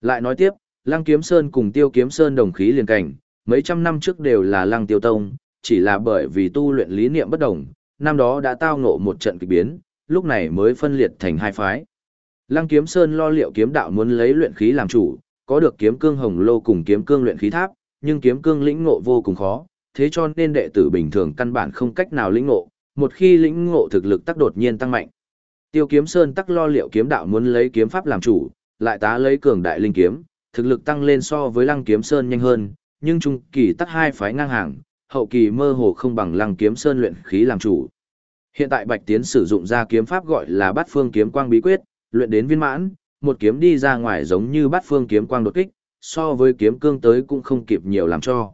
Speaker 1: Lại nói tiếp, Lăng Kiếm Sơn cùng Tiêu Kiếm Sơn đồng khí liền cảnh, mấy trăm năm trước đều là Lăng Tiêu Tông, chỉ là bởi vì tu luyện lý niệm bất đồng, năm đó đã tao ngộ một trận kịch biến, lúc này mới phân liệt thành hai phái. Lăng Kiếm Sơn lo liệu kiếm đạo muốn lấy luyện khí làm chủ, có được kiếm cương hồng lô cùng kiếm cương luyện khí tháp, nhưng kiếm cương lĩnh ngộ vô cùng khó, thế cho nên đệ tử bình thường căn bản không cách nào lĩnh ngộ, một khi lĩnh ngộ thực lực tác đột nhiên tăng mạnh. Tiêu Kiếm Sơn tắc lo liệu kiếm đạo muốn lấy kiếm pháp làm chủ, lại tá lấy cường đại linh kiếm, thực lực tăng lên so với Lăng Kiếm Sơn nhanh hơn, nhưng trung kỳ tắc hai phái ngang hàng, hậu kỳ mơ hồ không bằng Lăng Kiếm Sơn luyện khí làm chủ. Hiện tại Bạch Tiến sử dụng ra kiếm pháp gọi là Bát Phương Kiếm Quang Bí Quyết, luyện đến viên mãn, một kiếm đi ra ngoài giống như Bát Phương Kiếm Quang đột kích, so với kiếm cương tới cũng không kịp nhiều làm cho.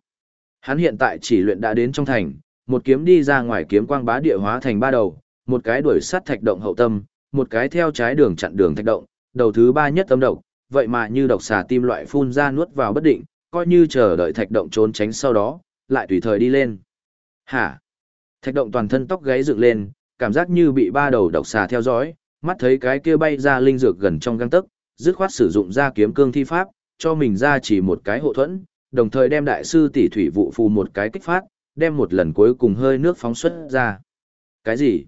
Speaker 1: Hắn hiện tại chỉ luyện đã đến trong thành, một kiếm đi ra ngoài kiếm quang bá địa hóa thành ba đầu, một cái đuổi sát thạch động hậu tâm, một cái theo trái đường chặn đường thạch động, đầu thứ ba nhất tâm độc, vậy mà như độc xà tim loại phun ra nuốt vào bất định, coi như chờ đợi thạch động trốn tránh sau đó, lại tùy thời đi lên. Hả? Thạch động toàn thân tóc gáy dựng lên, cảm giác như bị ba đầu độc xà theo dõi, mắt thấy cái kia bay ra linh dược gần trong găng tấc, dứt khoát sử dụng ra kiếm cương thi pháp, cho mình ra chỉ một cái hộ thuẫn, đồng thời đem đại sư tỷ thủy vụ phù một cái kích phát, đem một lần cuối cùng hơi nước phóng xuất ra. Cái gì?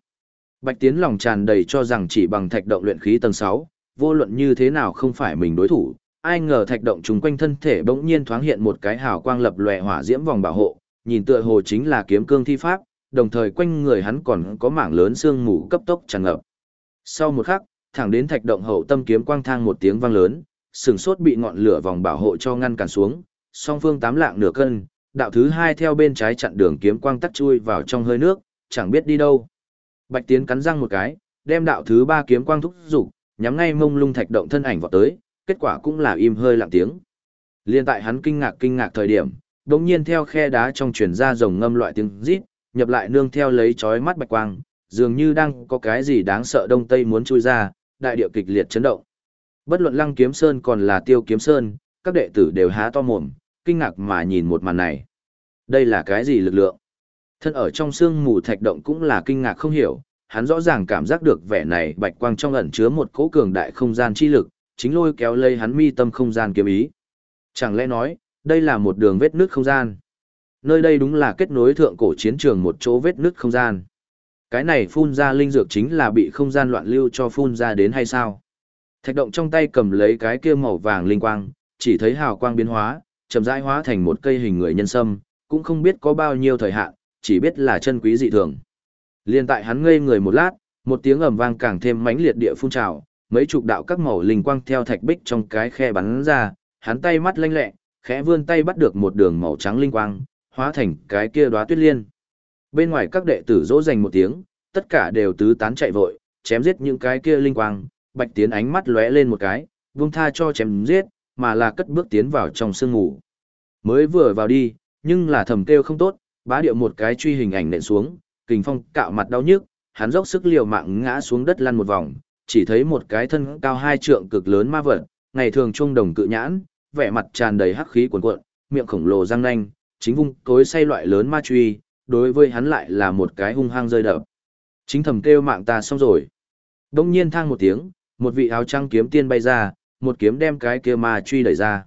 Speaker 1: Bạch Tiến lòng tràn đầy cho rằng chỉ bằng thạch động luyện khí tầng 6, vô luận như thế nào không phải mình đối thủ, ai ngờ thạch động trùng quanh thân thể bỗng nhiên thoáng hiện một cái hào quang lập lòe hỏa diễm vòng bảo hộ, nhìn tựa hồ chính là kiếm cương thi pháp, đồng thời quanh người hắn còn có mảng lớn xương mù cấp tốc tràn ngập. Sau một khắc, thẳng đến thạch động hậu tâm kiếm quang thang một tiếng vang lớn, sừng sốt bị ngọn lửa vòng bảo hộ cho ngăn cản xuống, song phương tám lạng nửa cân, đạo thứ hai theo bên trái chặn đường kiếm quang tắt chui vào trong hơi nước, chẳng biết đi đâu. Bạch Tiến cắn răng một cái, đem đạo thứ ba kiếm quang thúc dục, nhắm ngay mông lung thạch động thân ảnh vọt tới, kết quả cũng là im hơi lặng tiếng. Liên tại hắn kinh ngạc kinh ngạc thời điểm, đột nhiên theo khe đá trong truyền ra rồng ngâm loại tiếng rít, nhập lại nương theo lấy chói mắt bạch quang, dường như đang có cái gì đáng sợ đông tây muốn chui ra, đại địa kịch liệt chấn động. Bất luận Lăng Kiếm Sơn còn là Tiêu Kiếm Sơn, các đệ tử đều há to mồm, kinh ngạc mà nhìn một màn này. Đây là cái gì lực lượng? Thân ở trong xương mù thạch động cũng là kinh ngạc không hiểu, hắn rõ ràng cảm giác được vẻ này bạch quang trong ẩn chứa một cỗ cường đại không gian chi lực, chính lôi kéo lây hắn mi tâm không gian kiếm ý. Chẳng lẽ nói, đây là một đường vết nước không gian? Nơi đây đúng là kết nối thượng cổ chiến trường một chỗ vết nước không gian. Cái này phun ra linh dược chính là bị không gian loạn lưu cho phun ra đến hay sao? Thạch động trong tay cầm lấy cái kia màu vàng linh quang, chỉ thấy hào quang biến hóa, chậm rãi hóa thành một cây hình người nhân sâm, cũng không biết có bao nhiêu thời hạn, chỉ biết là chân quý dị thường. Liên tại hắn ngây người một lát, một tiếng ầm vang càng thêm mãnh liệt địa phun trào, mấy chục đạo các màu linh quang theo thạch bích trong cái khe bắn ra, hắn tay mắt lanh lẹ, khẽ vươn tay bắt được một đường màu trắng linh quang, hóa thành cái kia đóa tuyết liên. Bên ngoài các đệ tử rỗ dành một tiếng, tất cả đều tứ tán chạy vội, chém giết những cái kia linh quang, Bạch Tiến ánh mắt lóe lên một cái, buông tha cho chém giết, mà là cất bước tiến vào trong sương ngủ. Mới vừa vào đi, nhưng là thầm kêu không tốt, bá điệu một cái truy hình ảnh nện xuống, kình phong cạo mặt đau nhức, hắn dốc sức liều mạng ngã xuống đất lăn một vòng, chỉ thấy một cái thân cao hai trượng cực lớn ma vật, ngày thường trung đồng cự nhãn, vẻ mặt tràn đầy hắc khí cuồn cuộn, miệng khổng lồ răng nanh, chính vung cối say loại lớn ma truy, đối với hắn lại là một cái hung hăng rơi đập. Chính thầm kêu mạng ta xong rồi. Đông nhiên thang một tiếng, một vị áo trăng kiếm tiên bay ra, một kiếm đem cái kia ma truy đẩy ra.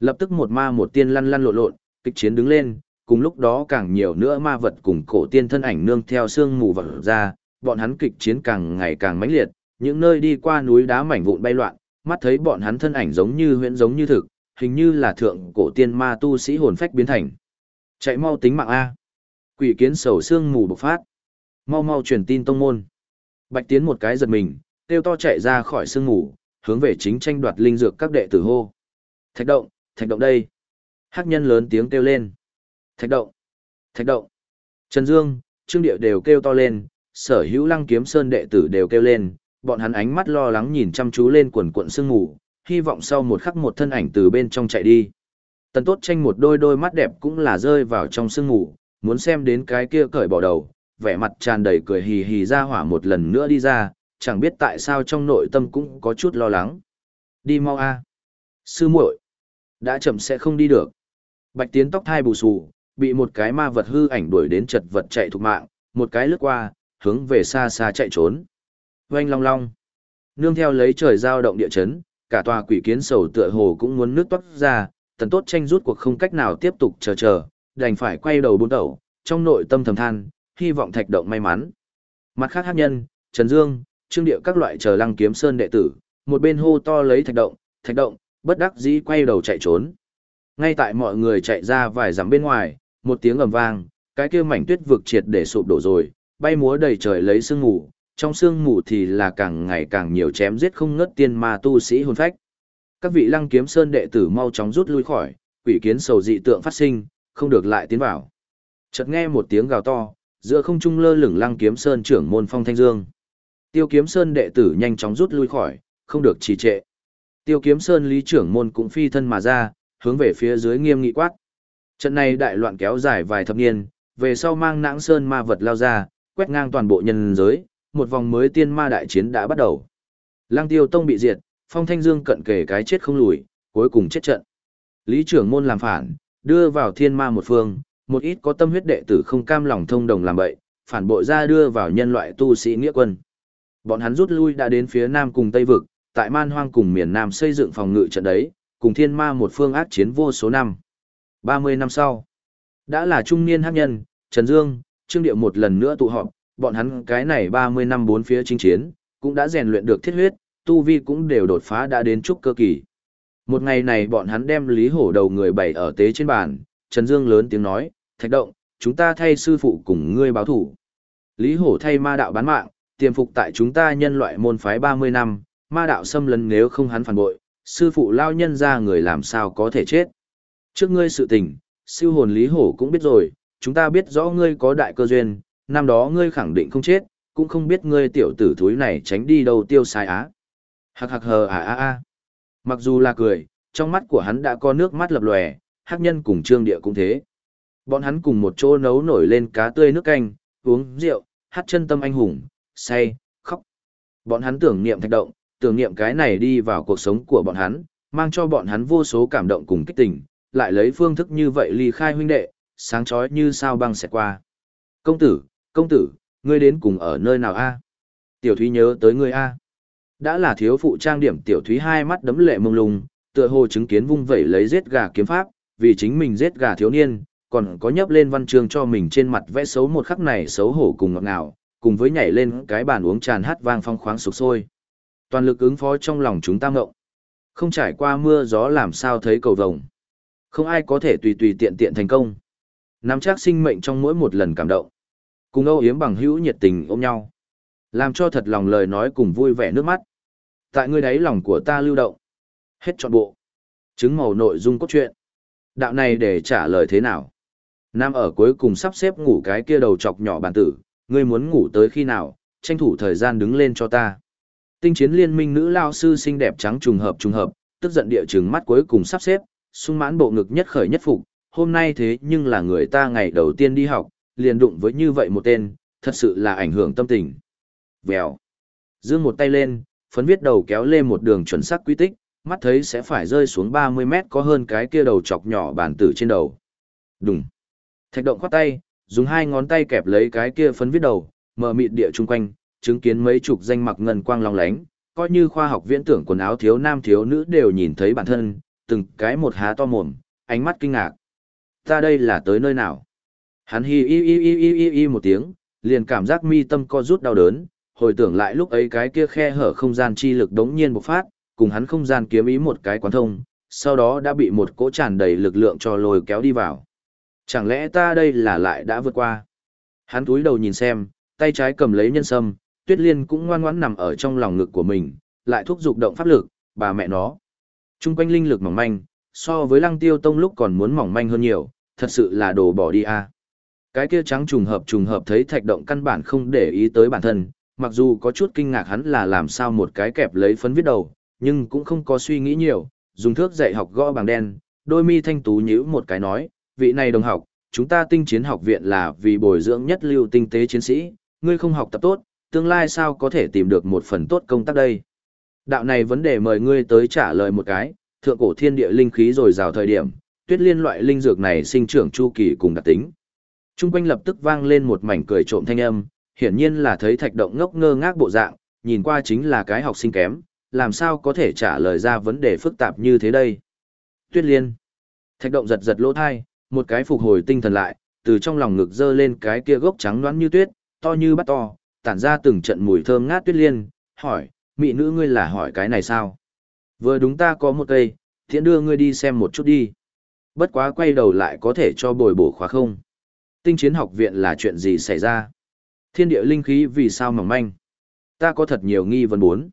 Speaker 1: Lập tức một ma một tiên lăn lăn lộn lộn, kịch chiến đứng lên, cùng lúc đó càng nhiều nữa ma vật cùng cổ tiên thân ảnh nương theo sương mù vật ra, bọn hắn kịch chiến càng ngày càng mãnh liệt, những nơi đi qua núi đá mảnh vụn bay loạn, mắt thấy bọn hắn thân ảnh giống như huyễn giống như thực, hình như là thượng cổ tiên ma tu sĩ hồn phách biến thành. Chạy mau tính mạng a. Quỷ kiến sầu sương mù bộc phát. Mau mau truyền tin tông môn. Bạch Tiến một cái giật mình, kêu to chạy ra khỏi sương mù, hướng về chính tranh đoạt linh dược các đệ tử hô. Thạch động, thạch động đây. Hắc nhân lớn tiếng kêu lên. Thạch động, thạch động. Trần Dương, Trương Điệu đều kêu to lên, sở hữu lăng kiếm sơn đệ tử đều kêu lên, bọn hắn ánh mắt lo lắng nhìn chăm chú lên quần cuộn sương ngủ, hy vọng sau một khắc một thân ảnh từ bên trong chạy đi. Tần tốt tranh một đôi đôi mắt đẹp cũng là rơi vào trong sương ngủ, muốn xem đến cái kia cởi bỏ đầu, vẻ mặt tràn đầy cười hì hì ra hỏa một lần nữa đi ra, chẳng biết tại sao trong nội tâm cũng có chút lo lắng. Đi mau a. Sư muội, đã chậm sẽ không đi được. Bạch Tiến tóc thai bù xù, bị một cái ma vật hư ảnh đuổi đến chật vật chạy thục mạng, một cái lướt qua, hướng về xa xa chạy trốn. Oanh long long. Nương theo lấy trời giao động địa chấn, cả tòa quỷ kiến sầu tựa hồ cũng muốn nước toát ra, tần tốt tranh rút cuộc không cách nào tiếp tục chờ chờ, đành phải quay đầu bốn đầu, trong nội tâm thầm than, hy vọng thạch động may mắn. Mặt khác hát nhân, Trần Dương, Trương Điệu các loại chờ lăng kiếm sơn đệ tử, một bên hô to lấy thạch động, thạch động, bất đắc dĩ quay đầu chạy trốn. Ngay tại mọi người chạy ra vài dặm bên ngoài, một tiếng ầm vang, cái kia mảnh tuyết vực triệt để sụp đổ rồi, bay múa đầy trời lấy sương mù, trong sương mù thì là càng ngày càng nhiều chém giết không ngớt tiên ma tu sĩ hồn phách. Các vị lăng kiếm sơn đệ tử mau chóng rút lui khỏi, quỷ kiến sầu dị tượng phát sinh, không được lại tiến vào. Chợt nghe một tiếng gào to, giữa không trung lơ lửng lăng kiếm sơn trưởng môn phong thanh dương. Tiêu kiếm sơn đệ tử nhanh chóng rút lui khỏi, không được trì trệ. Tiêu kiếm sơn lý trưởng môn cũng phi thân mà ra, hướng về phía dưới nghiêm nghị quát. Trận này đại loạn kéo dài vài thập niên, về sau mang nãng sơn ma vật lao ra, quét ngang toàn bộ nhân giới, một vòng mới tiên ma đại chiến đã bắt đầu. Lăng tiêu tông bị diệt, phong thanh dương cận kề cái chết không lùi, cuối cùng chết trận. Lý trưởng môn làm phản, đưa vào thiên ma một phương, một ít có tâm huyết đệ tử không cam lòng thông đồng làm bậy, phản bội ra đưa vào nhân loại tu sĩ nghĩa quân. Bọn hắn rút lui đã đến phía nam cùng tây vực, tại man hoang cùng miền nam xây dựng phòng ngự trận đấy, cùng thiên ma một phương ác chiến vô số năm. 30 năm sau, đã là trung niên hắc nhân, Trần Dương, Trương Điệu một lần nữa tụ họp, bọn hắn cái này 30 năm bốn phía chinh chiến, cũng đã rèn luyện được thiết huyết, tu vi cũng đều đột phá đã đến trúc cơ kỳ. Một ngày này bọn hắn đem Lý Hổ đầu người bày ở tế trên bàn, Trần Dương lớn tiếng nói, thạch động, chúng ta thay sư phụ cùng ngươi báo thủ. Lý Hổ thay ma đạo bán mạng, tiềm phục tại chúng ta nhân loại môn phái 30 năm, ma đạo xâm lấn nếu không hắn phản bội, sư phụ lao nhân ra người làm sao có thể chết. Trước ngươi sự tình, siêu hồn Lý Hổ cũng biết rồi, chúng ta biết rõ ngươi có đại cơ duyên, năm đó ngươi khẳng định không chết, cũng không biết ngươi tiểu tử thúi này tránh đi đâu tiêu sai á. Hạc hạc hờ à à à. Mặc dù là cười, trong mắt của hắn đã có nước mắt lập lòe, hắc nhân cùng trương địa cũng thế. Bọn hắn cùng một chỗ nấu nổi lên cá tươi nước canh, uống rượu, hát chân tâm anh hùng, say, khóc. Bọn hắn tưởng niệm thạch động, tưởng niệm cái này đi vào cuộc sống của bọn hắn, mang cho bọn hắn vô số cảm động cùng kích tình, lại lấy phương thức như vậy ly khai huynh đệ, sáng chói như sao băng sẽ qua. Công tử, công tử, ngươi đến cùng ở nơi nào a? Tiểu Thúy nhớ tới ngươi a. Đã là thiếu phụ trang điểm Tiểu Thúy hai mắt đấm lệ mông lung, tựa hồ chứng kiến vung vẩy lấy giết gà kiếm pháp, vì chính mình giết gà thiếu niên, còn có nhấp lên văn chương cho mình trên mặt vẽ xấu một khắc này xấu hổ cùng ngọt ngào, cùng với nhảy lên cái bàn uống tràn hát vang phong khoáng sục sôi. Toàn lực ứng phó trong lòng chúng ta ngộng. Không trải qua mưa gió làm sao thấy cầu vồng. Không ai có thể tùy tùy tiện tiện thành công. Nắm chắc sinh mệnh trong mỗi một lần cảm động. Cùng âu yếm bằng hữu nhiệt tình ôm nhau. Làm cho thật lòng lời nói cùng vui vẻ nước mắt. Tại ngươi đáy lòng của ta lưu động. Hết trọn bộ. Chứng màu nội dung cốt truyện. Đạo này để trả lời thế nào? Nam ở cuối cùng sắp xếp ngủ cái kia đầu chọc nhỏ bản tử, ngươi muốn ngủ tới khi nào, tranh thủ thời gian đứng lên cho ta. Tinh chiến liên minh nữ lao sư xinh đẹp trắng trùng hợp trùng hợp, tức giận địa chừng mắt cuối cùng sắp xếp, sung mãn bộ ngực nhất khởi nhất phục, hôm nay thế nhưng là người ta ngày đầu tiên đi học, liền đụng với như vậy một tên, thật sự là ảnh hưởng tâm tình. Vèo. Dương một tay lên, phấn viết đầu kéo lên một đường chuẩn xác quy tích, mắt thấy sẽ phải rơi xuống 30 mét có hơn cái kia đầu chọc nhỏ bản tử trên đầu. Đùng. Thạch động khoát tay, dùng hai ngón tay kẹp lấy cái kia phấn viết đầu, mở mịt địa chung quanh, chứng kiến mấy chục danh mặc ngân quang long lánh, coi như khoa học viễn tưởng quần áo thiếu nam thiếu nữ đều nhìn thấy bản thân, từng cái một há to mồm, ánh mắt kinh ngạc. Ta đây là tới nơi nào? Hắn hi y y y y y y một tiếng, liền cảm giác mi tâm co rút đau đớn, hồi tưởng lại lúc ấy cái kia khe hở không gian chi lực đống nhiên bộc phát, cùng hắn không gian kiếm ý một cái quán thông, sau đó đã bị một cỗ tràn đầy lực lượng cho lôi kéo đi vào. Chẳng lẽ ta đây là lại đã vượt qua? Hắn túi đầu nhìn xem, tay trái cầm lấy nhân sâm, tuyết liên cũng ngoan ngoãn nằm ở trong lòng ngực của mình, lại thúc giục động pháp lực, bà mẹ nó. Trung quanh linh lực mỏng manh, so với lăng tiêu tông lúc còn muốn mỏng manh hơn nhiều, thật sự là đồ bỏ đi a. Cái kia trắng trùng hợp trùng hợp thấy thạch động căn bản không để ý tới bản thân, mặc dù có chút kinh ngạc hắn là làm sao một cái kẹp lấy phấn viết đầu, nhưng cũng không có suy nghĩ nhiều, dùng thước dạy học gõ bằng đen, đôi mi thanh tú nhíu một cái nói, vị này đồng học, chúng ta tinh chiến học viện là vì bồi dưỡng nhất lưu tinh tế chiến sĩ, ngươi không học tập tốt, tương lai sao có thể tìm được một phần tốt công tác đây. Đạo này vấn đề mời ngươi tới trả lời một cái, thượng cổ thiên địa linh khí rồi rào thời điểm, tuyết liên loại linh dược này sinh trưởng chu kỳ cùng đặc tính. Trung quanh lập tức vang lên một mảnh cười trộm thanh âm, hiển nhiên là thấy thạch động ngốc ngơ ngác bộ dạng, nhìn qua chính là cái học sinh kém, làm sao có thể trả lời ra vấn đề phức tạp như thế đây. Tuyết liên. Thạch động giật giật lỗ thai, một cái phục hồi tinh thần lại, từ trong lòng ngực dơ lên cái kia gốc trắng đoán như tuyết, to như bắt to, tản ra từng trận mùi thơm ngát tuyết liên, hỏi, mị nữ ngươi là hỏi cái này sao? Vừa đúng ta có một cây, thiện đưa ngươi đi xem một chút đi. Bất quá quay đầu lại có thể cho bồi bổ khóa không? Tinh chiến học viện là chuyện gì xảy ra? Thiên địa linh khí vì sao mỏng manh? Ta có thật nhiều nghi vấn bốn.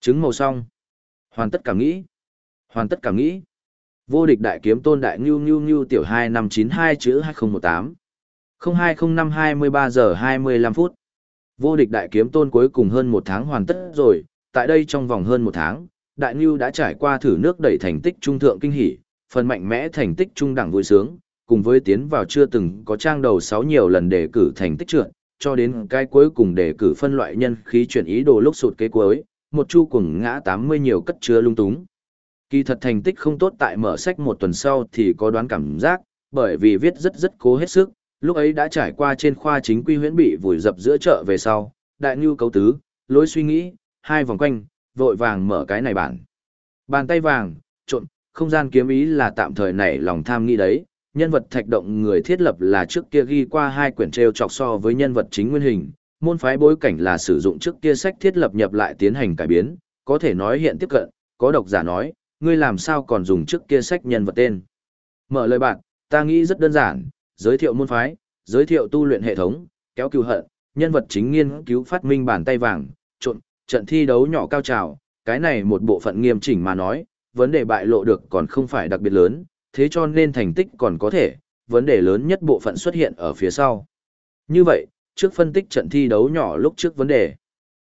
Speaker 1: Chứng màu xong. Hoàn tất cả nghĩ. Hoàn tất cả nghĩ. Vô địch đại kiếm tôn đại ngưu ngưu ngưu tiểu 2592 chữ 2018. 0205 23 giờ 25 phút. Vô địch đại kiếm tôn cuối cùng hơn một tháng hoàn tất rồi, tại đây trong vòng hơn một tháng, đại ngưu đã trải qua thử nước đẩy thành tích trung thượng kinh hỉ, phần mạnh mẽ thành tích trung đẳng vui sướng, cùng với tiến vào chưa từng có trang đầu 6 nhiều lần đề cử thành tích trượt, cho đến cái cuối cùng đề cử phân loại nhân khí chuyển ý đồ lúc sụt kế cuối, một chu cùng ngã 80 nhiều cất chứa lung túng. Kỳ thật thành tích không tốt tại mở sách một tuần sau thì có đoán cảm giác, bởi vì viết rất rất cố hết sức, lúc ấy đã trải qua trên khoa chính quy huyễn bị vùi dập giữa chợ về sau, đại nhu cấu tứ, lối suy nghĩ, hai vòng quanh, vội vàng mở cái này bản. Bàn tay vàng, trộn, không gian kiếm ý là tạm thời này lòng tham nghĩ đấy, nhân vật thạch động người thiết lập là trước kia ghi qua hai quyển treo chọc so với nhân vật chính nguyên hình, môn phái bối cảnh là sử dụng trước kia sách thiết lập nhập lại tiến hành cải biến, có thể nói hiện tiếp cận, có độc giả nói, ngươi làm sao còn dùng trước kia sách nhân vật tên. Mở lời bạn, ta nghĩ rất đơn giản, giới thiệu môn phái, giới thiệu tu luyện hệ thống, kéo cứu hận, nhân vật chính nghiên cứu phát minh bàn tay vàng, trộn, trận thi đấu nhỏ cao trào, cái này một bộ phận nghiêm chỉnh mà nói, vấn đề bại lộ được còn không phải đặc biệt lớn, thế cho nên thành tích còn có thể, vấn đề lớn nhất bộ phận xuất hiện ở phía sau. Như vậy, trước phân tích trận thi đấu nhỏ lúc trước vấn đề.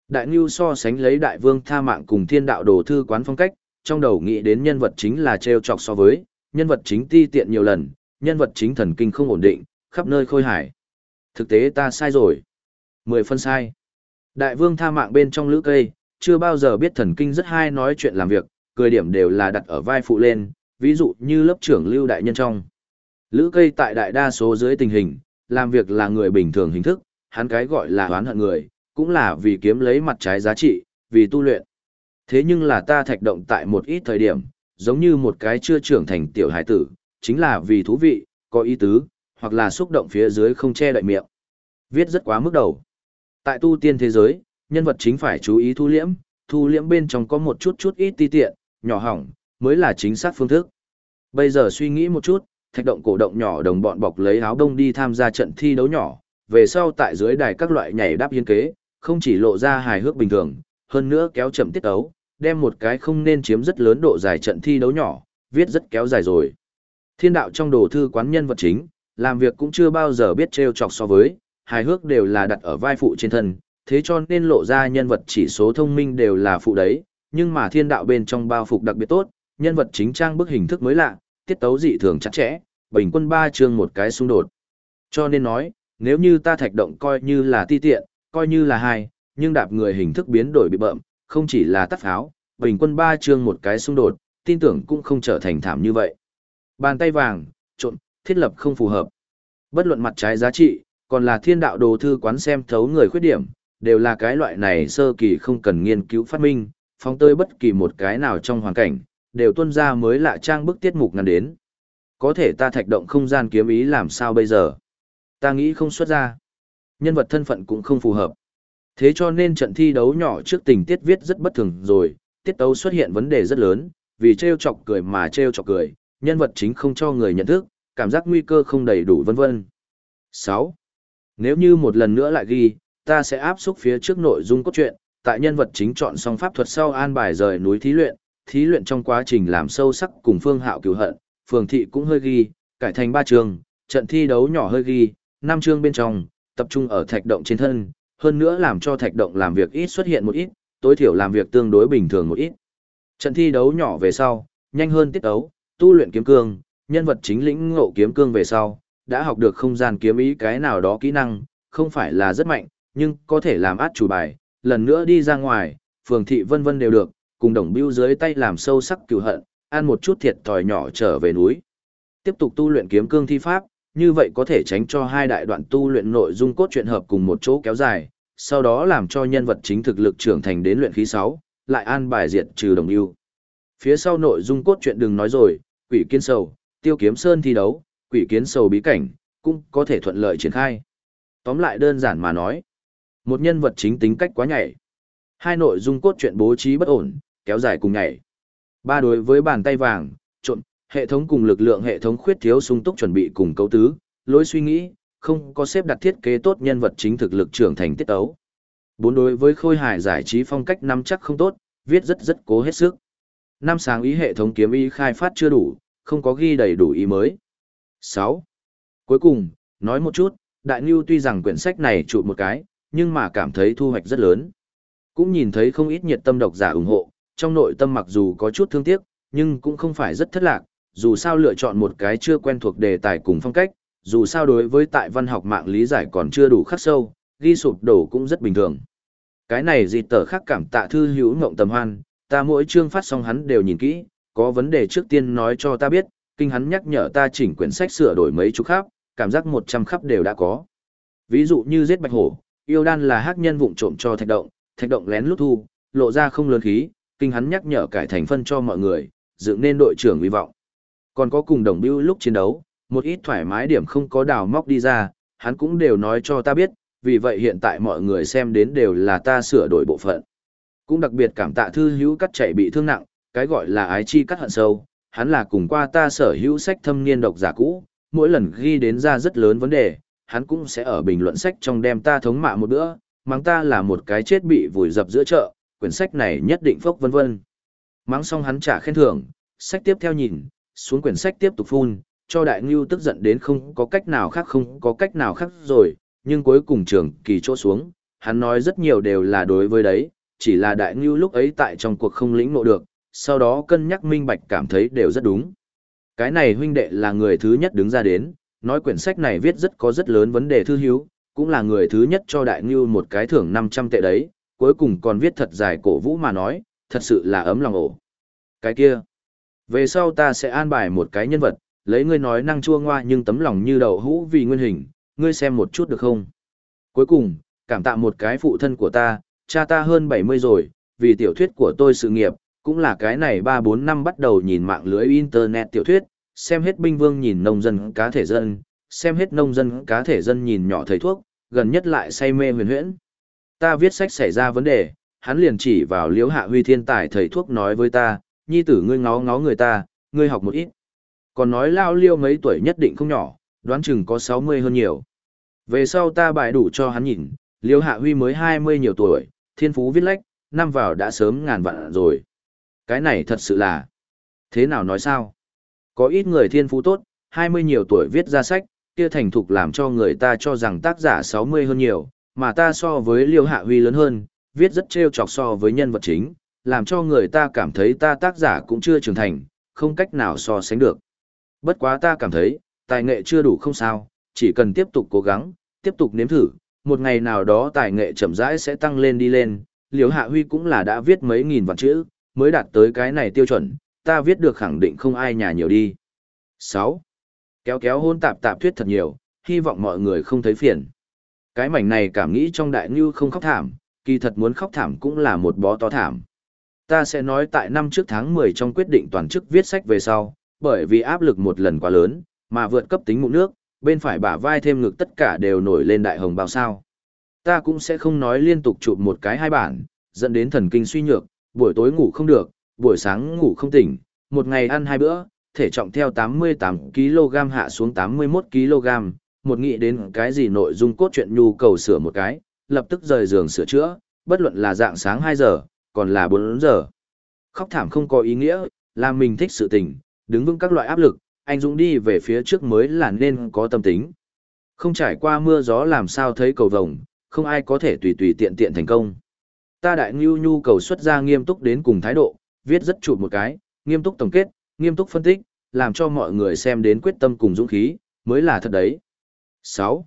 Speaker 1: Đại Ngưu so sánh lấy đại vương tha mạng cùng thiên đạo đồ thư quán phong cách, trong đầu nghĩ đến nhân vật chính là treo chọc so với, nhân vật chính ti tiện nhiều lần, nhân vật chính thần kinh không ổn định, khắp nơi khôi hải. Thực tế ta sai rồi. Mười phân sai. Đại vương tha mạng bên trong lữ cây, chưa bao giờ biết thần kinh rất hay nói chuyện làm việc, cười điểm đều là đặt ở vai phụ lên, ví dụ như lớp trưởng lưu đại nhân trong. Lữ cây tại đại đa số dưới tình hình, làm việc là người bình thường hình thức, hắn cái gọi là oán hận người, cũng là vì kiếm lấy mặt trái giá trị, vì tu luyện. Thế nhưng là ta thạch động tại một ít thời điểm, giống như một cái chưa trưởng thành tiểu hải tử, chính là vì thú vị, có ý tứ, hoặc là xúc động phía dưới không che đậy miệng. Viết rất quá mức đầu. Tại tu tiên thế giới, nhân vật chính phải chú ý thu liễm, thu liễm bên trong có một chút chút ít ti tiện, nhỏ hỏng, mới là chính xác phương thức. Bây giờ suy nghĩ một chút, thạch động cổ động nhỏ đồng bọn bọc lấy áo đông đi tham gia trận thi đấu nhỏ, về sau tại dưới đài các loại nhảy đáp hiên kế, không chỉ lộ ra hài hước bình thường, hơn nữa kéo chậm tiết ấu, đem một cái không nên chiếm rất lớn độ dài trận thi đấu nhỏ, viết rất kéo dài rồi. Thiên đạo trong đồ thư quán nhân vật chính, làm việc cũng chưa bao giờ biết trêu chọc so với, hài hước đều là đặt ở vai phụ trên thân, thế cho nên lộ ra nhân vật chỉ số thông minh đều là phụ đấy, nhưng mà thiên đạo bên trong bao phục đặc biệt tốt, nhân vật chính trang bức hình thức mới lạ, tiết tấu dị thường chặt chẽ, bình quân ba chương một cái xung đột. Cho nên nói, nếu như ta thạch động coi như là ti tiện, coi như là hai, nhưng đạp người hình thức biến đổi bị bợm, không chỉ là tắt pháo, bình quân ba chương một cái xung đột, tin tưởng cũng không trở thành thảm như vậy. Bàn tay vàng, trộn, thiết lập không phù hợp. Bất luận mặt trái giá trị, còn là thiên đạo đồ thư quán xem thấu người khuyết điểm, đều là cái loại này sơ kỳ không cần nghiên cứu phát minh, phóng tới bất kỳ một cái nào trong hoàn cảnh, đều tuân ra mới lạ trang bức tiết mục ngăn đến. Có thể ta thạch động không gian kiếm ý làm sao bây giờ? Ta nghĩ không xuất ra. Nhân vật thân phận cũng không phù hợp. Thế cho nên trận thi đấu nhỏ trước tình tiết viết rất bất thường rồi, tiết tấu xuất hiện vấn đề rất lớn, vì trêu chọc cười mà trêu chọc cười, nhân vật chính không cho người nhận thức, cảm giác nguy cơ không đầy đủ vân vân. 6. Nếu như một lần nữa lại ghi, ta sẽ áp xúc phía trước nội dung cốt truyện, tại nhân vật chính chọn xong pháp thuật sau an bài rời núi thí luyện, thí luyện trong quá trình làm sâu sắc cùng phương hạo cứu hận, phường thị cũng hơi ghi, cải thành ba trường, trận thi đấu nhỏ hơi ghi, năm chương bên trong, tập trung ở thạch động trên thân, hơn nữa làm cho thạch động làm việc ít xuất hiện một ít, tối thiểu làm việc tương đối bình thường một ít. Trận thi đấu nhỏ về sau, nhanh hơn tiết đấu, tu luyện kiếm cương, nhân vật chính lĩnh ngộ kiếm cương về sau, đã học được không gian kiếm ý cái nào đó kỹ năng, không phải là rất mạnh, nhưng có thể làm át chủ bài, lần nữa đi ra ngoài, phường thị vân vân đều được, cùng đồng bưu dưới tay làm sâu sắc cửu hận, ăn một chút thiệt thòi nhỏ trở về núi. Tiếp tục tu luyện kiếm cương thi pháp, như vậy có thể tránh cho hai đại đoạn tu luyện nội dung cốt truyện hợp cùng một chỗ kéo dài, sau đó làm cho nhân vật chính thực lực trưởng thành đến luyện khí 6, lại an bài diệt trừ đồng ưu. Phía sau nội dung cốt truyện đừng nói rồi, quỷ kiên sầu, tiêu kiếm sơn thi đấu, quỷ kiến sầu bí cảnh, cũng có thể thuận lợi triển khai. Tóm lại đơn giản mà nói, một nhân vật chính tính cách quá nhảy. Hai nội dung cốt truyện bố trí bất ổn, kéo dài cùng nhảy. Ba đối với bàn tay vàng, trộn, hệ thống cùng lực lượng hệ thống khuyết thiếu sung túc chuẩn bị cùng cấu tứ, lối suy nghĩ, không có xếp đặt thiết kế tốt nhân vật chính thực lực trưởng thành tiết ấu. Bốn đối với khôi hài giải trí phong cách nắm chắc không tốt, viết rất rất cố hết sức. Năm sáng ý hệ thống kiếm ý khai phát chưa đủ, không có ghi đầy đủ ý mới. 6. Cuối cùng, nói một chút, Đại Ngưu tuy rằng quyển sách này trụ một cái, nhưng mà cảm thấy thu hoạch rất lớn. Cũng nhìn thấy không ít nhiệt tâm độc giả ủng hộ, trong nội tâm mặc dù có chút thương tiếc, nhưng cũng không phải rất thất lạc, dù sao lựa chọn một cái chưa quen thuộc đề tài cùng phong cách, dù sao đối với tại văn học mạng lý giải còn chưa đủ khắc sâu, ghi sụp đổ cũng rất bình thường. Cái này gì tờ khác cảm tạ thư hữu ngộng tầm hoan, ta mỗi chương phát xong hắn đều nhìn kỹ, có vấn đề trước tiên nói cho ta biết, kinh hắn nhắc nhở ta chỉnh quyển sách sửa đổi mấy chục khắp, cảm giác 100 khắp đều đã có. Ví dụ như giết bạch hổ, yêu đan là hắc nhân vụng trộm cho thạch động, thạch động lén lút thu, lộ ra không lớn khí, kinh hắn nhắc nhở cải thành phân cho mọi người, dựng nên đội trưởng hy vọng. Còn có cùng đồng bưu lúc chiến đấu, một ít thoải mái điểm không có đào móc đi ra, hắn cũng đều nói cho ta biết, vì vậy hiện tại mọi người xem đến đều là ta sửa đổi bộ phận. Cũng đặc biệt cảm tạ thư hữu cắt chạy bị thương nặng, cái gọi là ái chi cắt hận sâu, hắn là cùng qua ta sở hữu sách thâm niên độc giả cũ, mỗi lần ghi đến ra rất lớn vấn đề, hắn cũng sẽ ở bình luận sách trong đem ta thống mạ một bữa, mắng ta là một cái chết bị vùi dập giữa chợ, quyển sách này nhất định phốc vân vân. Mắng xong hắn trả khen thưởng, sách tiếp theo nhìn, xuống quyển sách tiếp tục phun, cho đại ngưu tức giận đến không có cách nào khác không có cách nào khác rồi, nhưng cuối cùng trường kỳ chỗ xuống, hắn nói rất nhiều đều là đối với đấy, chỉ là đại ngưu lúc ấy tại trong cuộc không lĩnh ngộ được, sau đó cân nhắc minh bạch cảm thấy đều rất đúng. Cái này huynh đệ là người thứ nhất đứng ra đến, nói quyển sách này viết rất có rất lớn vấn đề thư hiếu, cũng là người thứ nhất cho đại ngưu một cái thưởng 500 tệ đấy, cuối cùng còn viết thật dài cổ vũ mà nói, thật sự là ấm lòng ổ. Cái kia, về sau ta sẽ an bài một cái nhân vật, lấy ngươi nói năng chua ngoa nhưng tấm lòng như đậu hũ vì nguyên hình, ngươi xem một chút được không? Cuối cùng, cảm tạ một cái phụ thân của ta, cha ta hơn 70 rồi, vì tiểu thuyết của tôi sự nghiệp, cũng là cái này 3-4 năm bắt đầu nhìn mạng lưới internet tiểu thuyết, xem hết binh vương nhìn nông dân cá thể dân, xem hết nông dân cá thể dân nhìn nhỏ thầy thuốc, gần nhất lại say mê huyền huyễn. Ta viết sách xảy ra vấn đề, hắn liền chỉ vào liễu hạ huy thiên tài thầy thuốc nói với ta, nhi tử ngươi ngó ngó người ta, ngươi học một ít. Còn nói lao liêu mấy tuổi nhất định không nhỏ, đoán chừng có 60 hơn nhiều. Về sau ta bài đủ cho hắn nhìn, liễu hạ huy mới 20 nhiều tuổi, thiên phú viết lách, năm vào đã sớm ngàn vạn rồi. Cái này thật sự là... Thế nào nói sao? Có ít người thiên phú tốt, 20 nhiều tuổi viết ra sách, kia thành thục làm cho người ta cho rằng tác giả 60 hơn nhiều, mà ta so với Liêu Hạ Huy lớn hơn, viết rất trêu chọc so với nhân vật chính, làm cho người ta cảm thấy ta tác giả cũng chưa trưởng thành, không cách nào so sánh được. Bất quá ta cảm thấy, tài nghệ chưa đủ không sao, chỉ cần tiếp tục cố gắng, tiếp tục nếm thử, một ngày nào đó tài nghệ chậm rãi sẽ tăng lên đi lên, Liêu Hạ Huy cũng là đã viết mấy nghìn vạn chữ, mới đạt tới cái này tiêu chuẩn, ta viết được khẳng định không ai nhà nhiều đi. 6. Kéo kéo hôn tạp tạp thuyết thật nhiều, hy vọng mọi người không thấy phiền. Cái mảnh này cảm nghĩ trong đại như không khóc thảm, kỳ thật muốn khóc thảm cũng là một bó to thảm. Ta sẽ nói tại năm trước tháng 10 trong quyết định toàn chức viết sách về sau, bởi vì áp lực một lần quá lớn, mà vượt cấp tính mụn nước, bên phải bả vai thêm ngực tất cả đều nổi lên đại hồng bao sao. Ta cũng sẽ không nói liên tục chụp một cái hai bản, dẫn đến thần kinh suy nhược, buổi tối ngủ không được, buổi sáng ngủ không tỉnh, một ngày ăn hai bữa, thể trọng theo 88kg hạ xuống 81kg, một nghĩ đến cái gì nội dung cốt truyện nhu cầu sửa một cái, lập tức rời giường sửa chữa, bất luận là dạng sáng 2 giờ, còn là 4 giờ. Khóc thảm không có ý nghĩa, làm mình thích sự tình, đứng vững các loại áp lực, anh Dũng đi về phía trước mới là nên có tâm tính. Không trải qua mưa gió làm sao thấy cầu vồng, không ai có thể tùy tùy tiện tiện thành công. Ta đại ngưu nhu cầu xuất ra nghiêm túc đến cùng thái độ, viết rất chụp một cái, nghiêm túc tổng kết, nghiêm túc phân tích, làm cho mọi người xem đến quyết tâm cùng dũng khí, mới là thật đấy. 6.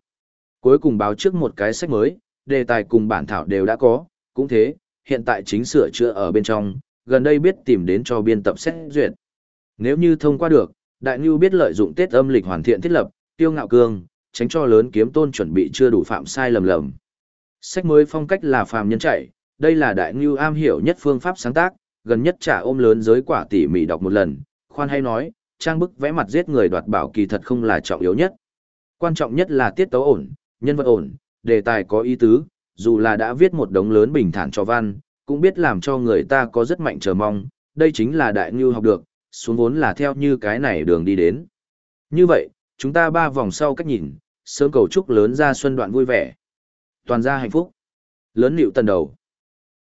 Speaker 1: Cuối cùng báo trước một cái sách mới, đề tài cùng bản thảo đều đã có, cũng thế, hiện tại chính sửa chữa ở bên trong, gần đây biết tìm đến cho biên tập xét duyệt. Nếu như thông qua được, Đại Nhu biết lợi dụng Tết âm lịch hoàn thiện thiết lập, tiêu ngạo cương, tránh cho lớn kiếm tôn chuẩn bị chưa đủ phạm sai lầm lầm. Sách mới phong cách là phàm nhân chạy, đây là Đại ngưu am hiểu nhất phương pháp sáng tác, gần nhất trả ôm lớn giới quả tỉ mỉ đọc một lần, khoan hay nói, trang bức vẽ mặt giết người đoạt bảo kỳ thật không là trọng yếu nhất. Quan trọng nhất là tiết tấu ổn, nhân vật ổn, đề tài có ý tứ, dù là đã viết một đống lớn bình thản cho văn, cũng biết làm cho người ta có rất mạnh chờ mong, đây chính là đại ngưu học được, xuống vốn là theo như cái này đường đi đến. Như vậy, chúng ta ba vòng sau cách nhìn, sớm cầu chúc lớn ra xuân đoạn vui vẻ. Toàn gia hạnh phúc. Lớn liệu tần đầu.